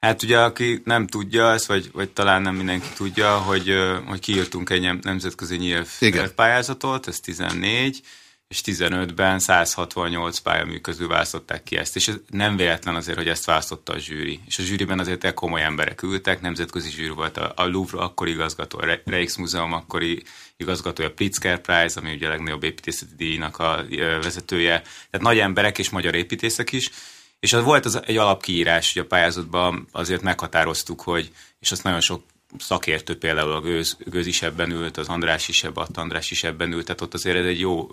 S5: Hát ugye, aki nem tudja ezt, vagy, vagy talán nem mindenki tudja, hogy, hogy kiírtunk egy nemzetközi nyilvpályázatot, ez 14, és 15-ben 168 pályamű közül választották ki ezt, és ez nem véletlen azért, hogy ezt választotta a zsűri. És a zsűriben azért komoly emberek ültek, nemzetközi zsűri volt a, a Louvre akkori igazgató, a Rijksmuseum akkori igazgatója, Pritzker Prize, ami ugye a legnagyobb építészeti díjnak a vezetője, tehát nagy emberek és magyar építészek is, és az volt az egy alapkiírás, hogy a pályázatban azért meghatároztuk, hogy, és azt nagyon sok szakértő, például a Gőz, Gőz is ebben ült, az András is ebben, a András is ebben ült, tehát ott azért ez egy jó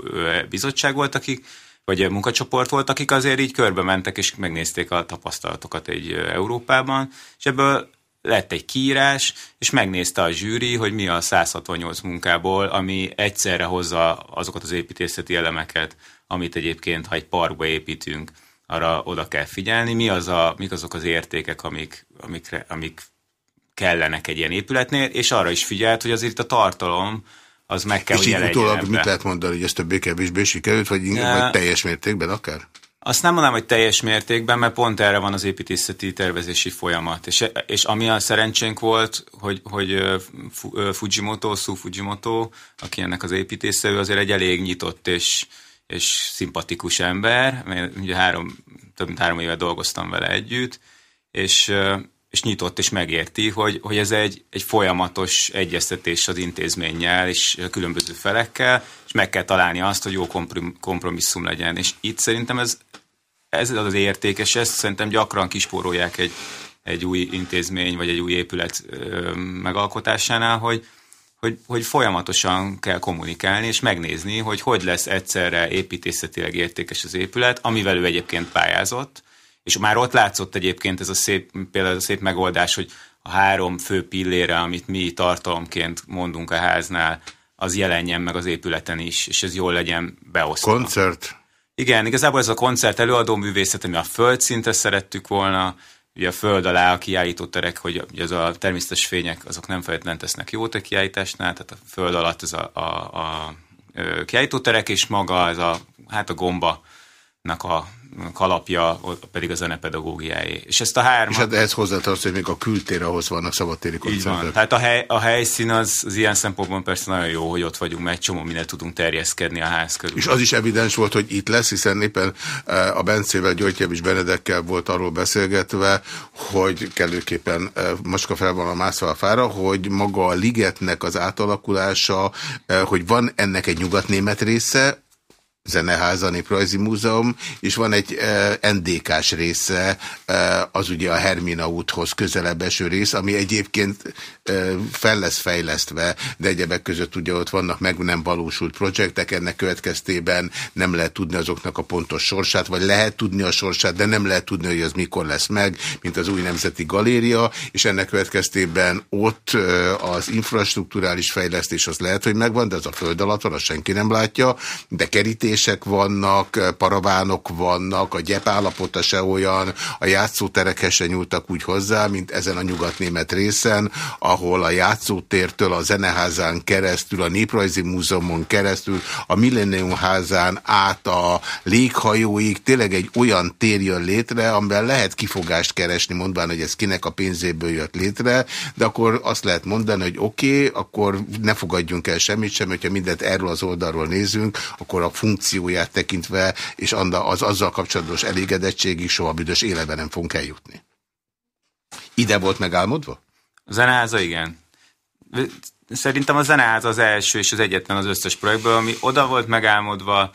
S5: bizottság volt, akik, vagy munkacsoport volt, akik azért így körbe mentek, és megnézték a tapasztalatokat egy Európában, és ebből lett egy kiírás, és megnézte a zsűri, hogy mi a 168 munkából, ami egyszerre hozza azokat az építészeti elemeket, amit egyébként, ha egy parkba építünk, arra oda kell figyelni, mi az a, mik azok az értékek, amik, amikre, amik kellenek egy ilyen épületnél, és arra is figyelt, hogy azért a tartalom az meg kell,
S1: és hogy jelenjen utólag mit lehet mondani, hogy ez többé-kevésbé sikerült, vagy, inkább, vagy teljes mértékben akár?
S5: Azt nem mondanám, hogy teljes mértékben, mert pont erre van az építészeti tervezési folyamat. És, és ami a szerencsénk volt, hogy, hogy Fujimoto, Su Fujimoto, aki ennek az építésze, ő azért egy elég nyitott és, és szimpatikus ember, mert ugye három, több mint három éve dolgoztam vele együtt, és, és nyitott és megérti, hogy, hogy ez egy, egy folyamatos egyeztetés az intézménnyel és különböző felekkel, és meg kell találni azt, hogy jó kompromisszum legyen. És itt szerintem ez, ez az értékes, ezt szerintem gyakran kispórolják egy, egy új intézmény vagy egy új épület megalkotásánál, hogy, hogy, hogy folyamatosan kell kommunikálni, és megnézni, hogy hogy lesz egyszerre építészetileg értékes az épület, amivel ő egyébként pályázott, és már ott látszott egyébként ez a szép, például a szép megoldás, hogy a három fő pillére, amit mi tartalomként mondunk a háznál, az jelenjen meg az épületen is, és ez jól legyen beosztva.
S1: Koncert.
S5: Igen, igazából ez a koncert előadó művészet, ami a földszintre szerettük volna, ugye a föld alá a kiállítóterek, hogy ugye az a természetes fények, azok nem feltétlenül tesznek jót a kiállításnál, tehát a föld alatt ez a, a, a kiállítóterek, és maga ez a, hát a gomba a kalapja, pedig a zenepedagógiáé. És ezt a hármat...
S1: És hát ehhez hozzátartozik, hogy még a kültér, ahhoz vannak szabadtéri koncertek.
S5: Így van. Tehát a, hely, a helyszín az, az ilyen szempontból persze nagyon jó, hogy ott vagyunk, mert egy csomó mindent tudunk terjeszkedni a ház körül.
S1: És az is evidens volt, hogy itt lesz, hiszen éppen eh, a Bencével, Györgyevics Benedekkel volt arról beszélgetve, hogy kellőképpen eh, macska fel van a mászva a fára, hogy maga a ligetnek az átalakulása, eh, hogy van ennek egy nyugatnémet része, Zeneháza Néprajzi Múzeum, és van egy uh, NDK-s része, uh, az ugye a Hermina úthoz közelebb eső rész, ami egyébként uh, fel lesz fejlesztve, de egyebek között ugye ott vannak meg nem valósult projektek, ennek következtében nem lehet tudni azoknak a pontos sorsát, vagy lehet tudni a sorsát, de nem lehet tudni, hogy az mikor lesz meg, mint az új Nemzeti Galéria, és ennek következtében ott uh, az infrastruktúrális fejlesztés az lehet, hogy megvan, de az a föld alatt van, azt senki nem látja, de kerítés ülések vannak, paravánok vannak, a gyep állapota se olyan, a játszóterekhez se nyúltak úgy hozzá, mint ezen a nyugatnémet részen, ahol a játszótértől a zeneházán keresztül, a Néprajzi Múzeumon keresztül, a Millennium házán át a léghajóig tényleg egy olyan tér jön létre, amiben lehet kifogást keresni, mondván, hogy ez kinek a pénzéből jött létre, de akkor azt lehet mondani, hogy oké, okay, akkor ne fogadjunk el semmit sem, hogyha mindent erről az oldalról nézünk, akkor a funkció funkcióját tekintve, és az azzal kapcsolatos elégedettségig soha büdös életben nem fogunk eljutni. Ide volt megálmodva?
S5: A zeneháza igen. Szerintem a zeneháza az első és az egyetlen az összes projektből, ami oda volt megálmodva,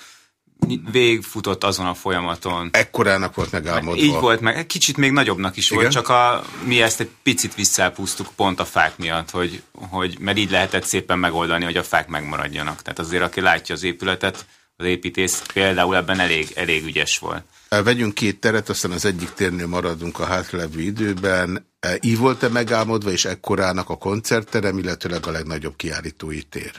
S5: végigfutott azon a folyamaton.
S1: Ekkorának volt megálmodva.
S5: Így volt meg, kicsit még nagyobbnak is Igen? volt, csak a, mi ezt egy picit visszapúztuk pont a fák miatt, hogy, hogy, mert így lehetett szépen megoldani, hogy a fák megmaradjanak. Tehát azért, aki látja az épületet, az építész például ebben elég, elég ügyes volt.
S1: Vegyünk két teret, aztán az egyik térnél maradunk a hátralevő időben. Így volt-e megálmodva, és ekkorának a koncertterem, illetőleg a legnagyobb kiállítói tér?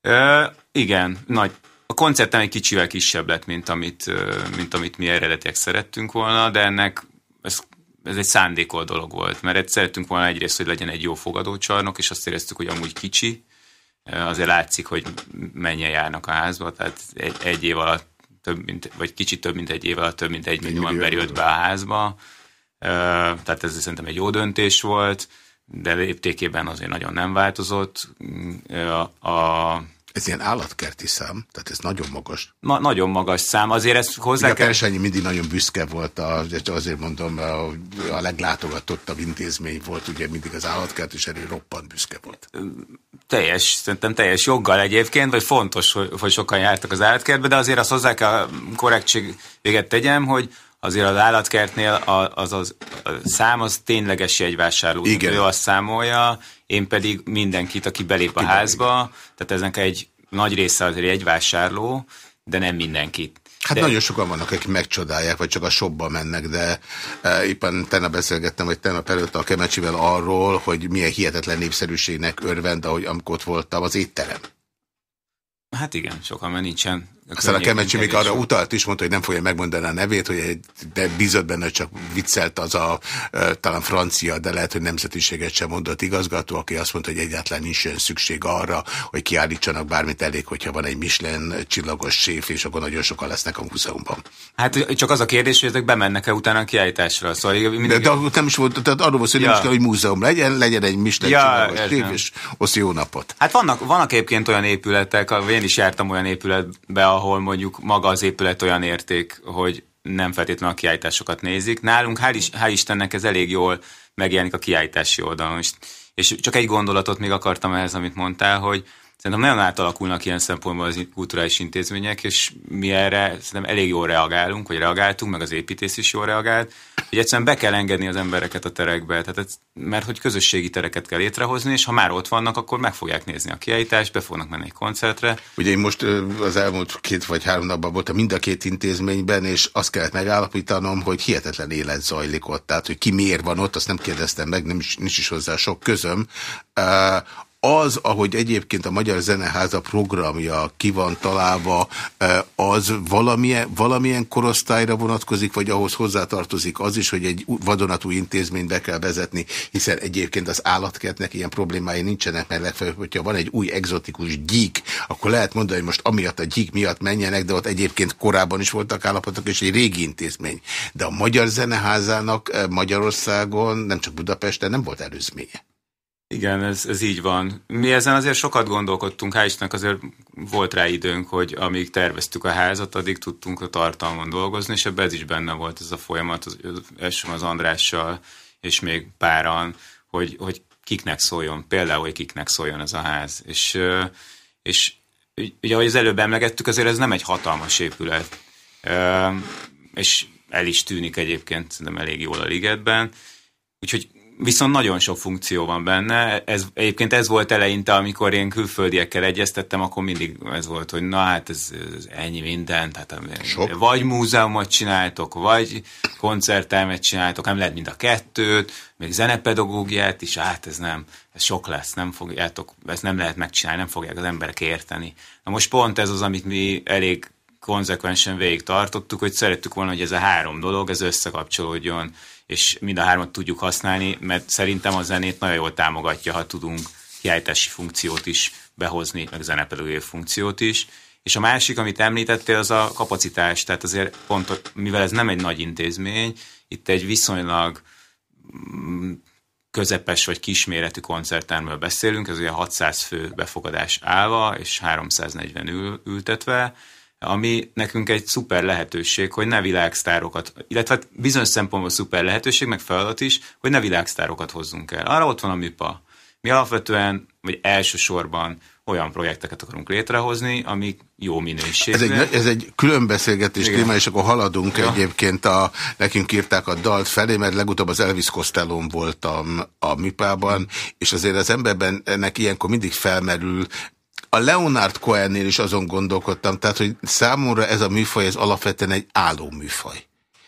S5: E, igen, nagy. A koncertem egy kicsivel kisebb lett, mint amit, mint amit mi eredetileg szerettünk volna, de ennek ez, ez egy szándékol dolog volt, mert szerettünk volna egyrészt, hogy legyen egy jó fogadócsarnok, és azt éreztük, hogy amúgy kicsi, azért látszik, hogy mennyien járnak a házba, tehát egy, egy év alatt több mint, vagy kicsit több mint egy év alatt több mint egy millió ember jött be a házba. Tehát ez szerintem egy jó döntés volt, de léptékében azért nagyon nem változott. A, a
S1: ez ilyen állatkerti szám, tehát ez nagyon magas.
S5: Na, nagyon magas szám, azért ezt hozzá
S1: kell... A mindig nagyon büszke volt, a, azért mondom, a, a leglátogatottabb intézmény volt, ugye mindig az állatkert, és erről roppant büszke volt.
S5: Teljes, szerintem teljes joggal egyébként, vagy fontos, hogy, hogy sokan jártak az állatkertbe, de azért azt hozzá kell korrektséget tegyem, hogy azért az állatkertnél az, az, a szám az tényleges jegyvásárló. Igen. Ő azt számolja, én pedig mindenkit, aki belép a házba, belép. tehát ezen egy nagy része azért jegyvásárló, de nem mindenkit.
S1: Hát de... nagyon sokan vannak, akik megcsodálják, vagy csak a shopba mennek, de e, éppen tenne beszélgettem, vagy tenne előtt a Kemecsivel arról, hogy milyen hihetetlen népszerűségnek örvend, ahogy amikor ott voltam, az étterem.
S5: Hát igen, sokan, mert nincsen
S1: aztán a Kemecsi még arra utalt is, mondta, hogy nem fogja megmondani a nevét, hogy de bízott benne, csak viccelt az a talán francia, de lehet, hogy nemzetiséget sem mondott igazgató, aki azt mondta, hogy egyáltalán nincs szükség arra, hogy kiállítsanak bármit elég, hogyha van egy Michelin csillagos séf, és akkor nagyon sokan lesznek a múzeumban.
S5: Hát csak az a kérdés, hogy ezek bemennek-e utána a kiállításra. Szóval mindig...
S1: de, de, nem is volt, tehát arról volt, hogy ja. nem is kell, hogy múzeum legyen, legyen egy Michelin ja, csillagos séf, és osz jó napot.
S5: Hát vannak, vannak egyébként olyan épületek, én is jártam olyan épületbe, ahol mondjuk maga az épület olyan érték, hogy nem feltétlenül a kiállításokat nézik. Nálunk, hál', is, hál Istennek ez elég jól megjelenik a kiállítási oldalon. És, és csak egy gondolatot még akartam ehhez, amit mondtál, hogy Szerintem nagyon átalakulnak ilyen szempontból az kulturális intézmények, és mi erre szerintem elég jól reagálunk, vagy reagáltunk, meg az építész is jól reagált, hogy egyszerűen be kell engedni az embereket a terekbe, tehát, mert hogy közösségi tereket kell létrehozni, és ha már ott vannak, akkor meg fogják nézni a kiállítást, be fognak menni egy koncertre.
S1: Ugye én most az elmúlt két vagy három napban voltam mind a két intézményben, és azt kellett megállapítanom, hogy hihetetlen élet zajlik ott, tehát hogy ki miért van ott, azt nem kérdeztem meg, nem is, nincs is hozzá sok közöm az, ahogy egyébként a Magyar Zeneháza programja ki van találva, az valamilyen, valamilyen korosztályra vonatkozik, vagy ahhoz hozzátartozik az is, hogy egy vadonatú intézményt be kell vezetni, hiszen egyébként az állatkertnek ilyen problémái nincsenek, mert legfeljebb, hogyha van egy új exotikus gyík, akkor lehet mondani, hogy most amiatt a gyík miatt menjenek, de ott egyébként korábban is voltak állapotok, és egy régi intézmény. De a Magyar Zeneházának Magyarországon, nem csak Budapesten nem volt előzménye.
S5: Igen, ez, ez így van. Mi ezen azért sokat gondolkodtunk, hál' Istennek azért volt rá időnk, hogy amíg terveztük a házat, addig tudtunk a tartalmon dolgozni, és ebben ez is benne volt ez a folyamat, az, az, az Andrással, és még páran, hogy, hogy kiknek szóljon, például, hogy kiknek szóljon ez a ház. És, és ugye, ahogy az előbb emlegettük, azért ez nem egy hatalmas épület. És el is tűnik egyébként, nem elég jól a ligetben. Úgyhogy Viszont nagyon sok funkció van benne. Ez, egyébként ez volt eleinte, amikor én külföldiekkel egyeztettem, akkor mindig ez volt, hogy na hát ez, ez ennyi minden, tehát sok. vagy múzeumot csináltok, vagy koncertelmet csináltok, nem lehet mind a kettőt, még zenepedagógiát is, hát ez nem, ez sok lesz, nem fogjátok, ezt nem lehet megcsinálni, nem fogják az emberek érteni. Na most pont ez az, amit mi elég konzekvensen végig tartottuk, hogy szerettük volna, hogy ez a három dolog, ez összekapcsolódjon és mind a hármat tudjuk használni, mert szerintem a zenét nagyon jól támogatja, ha tudunk kiállítási funkciót is behozni, meg zenepedagógiai funkciót is. És a másik, amit említettél, az a kapacitás. Tehát azért pont, mivel ez nem egy nagy intézmény, itt egy viszonylag mm, közepes vagy kisméretű koncerttermről beszélünk, ez ugye 600 fő befogadás állva, és 340 ül, ültetve, ami nekünk egy szuper lehetőség, hogy ne világsztárokat, illetve hát bizonyos szempontból szuper lehetőség, meg feladat is, hogy ne világsztárokat hozzunk el. Arra ott van a MIPA. Mi alapvetően, vagy elsősorban olyan projekteket akarunk létrehozni, amik jó minőségű.
S1: Ez egy, ez egy különbeszélgetés téma, és akkor haladunk ja. egyébként, a, nekünk írták a dalt felé, mert legutóbb az Elvis Costellón voltam a MIPA-ban, és azért az emberben ennek ilyenkor mindig felmerül, a Leonard Cohennél is azon gondolkodtam, tehát, hogy számomra ez a műfaj, ez alapvetően egy álló műfaj.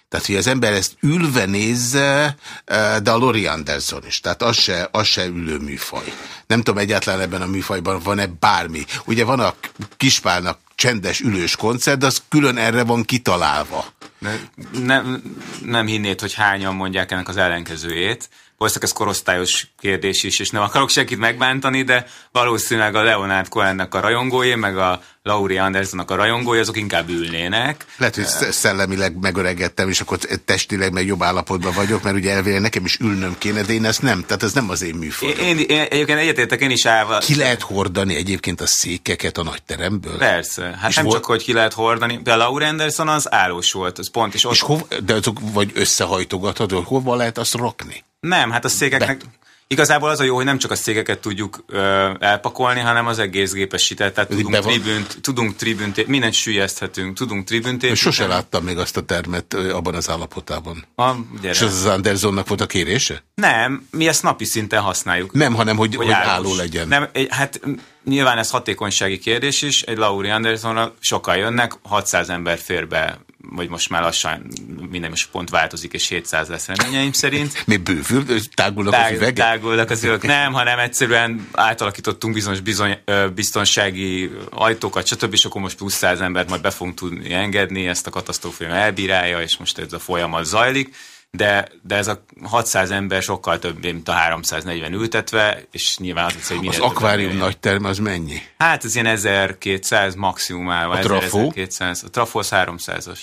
S1: Tehát, hogy az ember ezt ülve nézze, eh, de a Lori Anderson is. Tehát az se, az se ülő műfaj. Nem tudom egyáltalán ebben a műfajban van-e bármi. Ugye van a Kispálnak csendes ülős koncert, de az külön erre van kitalálva.
S5: Ne, nem, nem hinnéd, hogy hányan mondják ennek az ellenkezőjét valószínűleg ez korosztályos kérdés is, és nem akarok senkit megbántani, de valószínűleg a Leonard Cohennek a rajongói, meg a Laurie Andersonnak a rajongói, azok inkább ülnének.
S1: Lehet, hogy szellemileg megöregedtem, és akkor testileg meg jobb állapotban vagyok, mert ugye elvére nekem is ülnöm kéne, de én ezt nem, tehát ez nem az én műfajom.
S5: Én, én, egyébként egyetértek, én is állva.
S1: Ki lehet hordani egyébként a székeket a nagy teremből?
S5: Persze, hát és nem hol... csak, hogy ki lehet hordani, de a Laurie Anderson az állós volt, az pont is ott.
S1: És hov, de azok vagy összehajtogatható, hova lehet azt rakni?
S5: Nem, hát a székeknek... De... Igazából az a jó, hogy nem csak a székeket tudjuk ö, elpakolni, hanem az egész gépesített. Tehát tudunk tribünt, tudunk tribünt, mindent sűjeszthetünk, tudunk tribünt.
S1: Sose láttam még azt a termet abban az állapotában. A, És az az Andersonnak volt a kérése?
S5: Nem, mi ezt napi szinten használjuk.
S1: Nem, hanem hogy, hogy, hogy álló legyen.
S5: Nem, hát nyilván ez hatékonysági kérdés is. Egy Laurie Andersonra sokan jönnek, 600 ember fér be vagy most már lassan minden most pont változik, és 700 lesz reményeim szerint.
S1: Mi bővül? Tágulnak Tág, az üvegek?
S5: Tágulnak az üvegek. Nem, hanem egyszerűen átalakítottunk bizonyos bizony, biztonsági ajtókat, stb. és akkor most plusz 100 embert majd be fogunk tudni engedni, ezt a katasztrófa elbírálja, és most ez a folyamat zajlik de, de ez a 600 ember sokkal több, mint a 340 ültetve, és nyilván az, hogy
S1: Az akvárium nagy terme az mennyi?
S5: Hát ez ilyen 1200 maximumával.
S1: A trafó?
S5: 1200, a trafó az 300-as.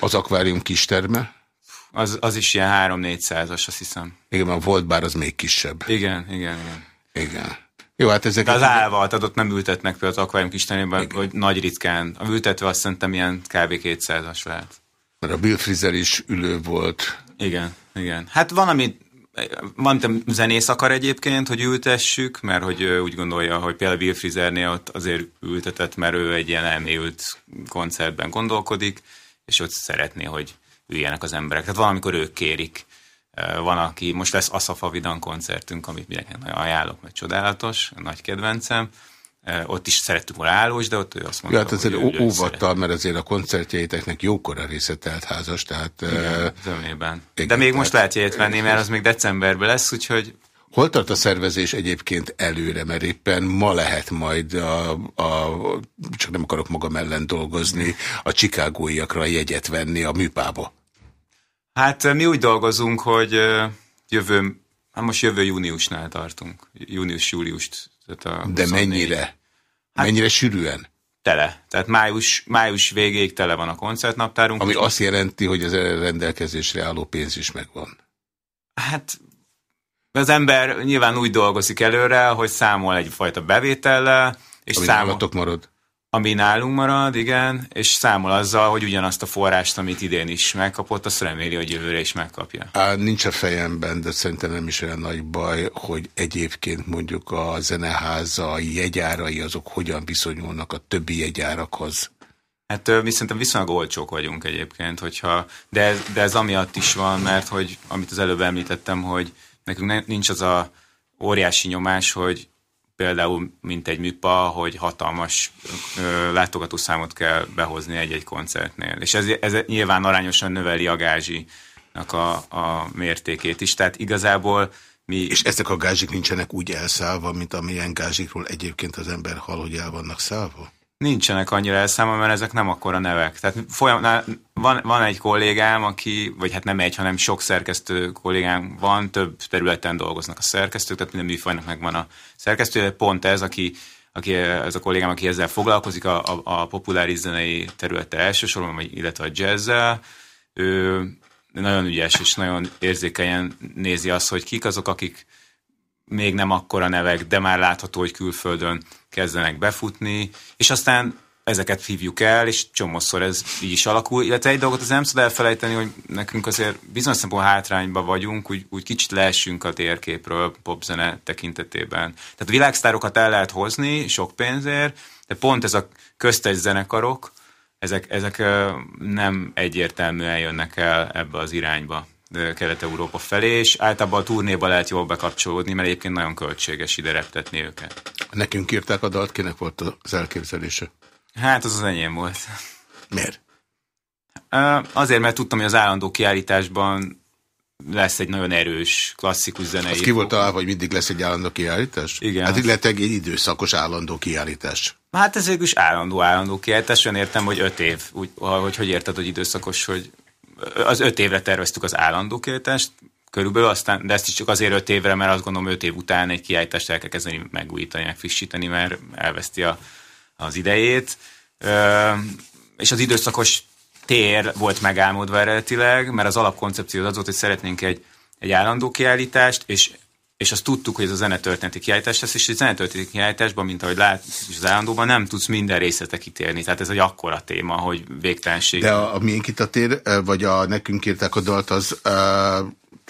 S1: Az akvárium kis terme?
S5: Az, az is ilyen 3-400-as, azt hiszem.
S1: Igen, a volt bár az még kisebb.
S5: Igen, igen, igen.
S1: Igen. Jó, hát ezek...
S5: De az tehát ott nem ültetnek például az akvárium kis termében, hogy nagy ritkán. A ültetve azt szerintem ilyen kb. 200-as lehet.
S1: Mert a Bill Frizer is ülő volt.
S5: Igen, igen. Hát van, amit van, amit zenész akar egyébként, hogy ültessük, mert hogy úgy gondolja, hogy például Bill Frizernél ott azért ültetett, mert ő egy ilyen elméült koncertben gondolkodik, és ott szeretné, hogy üljenek az emberek. Tehát valamikor ők kérik. Van, aki, most lesz Aszafa Vidan koncertünk, amit mindenkinek ajánlok, mert csodálatos, nagy kedvencem. Ott is szerettük volna állós, de ott ő azt mondta,
S1: ja, hát azért hogy óvattal, mert azért a koncertjeiteknek jókora részletelt házas, tehát...
S5: Igen, zömében. Igen, de még tehát, most lehet jegyet venni, mert az még decemberben lesz, úgyhogy...
S1: Hol tart a szervezés egyébként előre, mert éppen ma lehet majd, a, a, csak nem akarok magam ellen dolgozni, a csikágóiakra jegyet venni a műpába?
S5: Hát mi úgy dolgozunk, hogy jövő, hát most jövő júniusnál tartunk, június-júliust
S1: De mennyire? Hát, mennyire sűrűen?
S5: Tele. Tehát május, május végéig tele van a koncertnaptárunk.
S1: Ami azt jelenti, hogy az rendelkezésre álló pénz is megvan.
S5: Hát az ember nyilván úgy dolgozik előre, hogy számol egyfajta bevétellel.
S1: És Ami számol... marad
S5: ami nálunk marad, igen, és számol azzal, hogy ugyanazt a forrást, amit idén is megkapott, azt reméli, hogy jövőre is megkapja.
S1: Á, nincs a fejemben, de szerintem nem is olyan nagy baj, hogy egyébként mondjuk a zeneháza jegyárai azok hogyan viszonyulnak a többi jegyárakhoz.
S5: Hát mi szerintem viszonylag olcsók vagyunk egyébként, hogyha, de, de ez amiatt is van, mert hogy amit az előbb említettem, hogy nekünk nincs az a óriási nyomás, hogy például, mint egy műpa, hogy hatalmas látogatószámot kell behozni egy-egy koncertnél. És ez, ez nyilván arányosan növeli a gázsinak a, a mértékét is. Tehát igazából mi...
S1: És ezek a gázsik nincsenek úgy elszállva, mint amilyen gázsikról egyébként az ember hall, hogy el vannak szállva?
S5: Nincsenek annyira elszámolva, mert ezek nem akkora nevek. Tehát folyam, van, van egy kollégám, aki, vagy hát nem egy, hanem sok szerkesztő kollégám van, több területen dolgoznak a szerkesztők, tehát minden műfajnak megvan a szerkesztő, pont ez, aki, aki ez a kollégám, aki ezzel foglalkozik, a, a, a populáris zenei területe elsősorban, vagy, illetve a jazzzel, ő nagyon ügyes és nagyon érzékenyen nézi azt, hogy kik azok, akik még nem akkora nevek, de már látható, hogy külföldön kezdenek befutni, és aztán ezeket hívjuk el, és csomószor ez így is alakul. Illetve egy dolgot az nem szabad elfelejteni, hogy nekünk azért bizonyos szempontból hátrányban vagyunk, úgy, úgy kicsit leessünk a térképről popzene tekintetében. Tehát a világsztárokat el lehet hozni sok pénzért, de pont ez a köztes zenekarok, ezek, ezek nem egyértelműen jönnek el ebbe az irányba. Kelet-Európa felé, és általában a turnéba lehet jól bekapcsolódni, mert egyébként nagyon költséges ide reptetni őket.
S1: Nekünk írták a dalt, kinek volt az elképzelése?
S5: Hát az az enyém volt.
S1: Miért?
S5: Azért, mert tudtam, hogy az állandó kiállításban lesz egy nagyon erős, klasszikus zenei. Az
S1: ki volt találva, hogy mindig lesz egy állandó kiállítás?
S5: Igen.
S1: Hát illetve egy időszakos állandó kiállítás.
S5: Hát ez is állandó, állandó kiállítás. Olyan értem, hogy öt év. Úgy, hogy hogy érted, hogy időszakos, hogy az öt évre terveztük az állandó kiállítást, körülbelül, aztán, de ezt is csak azért öt évre, mert azt gondolom öt év után egy kiállítást el kell kezdeni megújítani, megfrissíteni, mert elveszti a, az idejét. És az időszakos tér volt megálmodva eredetileg, mert az alapkoncepció az volt, hogy szeretnénk egy, egy állandó kiállítást, és és azt tudtuk, hogy ez a zenetörténeti kiállítás lesz, és a zenetörténeti kiállításban, mint ahogy lát, és az állandóban nem tudsz minden részletek kitérni. Tehát ez egy akkora téma, hogy végtelenség.
S1: De a, a miénk itt a tér, vagy a nekünk írták a dalt, az,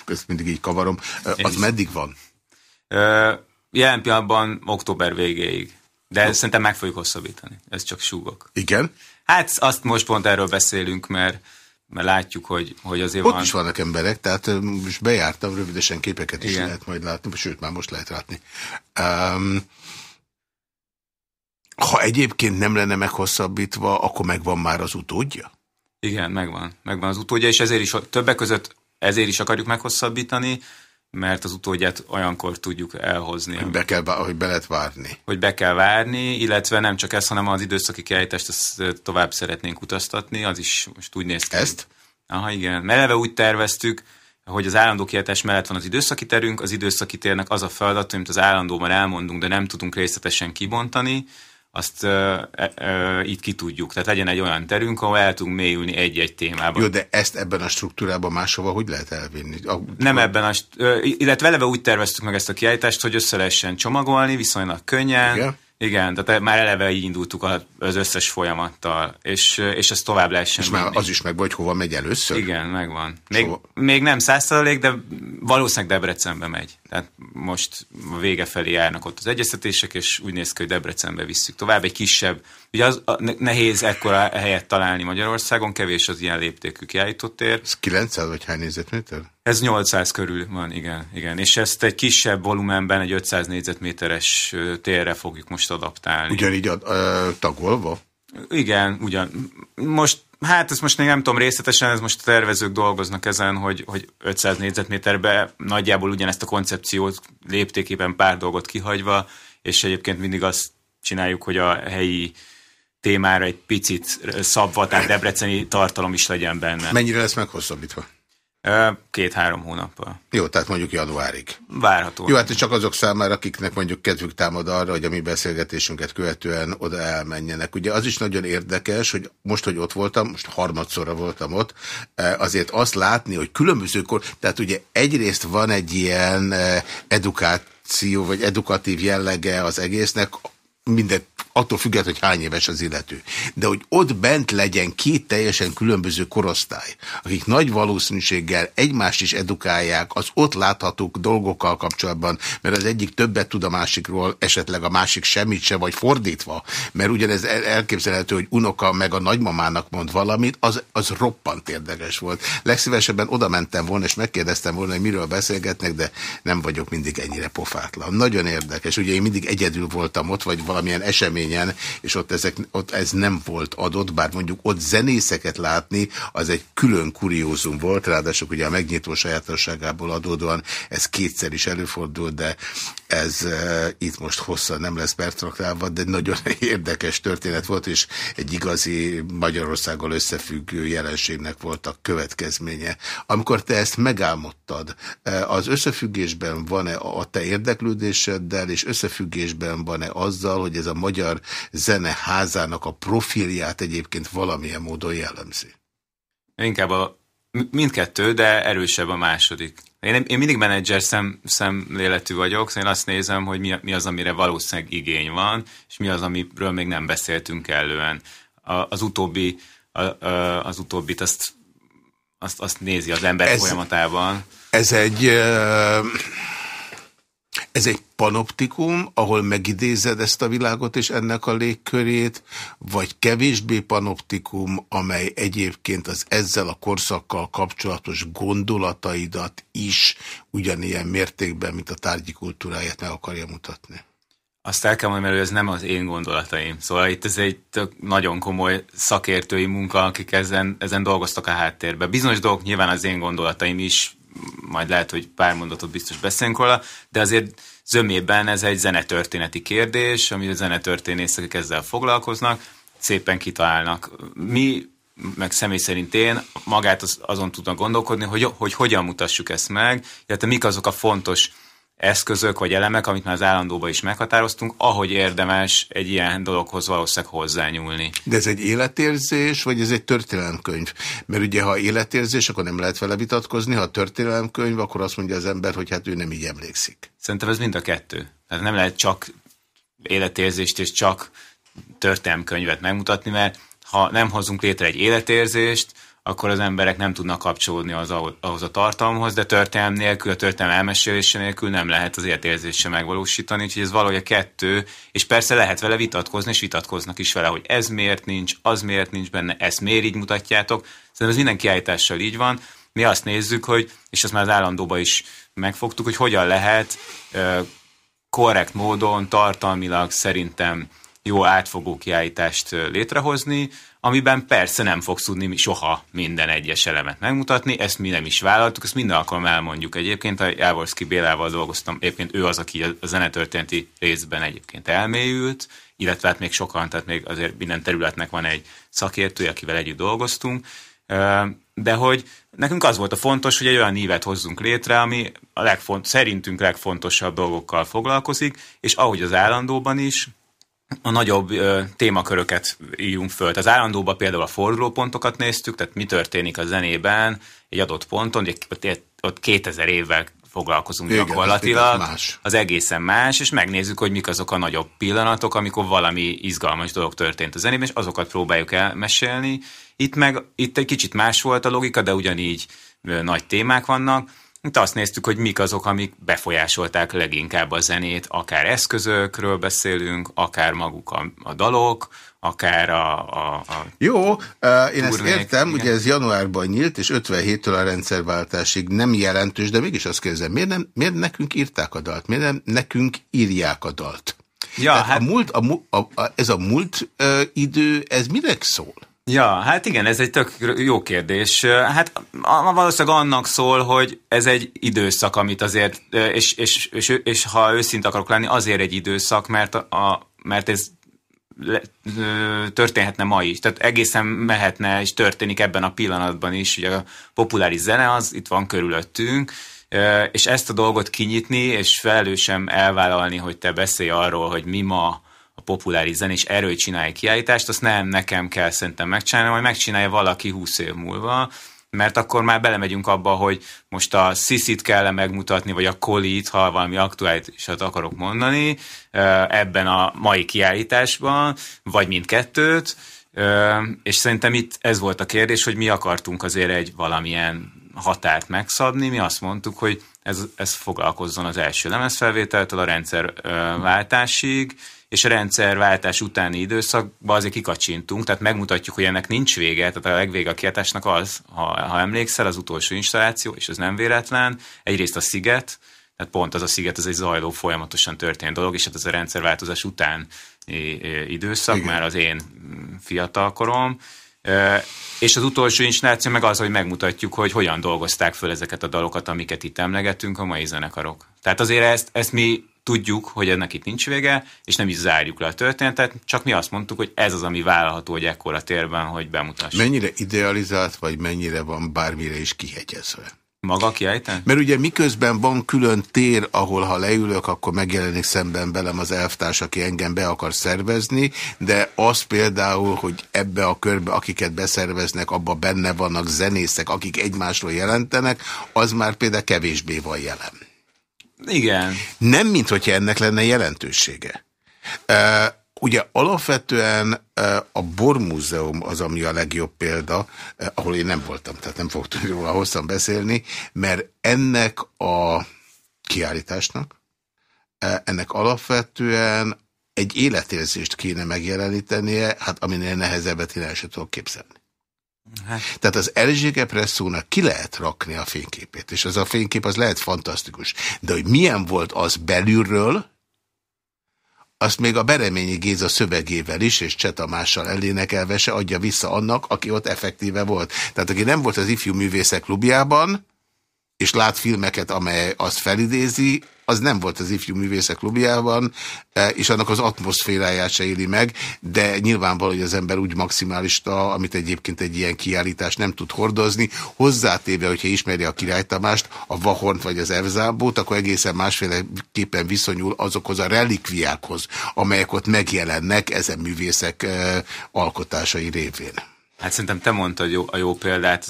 S1: ezt mindig így kavarom, az meddig van?
S5: Jelen pillanatban október végéig. De ezt szerintem meg fogjuk hosszabbítani. Ez csak súgok.
S1: Igen?
S5: Hát azt most pont erről beszélünk, mert mert látjuk, hogy, hogy azért
S1: Ott van... is vannak emberek, tehát most bejártam, rövidesen képeket is Igen. lehet majd látni, sőt, már most lehet látni. Um, ha egyébként nem lenne meghosszabbítva, akkor megvan már az utódja?
S5: Igen, megvan. Megvan az utódja, és ezért is többek között ezért is akarjuk meghosszabbítani, mert az utódját olyankor tudjuk elhozni.
S1: Hogy be, kell, hogy be lehet várni.
S5: Hogy be kell várni, illetve nem csak ez, hanem az időszaki kiállítást ezt tovább szeretnénk utaztatni, az is most úgy néz ki.
S1: Ezt?
S5: Aha, igen. Mert eleve úgy terveztük, hogy az állandó kiállítás mellett van az időszaki terünk, az időszaki térnek az a feladat, amit az állandóban elmondunk, de nem tudunk részletesen kibontani, azt uh, uh, itt ki tudjuk. Tehát legyen egy olyan terünk, ahol el tudunk mélyülni egy-egy témában.
S1: Jó, de ezt ebben a struktúrában máshova hogy lehet elvinni? A,
S5: Nem a... ebben a... Illetve eleve úgy terveztük meg ezt a kiállítást, hogy össze lehessen csomagolni, viszonylag könnyen. Igen? Igen, tehát már eleve így indultuk az összes folyamattal, és, és ez tovább lehessen
S1: És már az is meg, hogy hova megy először?
S5: Igen, megvan. Még, szóval... még nem százszerzalék, de valószínűleg Debrecenbe megy. Tehát most vége felé járnak ott az egyeztetések, és úgy néz ki, hogy Debrecenbe visszük tovább. Egy kisebb, ugye az a, nehéz ekkora helyet találni Magyarországon, kevés az ilyen léptékű tér.
S1: Ez 900 vagy hány négyzetméter?
S5: Ez 800 körül van, igen, igen. És ezt egy kisebb volumenben, egy 500 négyzetméteres térre fogjuk most adaptálni.
S1: Ugyanígy a, a, tagolva?
S5: Igen, ugyan. Most Hát ezt most még nem tudom részletesen, ez most a tervezők dolgoznak ezen, hogy, hogy 500 négyzetméterbe nagyjából ugyanezt a koncepciót léptékében pár dolgot kihagyva, és egyébként mindig azt csináljuk, hogy a helyi témára egy picit szabva, tehát debreceni tartalom is legyen benne.
S1: Mennyire lesz meghosszabbítva?
S5: Két-három hónappal.
S1: Jó, tehát mondjuk januárig.
S5: Várható.
S1: Jó, hát csak azok számára, akiknek mondjuk kedvük támad arra, hogy a mi beszélgetésünket követően oda elmenjenek. Ugye az is nagyon érdekes, hogy most, hogy ott voltam, most harmadszorra voltam ott, azért azt látni, hogy különbözőkor, tehát ugye egyrészt van egy ilyen edukáció, vagy edukatív jellege az egésznek, mindet attól függet, hogy hány éves az illető. De hogy ott bent legyen két teljesen különböző korosztály, akik nagy valószínűséggel egymást is edukálják az ott láthatók dolgokkal kapcsolatban, mert az egyik többet tud a másikról, esetleg a másik semmit se, vagy fordítva, mert ugyanez elképzelhető, hogy unoka meg a nagymamának mond valamit, az, az roppant érdekes volt. Legszívesebben oda mentem volna, és megkérdeztem volna, hogy miről beszélgetnek, de nem vagyok mindig ennyire pofátlan. Nagyon érdekes. Ugye én mindig egyedül voltam ott, vagy valamilyen eseményen, és ott, ezek, ott ez nem volt adott, bár mondjuk ott zenészeket látni, az egy külön kuriózum volt, ráadásul ugye a megnyitó sajátosságából adódóan ez kétszer is előfordult, de ez uh, itt most hosszan nem lesz pertraktálva, de nagyon érdekes történet volt, és egy igazi Magyarországgal összefüggő jelenségnek volt a következménye. Amikor te ezt megálmodtad, az összefüggésben van-e a te érdeklődéseddel, és összefüggésben van-e azzal, hogy ez a magyar zeneházának a profilját egyébként valamilyen módon jellemzi?
S5: Inkább a Mindkettő, de erősebb a második. Én, én mindig menedzser szem, szemléletű vagyok, szóval én azt nézem, hogy mi, mi az, amire valószínűleg igény van, és mi az, amiről még nem beszéltünk elően. A, az utóbbi, a, a, az utóbbit azt, azt, azt nézi az ember ez, folyamatában.
S1: Ez egy... Ez egy panoptikum, ahol megidézed ezt a világot és ennek a légkörét, vagy kevésbé panoptikum, amely egyébként az ezzel a korszakkal kapcsolatos gondolataidat is ugyanilyen mértékben, mint a tárgyi kultúráját meg akarja mutatni?
S5: Azt el kell mondani, hogy ez nem az én gondolataim. Szóval itt ez egy nagyon komoly szakértői munka, akik ezen, ezen dolgoztak a háttérben. Bizonyos dolgok nyilván az én gondolataim is majd lehet, hogy pár mondatot biztos beszélünk róla, de azért zömében ez egy zenetörténeti kérdés, ami a zenetörténészek ezzel foglalkoznak, szépen kitalálnak. Mi, meg személy szerint én magát az, azon tudnak gondolkodni, hogy, hogy hogyan mutassuk ezt meg, illetve mik azok a fontos eszközök vagy elemek, amit már az állandóban is meghatároztunk, ahogy érdemes egy ilyen dologhoz valószínűleg hozzányúlni.
S1: De ez egy életérzés, vagy ez egy történelemkönyv? Mert ugye, ha életérzés, akkor nem lehet vele vitatkozni, ha történelemkönyv, akkor azt mondja az ember, hogy hát ő nem így emlékszik.
S5: Szerintem ez mind a kettő. Tehát nem lehet csak életérzést és csak történelemkönyvet megmutatni, mert ha nem hozunk létre egy életérzést, akkor az emberek nem tudnak kapcsolódni az, ahhoz a tartalomhoz, de történelem nélkül, a történelem elmesélése nélkül nem lehet az értérzéssel megvalósítani, úgyhogy ez valahogy a kettő, és persze lehet vele vitatkozni, és vitatkoznak is vele, hogy ez miért nincs, az miért nincs benne, ezt miért így mutatjátok. Szerintem ez minden kiállítással így van. Mi azt nézzük, hogy, és azt már az állandóban is megfogtuk, hogy hogyan lehet korrekt módon, tartalmilag szerintem jó átfogó kiállítást létrehozni, amiben persze nem fogsz tudni soha minden egyes elemet megmutatni, ezt mi nem is vállaltuk, ezt minden alkalommal elmondjuk egyébként, a Jávorszki Bélával dolgoztam, egyébként ő az, aki a zenetörténeti részben egyébként elmélyült, illetve hát még sokan, tehát még azért minden területnek van egy szakértője, akivel együtt dolgoztunk, de hogy nekünk az volt a fontos, hogy egy olyan nívet hozzunk létre, ami a legfont, szerintünk legfontosabb dolgokkal foglalkozik, és ahogy az állandóban is, a nagyobb ö, témaköröket írjunk föl. Az állandóban például a fordulópontokat néztük, tehát mi történik a zenében egy adott ponton, ott, ott 2000 évvel foglalkozunk Igen, gyakorlatilag. Más. Az egészen más, és megnézzük, hogy mik azok a nagyobb pillanatok, amikor valami izgalmas dolog történt a zenében, és azokat próbáljuk elmesélni. Itt meg itt egy kicsit más volt a logika, de ugyanígy nagy témák vannak itt azt néztük, hogy mik azok, amik befolyásolták leginkább a zenét, akár eszközökről beszélünk, akár maguk a, a dalok, akár a... a, a
S1: Jó, uh, én ezt értem, igen. ugye ez januárban nyílt, és 57-től a rendszerváltásig nem jelentős, de mégis azt kérdezem, miért, nem, miért nekünk írták a dalt? Miért nem nekünk írják a dalt? Ja, hát... a múlt, a, a, a, ez a múlt uh, idő, ez minek szól?
S5: Ja, hát igen, ez egy tök jó kérdés. Hát valószínűleg annak szól, hogy ez egy időszak, amit azért, és, és, és, és ha őszint akarok lenni, azért egy időszak, mert, a, mert ez történhetne ma is. Tehát egészen mehetne és történik ebben a pillanatban is. Ugye a populáris zene az itt van körülöttünk, és ezt a dolgot kinyitni, és felelősen elvállalni, hogy te beszélj arról, hogy mi ma a populáris zen, és erről csinálj kiállítást, azt nem nekem kell szerintem megcsinálni, majd megcsinálja valaki 20 év múlva, mert akkor már belemegyünk abba, hogy most a Sziszit kell megmutatni, vagy a Kolit, ha valami aktuálisat akarok mondani, ebben a mai kiállításban, vagy mindkettőt, és szerintem itt ez volt a kérdés, hogy mi akartunk azért egy valamilyen határt megszabni, mi azt mondtuk, hogy ez, ez foglalkozzon az első lemezfelvételtől a rendszerváltásig, és a rendszerváltás utáni időszakban azért kikacsintunk, tehát megmutatjuk, hogy ennek nincs vége, tehát a legvége a kiadásnak az, ha, ha emlékszel, az utolsó installáció, és ez nem véletlen, egyrészt a sziget, tehát pont az a sziget, ez egy zajló, folyamatosan történő dolog, és hát ez a rendszerváltozás után időszak, Igen. már az én fiatalkorom, és az utolsó installáció meg az, hogy megmutatjuk, hogy hogyan dolgozták föl ezeket a dalokat, amiket itt emlegettünk a mai zenekarok. Tehát azért ezt, ezt mi tudjuk, hogy ennek itt nincs vége, és nem is zárjuk le a történetet, csak mi azt mondtuk, hogy ez az, ami vállalható, hogy ekkora térben, hogy bemutassuk.
S1: Mennyire idealizált, vagy mennyire van bármire is kihegyezve?
S5: Maga kiejten?
S1: Mert ugye miközben van külön tér, ahol ha leülök, akkor megjelenik szemben velem az elvtárs, aki engem be akar szervezni, de az például, hogy ebbe a körbe, akiket beszerveznek, abba benne vannak zenészek, akik egymásról jelentenek, az már például kevésbé van jelen.
S5: Igen.
S1: Nem, mint hogyha ennek lenne jelentősége. Ugye alapvetően a Bormúzeum az, ami a legjobb példa, ahol én nem voltam, tehát nem fogok tudni róla hosszan beszélni, mert ennek a kiállításnak, ennek alapvetően egy életérzést kéne megjelenítenie, hát aminél nehezebbet én el sem tudok képzelni. Hát. Tehát az Erzséke Presszónak ki lehet rakni a fényképét, és az a fénykép az lehet fantasztikus. De hogy milyen volt az belülről, azt még a Bereményi Géza szövegével is, és Csetamással elénekelve se adja vissza annak, aki ott effektíve volt. Tehát aki nem volt az ifjú művészek klubjában, és lát filmeket, amely azt felidézi, az nem volt az ifjú művészek klubjában, e, és annak az atmoszféráját se éli meg, de nyilvánvaló, hogy az ember úgy maximálista, amit egyébként egy ilyen kiállítás nem tud hordozni, hozzátéve, hogyha ismeri a királytamást, a Vahornt vagy az Evzábót, akkor egészen másféleképpen viszonyul azokhoz a relikviákhoz, amelyek ott megjelennek ezen művészek e, alkotásai révén.
S5: Hát szerintem te mondtad jó, a jó példát,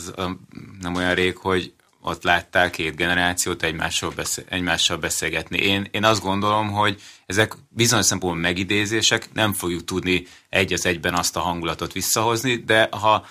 S5: nem olyan rég, hogy ott láttál két generációt egymással, beszél, egymással beszélgetni. Én, én azt gondolom, hogy ezek bizonyos szempontból megidézések, nem fogjuk tudni egy az egyben azt a hangulatot visszahozni, de ha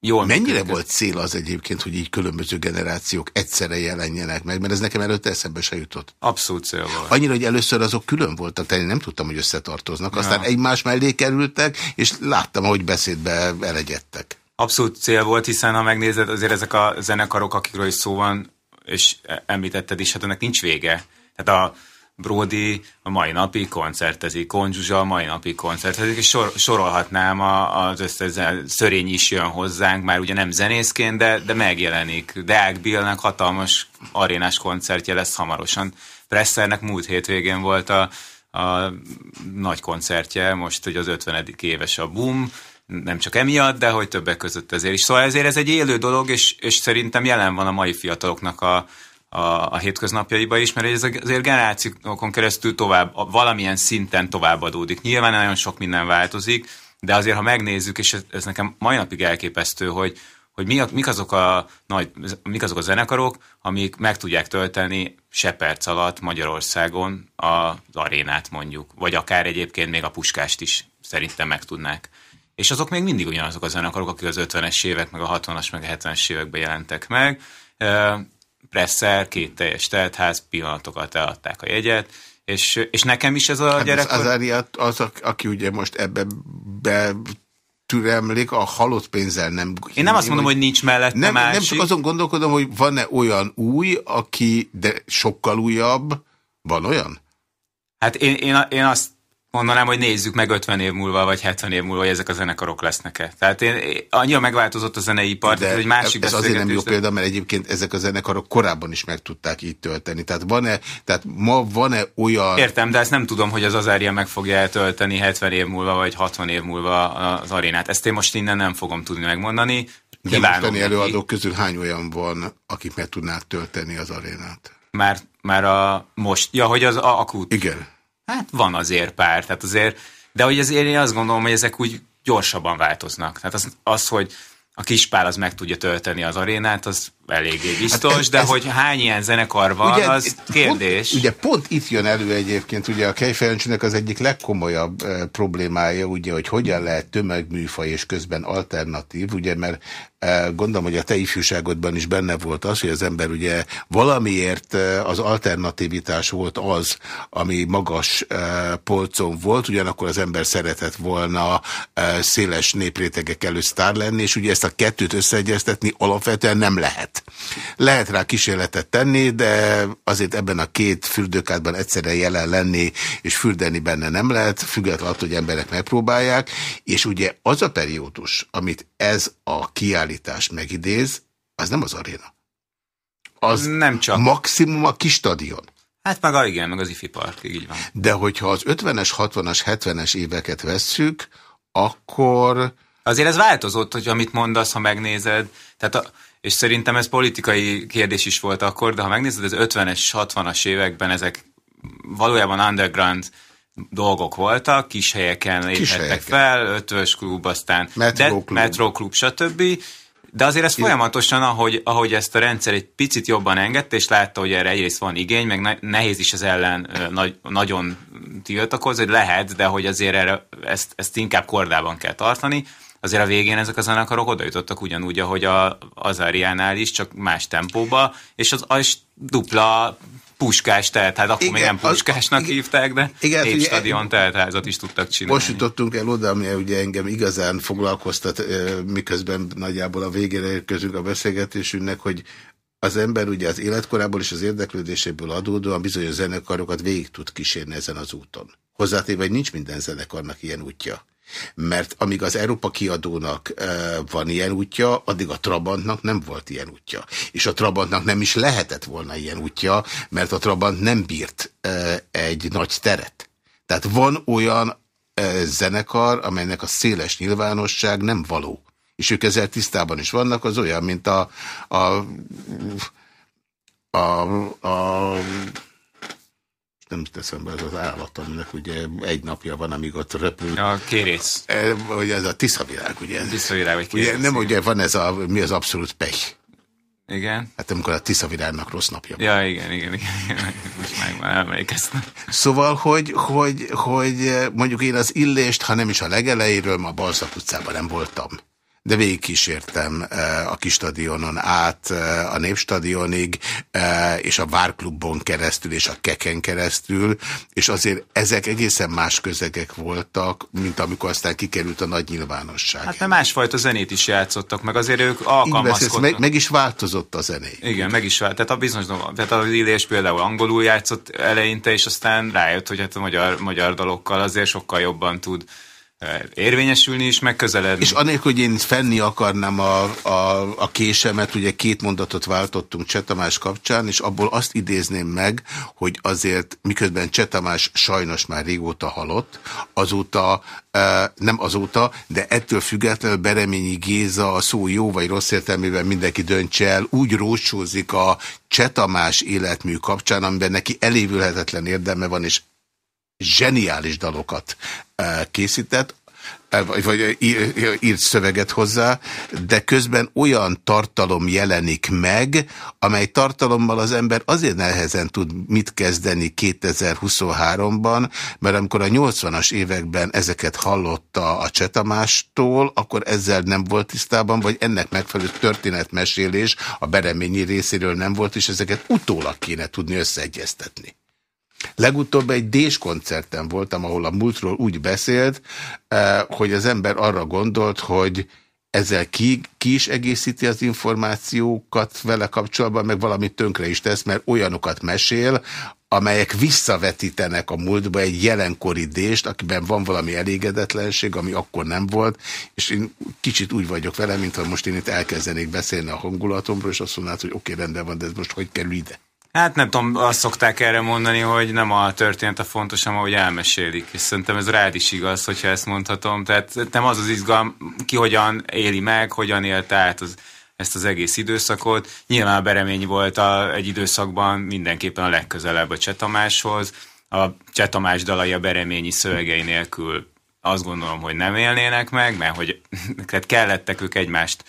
S5: jól
S1: Mennyire működik, volt cél az egyébként, hogy így különböző generációk egyszerre jelenjenek meg, mert ez nekem előtte eszembe se jutott.
S5: Abszolút cél volt.
S1: Annyira, hogy először azok külön voltak, tehát én nem tudtam, hogy összetartoznak, aztán ja. egymás mellé kerültek, és láttam, hogy beszédbe elegyedtek
S5: abszolút cél volt, hiszen ha megnézed, azért ezek a zenekarok, akikről is szó van, és említetted is, hát ennek nincs vége. Tehát a Brody a mai napig koncertezik, Konzsuzsa a mai napig koncertezik, és sor, sorolhatnám a, az összes Szörény is jön hozzánk, már ugye nem zenészként, de, de megjelenik. Deák Billnek hatalmas arénás koncertje lesz hamarosan. Pressernek múlt hétvégén volt a, a nagy koncertje, most hogy az 50. éves a Boom, nem csak emiatt, de hogy többek között ezért is. Szóval ezért ez egy élő dolog, és, és szerintem jelen van a mai fiataloknak a, a, a hétköznapjaiba is, mert ez azért generációkon keresztül tovább, valamilyen szinten tovább adódik. Nyilván nagyon sok minden változik, de azért, ha megnézzük, és ez, ez nekem mai napig elképesztő, hogy, hogy mi, mik, azok a nagy, mik azok a zenekarok, amik meg tudják tölteni se perc alatt Magyarországon az arénát mondjuk, vagy akár egyébként még a puskást is szerintem meg tudnák. És azok még mindig ugyanazok a zenekarok, akik az 50-es évek, meg a 60-as, meg a 70-es években jelentek meg. Presser, két teljes teltház, pillanatokat eladták a jegyet, és, és nekem is ez a hát gyerek...
S1: Az, az, az, aki ugye most ebbe be türemlik, a halott pénzzel nem...
S5: Én nem azt mondom, hogy, hogy nincs mellette
S1: nem,
S5: másik.
S1: Nem csak azon gondolkodom, hogy van-e olyan új, aki, de sokkal újabb, van olyan?
S5: Hát én, én, én azt mondanám, hogy nézzük meg 50 év múlva, vagy 70 év múlva, hogy ezek a zenekarok lesznek-e. Tehát én, annyira megváltozott a zenei ipar,
S1: de
S5: hogy
S1: másik ez azért nem jó példa, mert egyébként ezek a zenekarok korábban is meg tudták így tölteni. Tehát van-e, tehát ma van-e olyan...
S5: Értem, de ezt nem tudom, hogy az Azária meg fogja eltölteni 70 év múlva, vagy 60 év múlva az arénát. Ezt én most innen nem fogom tudni megmondani.
S1: De mostani előadók közül hány olyan van, akik meg tudnák tölteni az arénát?
S5: Már, már a most, ja, hogy az a akut.
S1: Igen.
S5: Hát van azért pár, tehát azért, de hogy azért én azt gondolom, hogy ezek úgy gyorsabban változnak. Tehát az, az hogy a kispál az meg tudja tölteni az arénát, az eléggé biztos, hát ez, de ez, hogy hány ilyen zenekar van, ugye, az kérdés.
S1: Pont, ugye pont itt jön elő egyébként, ugye a Kejfejancsinak az egyik legkomolyabb e, problémája, ugye, hogy hogyan lehet tömegműfaj és közben alternatív, ugye, mert e, gondolom, hogy a te ifjúságodban is benne volt az, hogy az ember ugye valamiért e, az alternativitás volt az, ami magas e, polcon volt, ugyanakkor az ember szeretett volna e, széles néprétegek előtt sztár lenni, és ugye ezt a kettőt összeegyeztetni alapvetően nem lehet. Lehet rá kísérletet tenni, de azért ebben a két fürdőkádban egyszerre jelen lenni, és fürdeni benne nem lehet, függetlenül attól, hogy emberek megpróbálják, és ugye az a periódus, amit ez a kiállítás megidéz, az nem az aréna. Az nem csak. maximum a kis stadion.
S5: Hát meg a, igen, meg az ifi park, így van.
S1: De hogyha az 50-es, 60-as, 70-es éveket vesszük, akkor
S5: Azért ez változott, hogy amit mondasz, ha megnézed. Tehát a, és szerintem ez politikai kérdés is volt akkor, de ha megnézed az 50-es, 60-as években ezek valójában underground dolgok voltak, kis helyeken léphettek fel, ötvös klub, aztán metro klub, stb. De azért ez folyamatosan, ahogy, ahogy ezt a rendszer egy picit jobban engedte, és látta, hogy erre egyrészt van igény, meg nehéz is az ellen nagy, nagyon tiltakozni, hogy lehet, de hogy azért erre, ezt, ezt inkább kordában kell tartani. Azért a végén ezek a zenekarok oda jutottak ugyanúgy, ahogy a, az Ariánál is, csak más tempóba, és az, az dupla puskás tehát hát akkor igen, még nem puskásnak az, hívták, de igen, négy stadion teltházat is tudtak csinálni.
S1: Most jutottunk el oda, ami ugye engem igazán foglalkoztat, miközben nagyjából a végére érkezünk a beszélgetésünknek, hogy az ember ugye az életkorából és az érdeklődéséből adódóan bizonyos zenekarokat végig tud kísérni ezen az úton. Hozzátéve, hogy nincs minden zenekarnak ilyen útja. Mert amíg az Európa kiadónak van ilyen útja, addig a Trabantnak nem volt ilyen útja. És a Trabantnak nem is lehetett volna ilyen útja, mert a Trabant nem bírt egy nagy teret. Tehát van olyan zenekar, amelynek a széles nyilvánosság nem való. És ők ezzel tisztában is vannak, az olyan, mint a, a, a, a nem teszem be, ez az állat, aminek ugye egy napja van, amíg ott röpül.
S5: A kérész.
S1: E, ugye ez a tiszavirág, ugye?
S5: Tiszavirág, vagy kérész.
S1: Ugye, nem, ugye van ez a, mi az abszolút pech.
S5: Igen.
S1: Hát amikor a tiszavirágnak rossz napja van.
S5: Ja, igen, igen, igen. Most már, már emlékeztem.
S1: Szóval, hogy, hogy, hogy mondjuk én az illést, ha nem is a legelejéről, ma Balzak utcában nem voltam de végigkísértem eh, a kis stadionon át eh, a Népstadionig, eh, és a Várklubon keresztül, és a Keken keresztül, és azért ezek egészen más közegek voltak, mint amikor aztán kikerült a nagy nyilvánosság.
S5: Hát mert másfajta zenét is játszottak, meg azért ők alkalmazkodtak.
S1: Meg, meg is változott a zené.
S5: Igen, meg is változott. Tehát a bizonyos, tehát a Lillés például angolul játszott eleinte, és aztán rájött, hogy hát a magyar, magyar dalokkal azért sokkal jobban tud érvényesülni is, meg közeledni.
S1: És anélkül, hogy én fenni akarnám a, a, a késemet, ugye két mondatot váltottunk Csetamás kapcsán, és abból azt idézném meg, hogy azért miközben Csetamás sajnos már régóta halott, azóta, nem azóta, de ettől függetlenül Bereményi Géza a szó jó vagy rossz értelmében mindenki döntse el, úgy rócsózik a Csetamás életmű kapcsán, amiben neki elévülhetetlen érdeme van, és zseniális dalokat készített, vagy írt szöveget hozzá, de közben olyan tartalom jelenik meg, amely tartalommal az ember azért nehezen tud mit kezdeni 2023-ban, mert amikor a 80-as években ezeket hallotta a Csetamástól, akkor ezzel nem volt tisztában, vagy ennek megfelelő történetmesélés a Bereményi részéről nem volt, és ezeket utólag kéne tudni összeegyeztetni. Legutóbb egy Dés koncerten voltam, ahol a múltról úgy beszélt, eh, hogy az ember arra gondolt, hogy ezzel ki, ki is egészíti az információkat vele kapcsolatban, meg valamit tönkre is tesz, mert olyanokat mesél, amelyek visszavetítenek a múltba egy jelenkori dést, akiben van valami elégedetlenség, ami akkor nem volt, és én kicsit úgy vagyok vele, mintha most én itt elkezdenék beszélni a hangulatomról, és azt mondanád, hogy oké, okay, rendben van, de ez most hogy kerül ide?
S5: Hát nem tudom, azt szokták erre mondani, hogy nem a történet a fontos, hanem ahogy elmesélik. És szerintem ez rád is igaz, hogyha ezt mondhatom. Tehát nem az az izgalom, ki hogyan éli meg, hogyan élte át az, ezt az egész időszakot. Nyilván a Beremény volt a, egy időszakban mindenképpen a legközelebb a Csetamáshoz. A Csetamás dalai a Bereményi szövegei nélkül azt gondolom, hogy nem élnének meg, mert hogy tehát kellettek ők egymást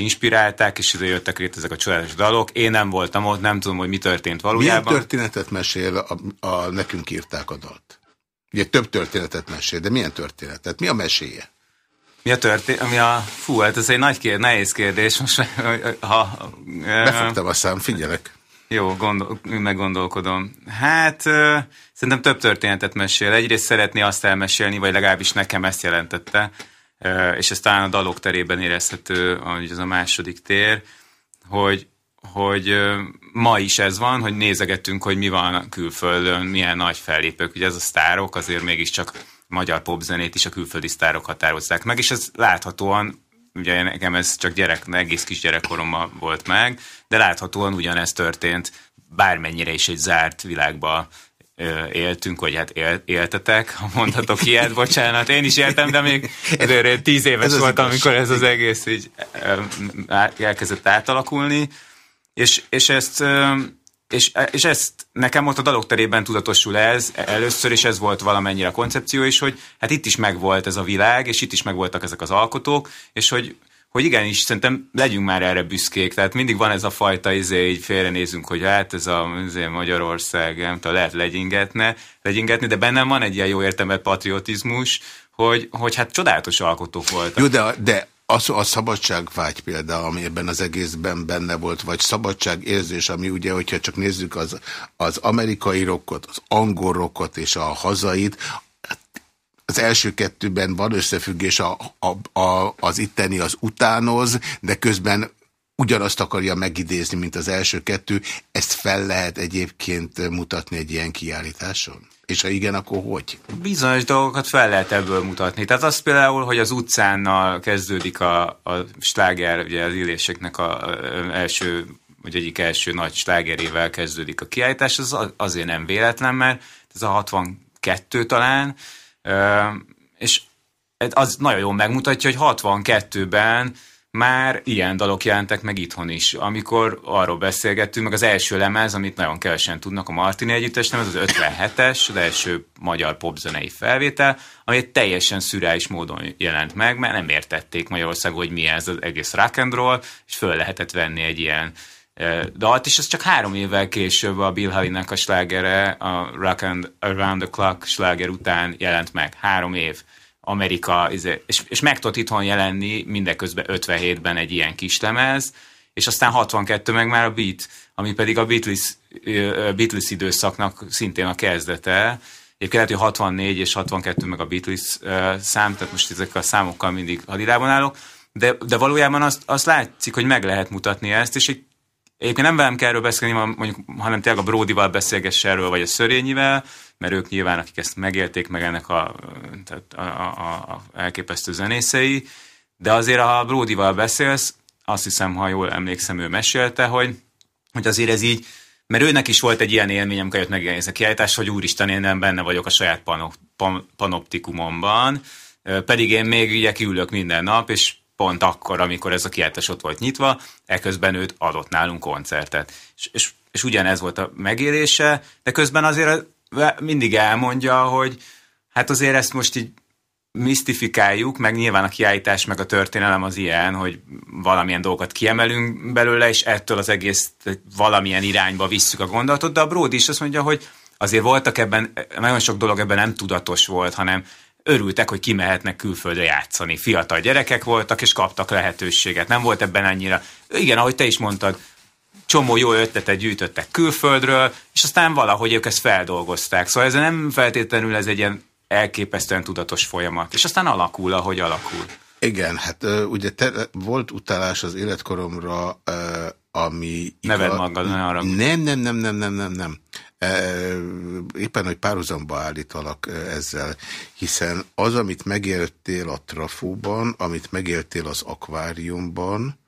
S5: inspirálták, és ide jöttek itt ezek a csodálatos dalok. Én nem voltam ott, nem tudom, hogy mi történt valójában.
S1: Milyen történetet mesél, a, a nekünk írták a dalt? Ugye több történetet mesél, de milyen történetet? Mi a meséje?
S5: Mi a történet? Ami a... Fú, hát ez egy nagy kérdés, nehéz kérdés. Most, ha,
S1: Befogtam a szám, figyelek.
S5: Jó, gondol, meggondolkodom. Hát szerintem több történetet mesél. Egyrészt szeretné azt elmesélni, vagy legalábbis nekem ezt jelentette, és ez talán a dalok terében érezhető, ez a második tér, hogy, hogy ma is ez van, hogy nézegetünk, hogy mi van külföldön, milyen nagy fellépők. Ugye ez a sztárok azért mégiscsak magyar popzenét is a külföldi sztárok határozzák meg, és ez láthatóan, ugye nekem ez csak gyerek, egész kis gyerekkoromban volt meg, de láthatóan ugyanez történt bármennyire is egy zárt világba éltünk, vagy hát él, éltetek, ha mondhatok ilyet, bocsánat, én is éltem, de még tíz éves ez voltam, amikor ez az egész így elkezdett átalakulni, és, és ezt és, és ezt nekem ott a dalok terében tudatosul ez először, és ez volt valamennyire a koncepció is, hogy hát itt is megvolt ez a világ, és itt is megvoltak ezek az alkotók, és hogy hogy igenis, szerintem legyünk már erre büszkék. Tehát mindig van ez a fajta, izé, így félrenézünk, hogy hát ez a izé, Magyarország, nem tudom, lehet legyingetne, legyingetni, de bennem van egy ilyen jó értelmet patriotizmus, hogy, hogy hát csodálatos alkotók voltak.
S1: Jó, de, de az a szabadságvágy például, ami ebben az egészben benne volt, vagy szabadságérzés, ami ugye, hogyha csak nézzük az, az amerikai rockot, az angol rockot és a hazait, az első kettőben van összefüggés a, a, a, az itteni az utánoz, de közben ugyanazt akarja megidézni, mint az első kettő. Ezt fel lehet egyébként mutatni egy ilyen kiállításon? És ha igen, akkor hogy?
S5: Bizonyos dolgokat fel lehet ebből mutatni. Tehát az például, hogy az utcánnal kezdődik a, a sláger, ugye az illéseknek a, első, vagy egyik első nagy slágerével kezdődik a kiállítás, az azért nem véletlen, mert ez a 62 talán, és az nagyon jól megmutatja, hogy 62-ben már ilyen dalok jelentek meg itthon is. Amikor arról beszélgettünk, meg az első lemez, amit nagyon kevesen tudnak, a Martini együttes lemez, az 57-es, az első magyar popzenei felvétel, ami egy teljesen szürális módon jelent meg, mert nem értették Magyarország, hogy mi ez az egész rock and roll, és föl lehetett venni egy ilyen dalt, és ez csak három évvel később a Bill Haley-nek a slágere, a Rock and Around the Clock sláger után jelent meg. Három év. Amerika, izé, és, és meg tudott itthon jelenni mindeközben 57-ben egy ilyen kis lemez, és aztán 62 meg már a Beat, ami pedig a Beatles, Beatles időszaknak szintén a kezdete. Egyébként lehet, hogy 64 és 62 meg a Beatles szám, tehát most ezekkel a számokkal mindig hadidában állok, de, de valójában azt, azt látszik, hogy meg lehet mutatni ezt, és egy Egyébként nem velem kell erről beszélni, mondjuk, hanem tényleg a Bródival beszélgesse erről, vagy a Szörényivel, mert ők nyilván, akik ezt megélték, meg ennek a, tehát a, a, a elképesztő zenészei, de azért, ha a Bródival beszélsz, azt hiszem, ha jól emlékszem, ő mesélte, hogy, hogy azért ez így, mert őnek is volt egy ilyen élmény, amikor jött megjelenni a kiállítás, hogy úristen, én nem benne vagyok a saját panop, pan, panoptikumomban, pedig én még ugye kiülök minden nap, és pont akkor, amikor ez a kiáltás ott volt nyitva, eközben őt adott nálunk koncertet. És, és, és ugyanez volt a megélése, de közben azért mindig elmondja, hogy hát azért ezt most így misztifikáljuk, meg nyilván a kiállítás, meg a történelem az ilyen, hogy valamilyen dolgokat kiemelünk belőle, és ettől az egész valamilyen irányba visszük a gondolatot, de a Brody is azt mondja, hogy azért voltak ebben, nagyon sok dolog ebben nem tudatos volt, hanem örültek, hogy kimehetnek külföldre játszani. Fiatal gyerekek voltak, és kaptak lehetőséget. Nem volt ebben annyira. Igen, ahogy te is mondtad, csomó jó ötletet gyűjtöttek külföldről, és aztán valahogy ők ezt feldolgozták. Szóval ez nem feltétlenül ez egy ilyen elképesztően tudatos folyamat. És aztán alakul, ahogy alakul.
S1: Igen, hát ugye te, volt utalás az életkoromra, ami...
S5: Neved magad, ne arra.
S1: Nem, nem, nem, nem, nem, nem, nem. Éppen, hogy párhuzamba állítalak ezzel, hiszen az, amit megéltél a trafóban, amit megéltél az akváriumban,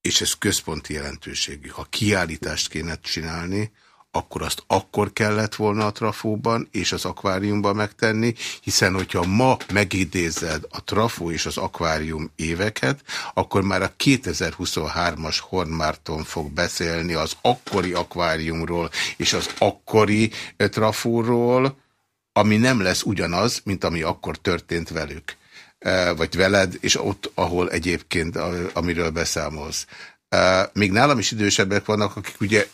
S1: és ez központi jelentőségű. Ha kiállítást kéne csinálni, akkor azt akkor kellett volna a trafóban és az akváriumban megtenni, hiszen hogyha ma megidézed a trafó és az akvárium éveket, akkor már a 2023-as Horn Márton fog beszélni az akkori akváriumról és az akkori trafóról, ami nem lesz ugyanaz, mint ami akkor történt velük vagy veled, és ott, ahol egyébként, amiről beszámolsz. Még nálam is idősebbek vannak, akik ugye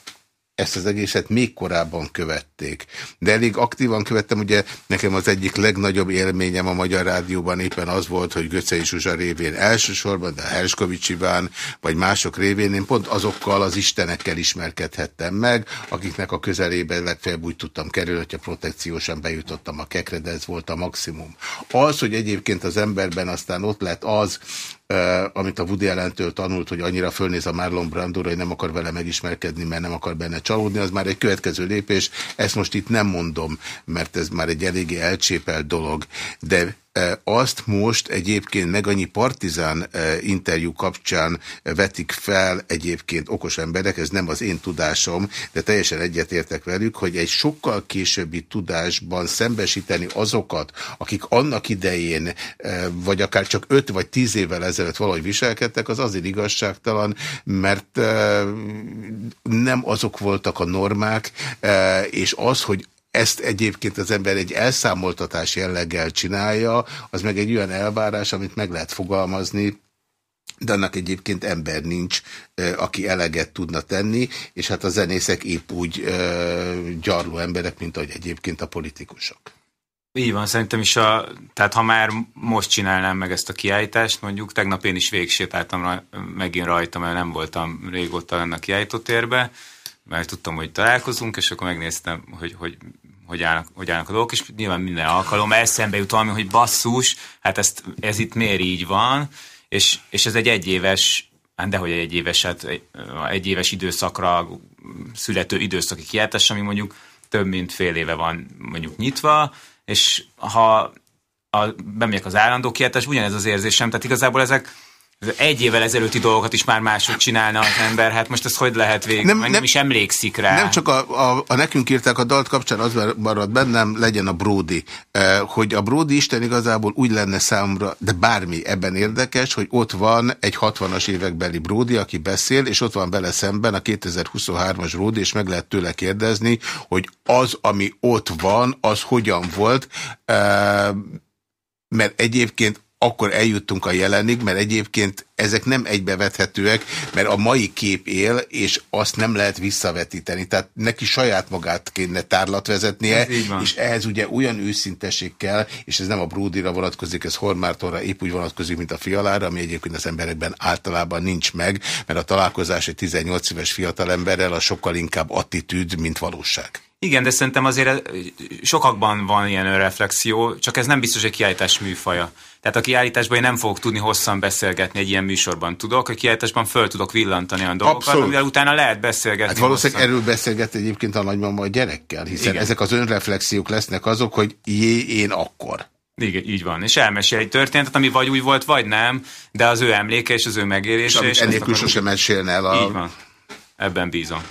S1: ezt az egészet még korábban követték. De elég aktívan követtem, ugye nekem az egyik legnagyobb élményem a Magyar Rádióban éppen az volt, hogy Göcei Zsuzsa révén elsősorban, de Herskovics Iván, vagy mások révén én pont azokkal az istenekkel ismerkedhettem meg, akiknek a közelében legfeljebb úgy tudtam kerülni, hogyha protekciósan bejutottam a kekre, de ez volt a maximum. Az, hogy egyébként az emberben aztán ott lett az, amit a Woody Allen-től tanult, hogy annyira fölnéz a Marlon Brandóra, hogy nem akar vele megismerkedni, mert nem akar benne csalódni, az már egy következő lépés. Ezt most itt nem mondom, mert ez már egy eléggé elcsépelt dolog, de azt most egyébként meg annyi partizán interjú kapcsán vetik fel egyébként okos emberek, ez nem az én tudásom, de teljesen egyetértek velük, hogy egy sokkal későbbi tudásban szembesíteni azokat, akik annak idején, vagy akár csak 5 vagy 10 évvel ezelőtt valahogy viselkedtek, az azért igazságtalan, mert nem azok voltak a normák, és az, hogy ezt egyébként az ember egy elszámoltatás jelleggel csinálja, az meg egy olyan elvárás, amit meg lehet fogalmazni, de annak egyébként ember nincs, aki eleget tudna tenni, és hát a zenészek épp úgy gyarló emberek, mint ahogy egyébként a politikusok.
S5: Így van, szerintem is, a, tehát ha már most csinálnám meg ezt a kiállítást, mondjuk tegnap én is végsétáltam raj, megint rajta, mert nem voltam régóta lenne a kiállítótérbe, mert tudtam, hogy találkozunk, és akkor megnéztem, hogy, hogy, hogy, állnak, hogy állnak a dolgok, és nyilván minden alkalom eszembe jut valami, hogy basszus, hát ezt, ez itt miért így van, és, és ez egy egyéves, hát dehogy egy éves, hát egy, egy éves időszakra születő időszaki kiáltás, ami mondjuk több mint fél éve van mondjuk nyitva, és ha a, bemegyek az állandó kiáltás, ugyanez az érzésem, tehát igazából ezek egy évvel ezelőtti dolgokat is már máshogy csinálna az ember, hát most ez hogy lehet végig, nem, nem, nem is emlékszik rá.
S1: Nem csak a, a, a nekünk írták a dalt kapcsán, az marad bennem, legyen a Brody. Eh, hogy a Brody Isten igazából úgy lenne számomra, de bármi ebben érdekes, hogy ott van egy 60-as évekbeli Brody, aki beszél, és ott van bele szemben a 2023-as Brody, és meg lehet tőle kérdezni, hogy az, ami ott van, az hogyan volt, eh, mert egyébként akkor eljuttunk a jelenig, mert egyébként ezek nem egybevethetőek, mert a mai kép él, és azt nem lehet visszavetíteni. Tehát neki saját magát kéne tárlat vezetnie, és ehhez ugye olyan őszinteség kell, és ez nem a Bródira vonatkozik, ez Hormártonra épp úgy vonatkozik, mint a fialára, ami egyébként az emberekben általában nincs meg, mert a találkozás egy 18 éves fiatalemberrel a sokkal inkább attitűd, mint valóság.
S5: Igen, de szerintem azért sokakban van ilyen reflexió, csak ez nem biztos egy kiállítás műfaja. Tehát a kiállításban én nem fogok tudni hosszan beszélgetni egy ilyen műsorban. Tudok, a kiállításban föl tudok villantani a dolgokat, Abszolút. amivel utána lehet beszélgetni. Hát
S1: valószínűleg hosszan. erről beszélget egyébként a nagymama a gyerekkel, hiszen Igen. ezek az önreflexiók lesznek azok, hogy jé, én akkor.
S5: Igen, így van. És elmesél egy történetet, ami vagy úgy volt, vagy nem, de az ő emléke és az ő megélése. És,
S1: és ennélkül sosem mesélne el
S5: a... Így van. Ebben bízom.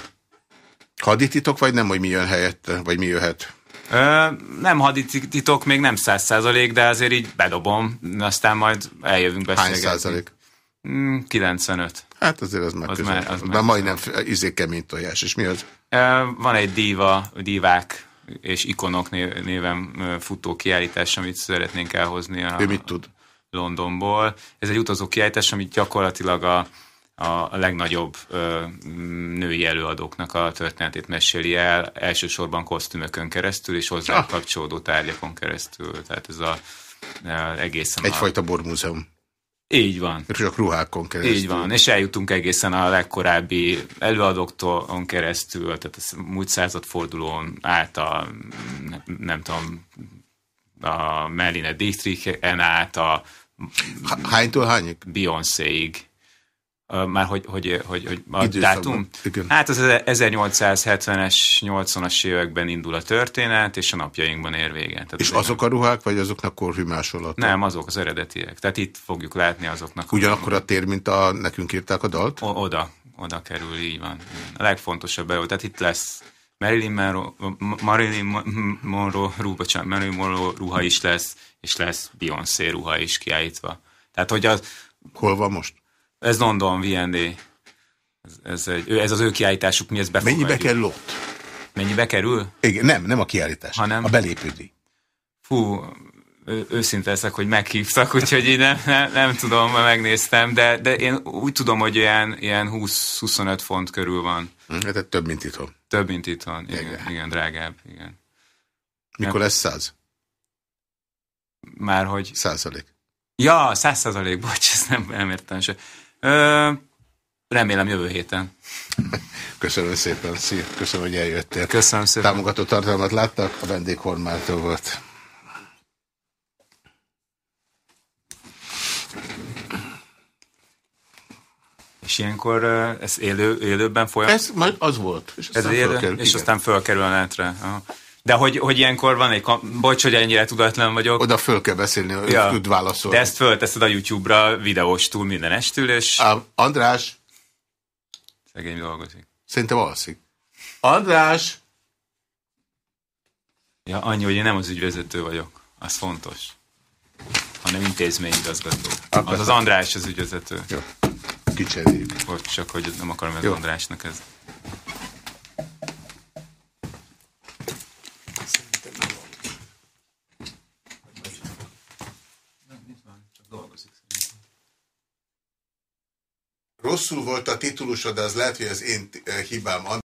S1: Hadititok, vagy nem, hogy mi jön helyette, vagy mi jöhet?
S5: Ö, nem hadititok, még nem száz százalék, de azért így bedobom, aztán majd eljövünk beszélgetni.
S1: Hány százalék?
S5: 95.
S1: Mm, hát azért az meg az már, az már majdnem izé kemény tojás. És mi az?
S5: Van egy díva, divák és ikonok néven futó kiállítás, amit szeretnénk elhozni a,
S1: ő mit tud?
S5: Londonból. Ez egy utazó kiállítás, amit gyakorlatilag a a legnagyobb ö, női előadóknak a történetét meséli el, elsősorban kosztümökön keresztül, és hozzá ah. kapcsolódó tárgyakon keresztül. Tehát ez a, a egészen...
S1: Egyfajta a... bormúzeum.
S5: Így van.
S1: Csak ruhákon keresztül.
S5: Így van, és eljutunk egészen a legkorábbi előadóktól keresztül, tehát a múlt századfordulón át a, nem, nem tudom, a Melina Dietrichen át a
S1: Hánytól hányig?
S5: Beyoncéig már hogy, hogy, hogy, hogy a dátum? Igen. Hát az 1870-es, 80-as években indul a történet, és a napjainkban ér véget. Tehát
S1: és azok a ruhák, vagy azoknak korhű másolat?
S5: Nem, azok az eredetiek. Tehát itt fogjuk látni azoknak.
S1: Ugyanakkor a tér, mint a nekünk írták a dalt?
S5: O oda, oda kerül, így van. A legfontosabb beó, tehát itt lesz Marilyn Monroe, Marilyn Monroe, ruha, Marilyn Monroe ruha is lesz, és lesz Beyoncé ruha is kiállítva. Tehát, hogy az...
S1: Hol van most?
S5: Ez London, VND. Ez, ez, egy, ez az ő kiállításuk, mi ezt befogadjuk.
S1: Mennyibe kerül ott?
S5: Mennyibe kerül?
S1: Igen, nem, nem a kiállítás, hanem a belépődi.
S5: Fú, őszinte leszek, hogy meghívtak, úgyhogy én nem, nem, nem tudom, megnéztem, de, de én úgy tudom, hogy ilyen, ilyen 20-25 font körül van.
S1: Hm, hát több, mint itthon.
S5: Több, mint itthon, igen, igen, igen drágább, igen.
S1: Mikor lesz száz?
S5: Már hogy...
S1: Százalék.
S5: Ja, száz százalék, bocs, ezt nem, nem értem se. Ö, remélem jövő héten.
S1: Köszönöm szépen, szia. Köszönöm, hogy eljöttél.
S5: Köszönöm szépen.
S1: Támogató tartalmat láttak, a vendég Hormától volt.
S5: És ilyenkor ez élő, élőben folyam?
S1: Ez majd az volt.
S5: És ez élő, és aztán fölkerül a netre. Aha. De hogy, hogy ilyenkor van egy, bocs, hogy ennyire tudatlan vagyok.
S1: Oda föl kell beszélni, ja. tud válaszolni.
S5: De ezt fölteszed a YouTube-ra videós túl minden estül, és...
S1: Á, András?
S5: Szegény dolgozik.
S1: Szerintem alszik. András!
S5: Ja, annyi, hogy én nem az ügyvezető vagyok. Az fontos. Hanem intézményigazgató. Az az András az ügyvezető.
S1: Jó. Kicseréljük.
S5: Hogy csak, hogy nem akarom ez Andrásnak ez.
S1: Rosszul volt a titulusod, az lehet, hogy az én hibám.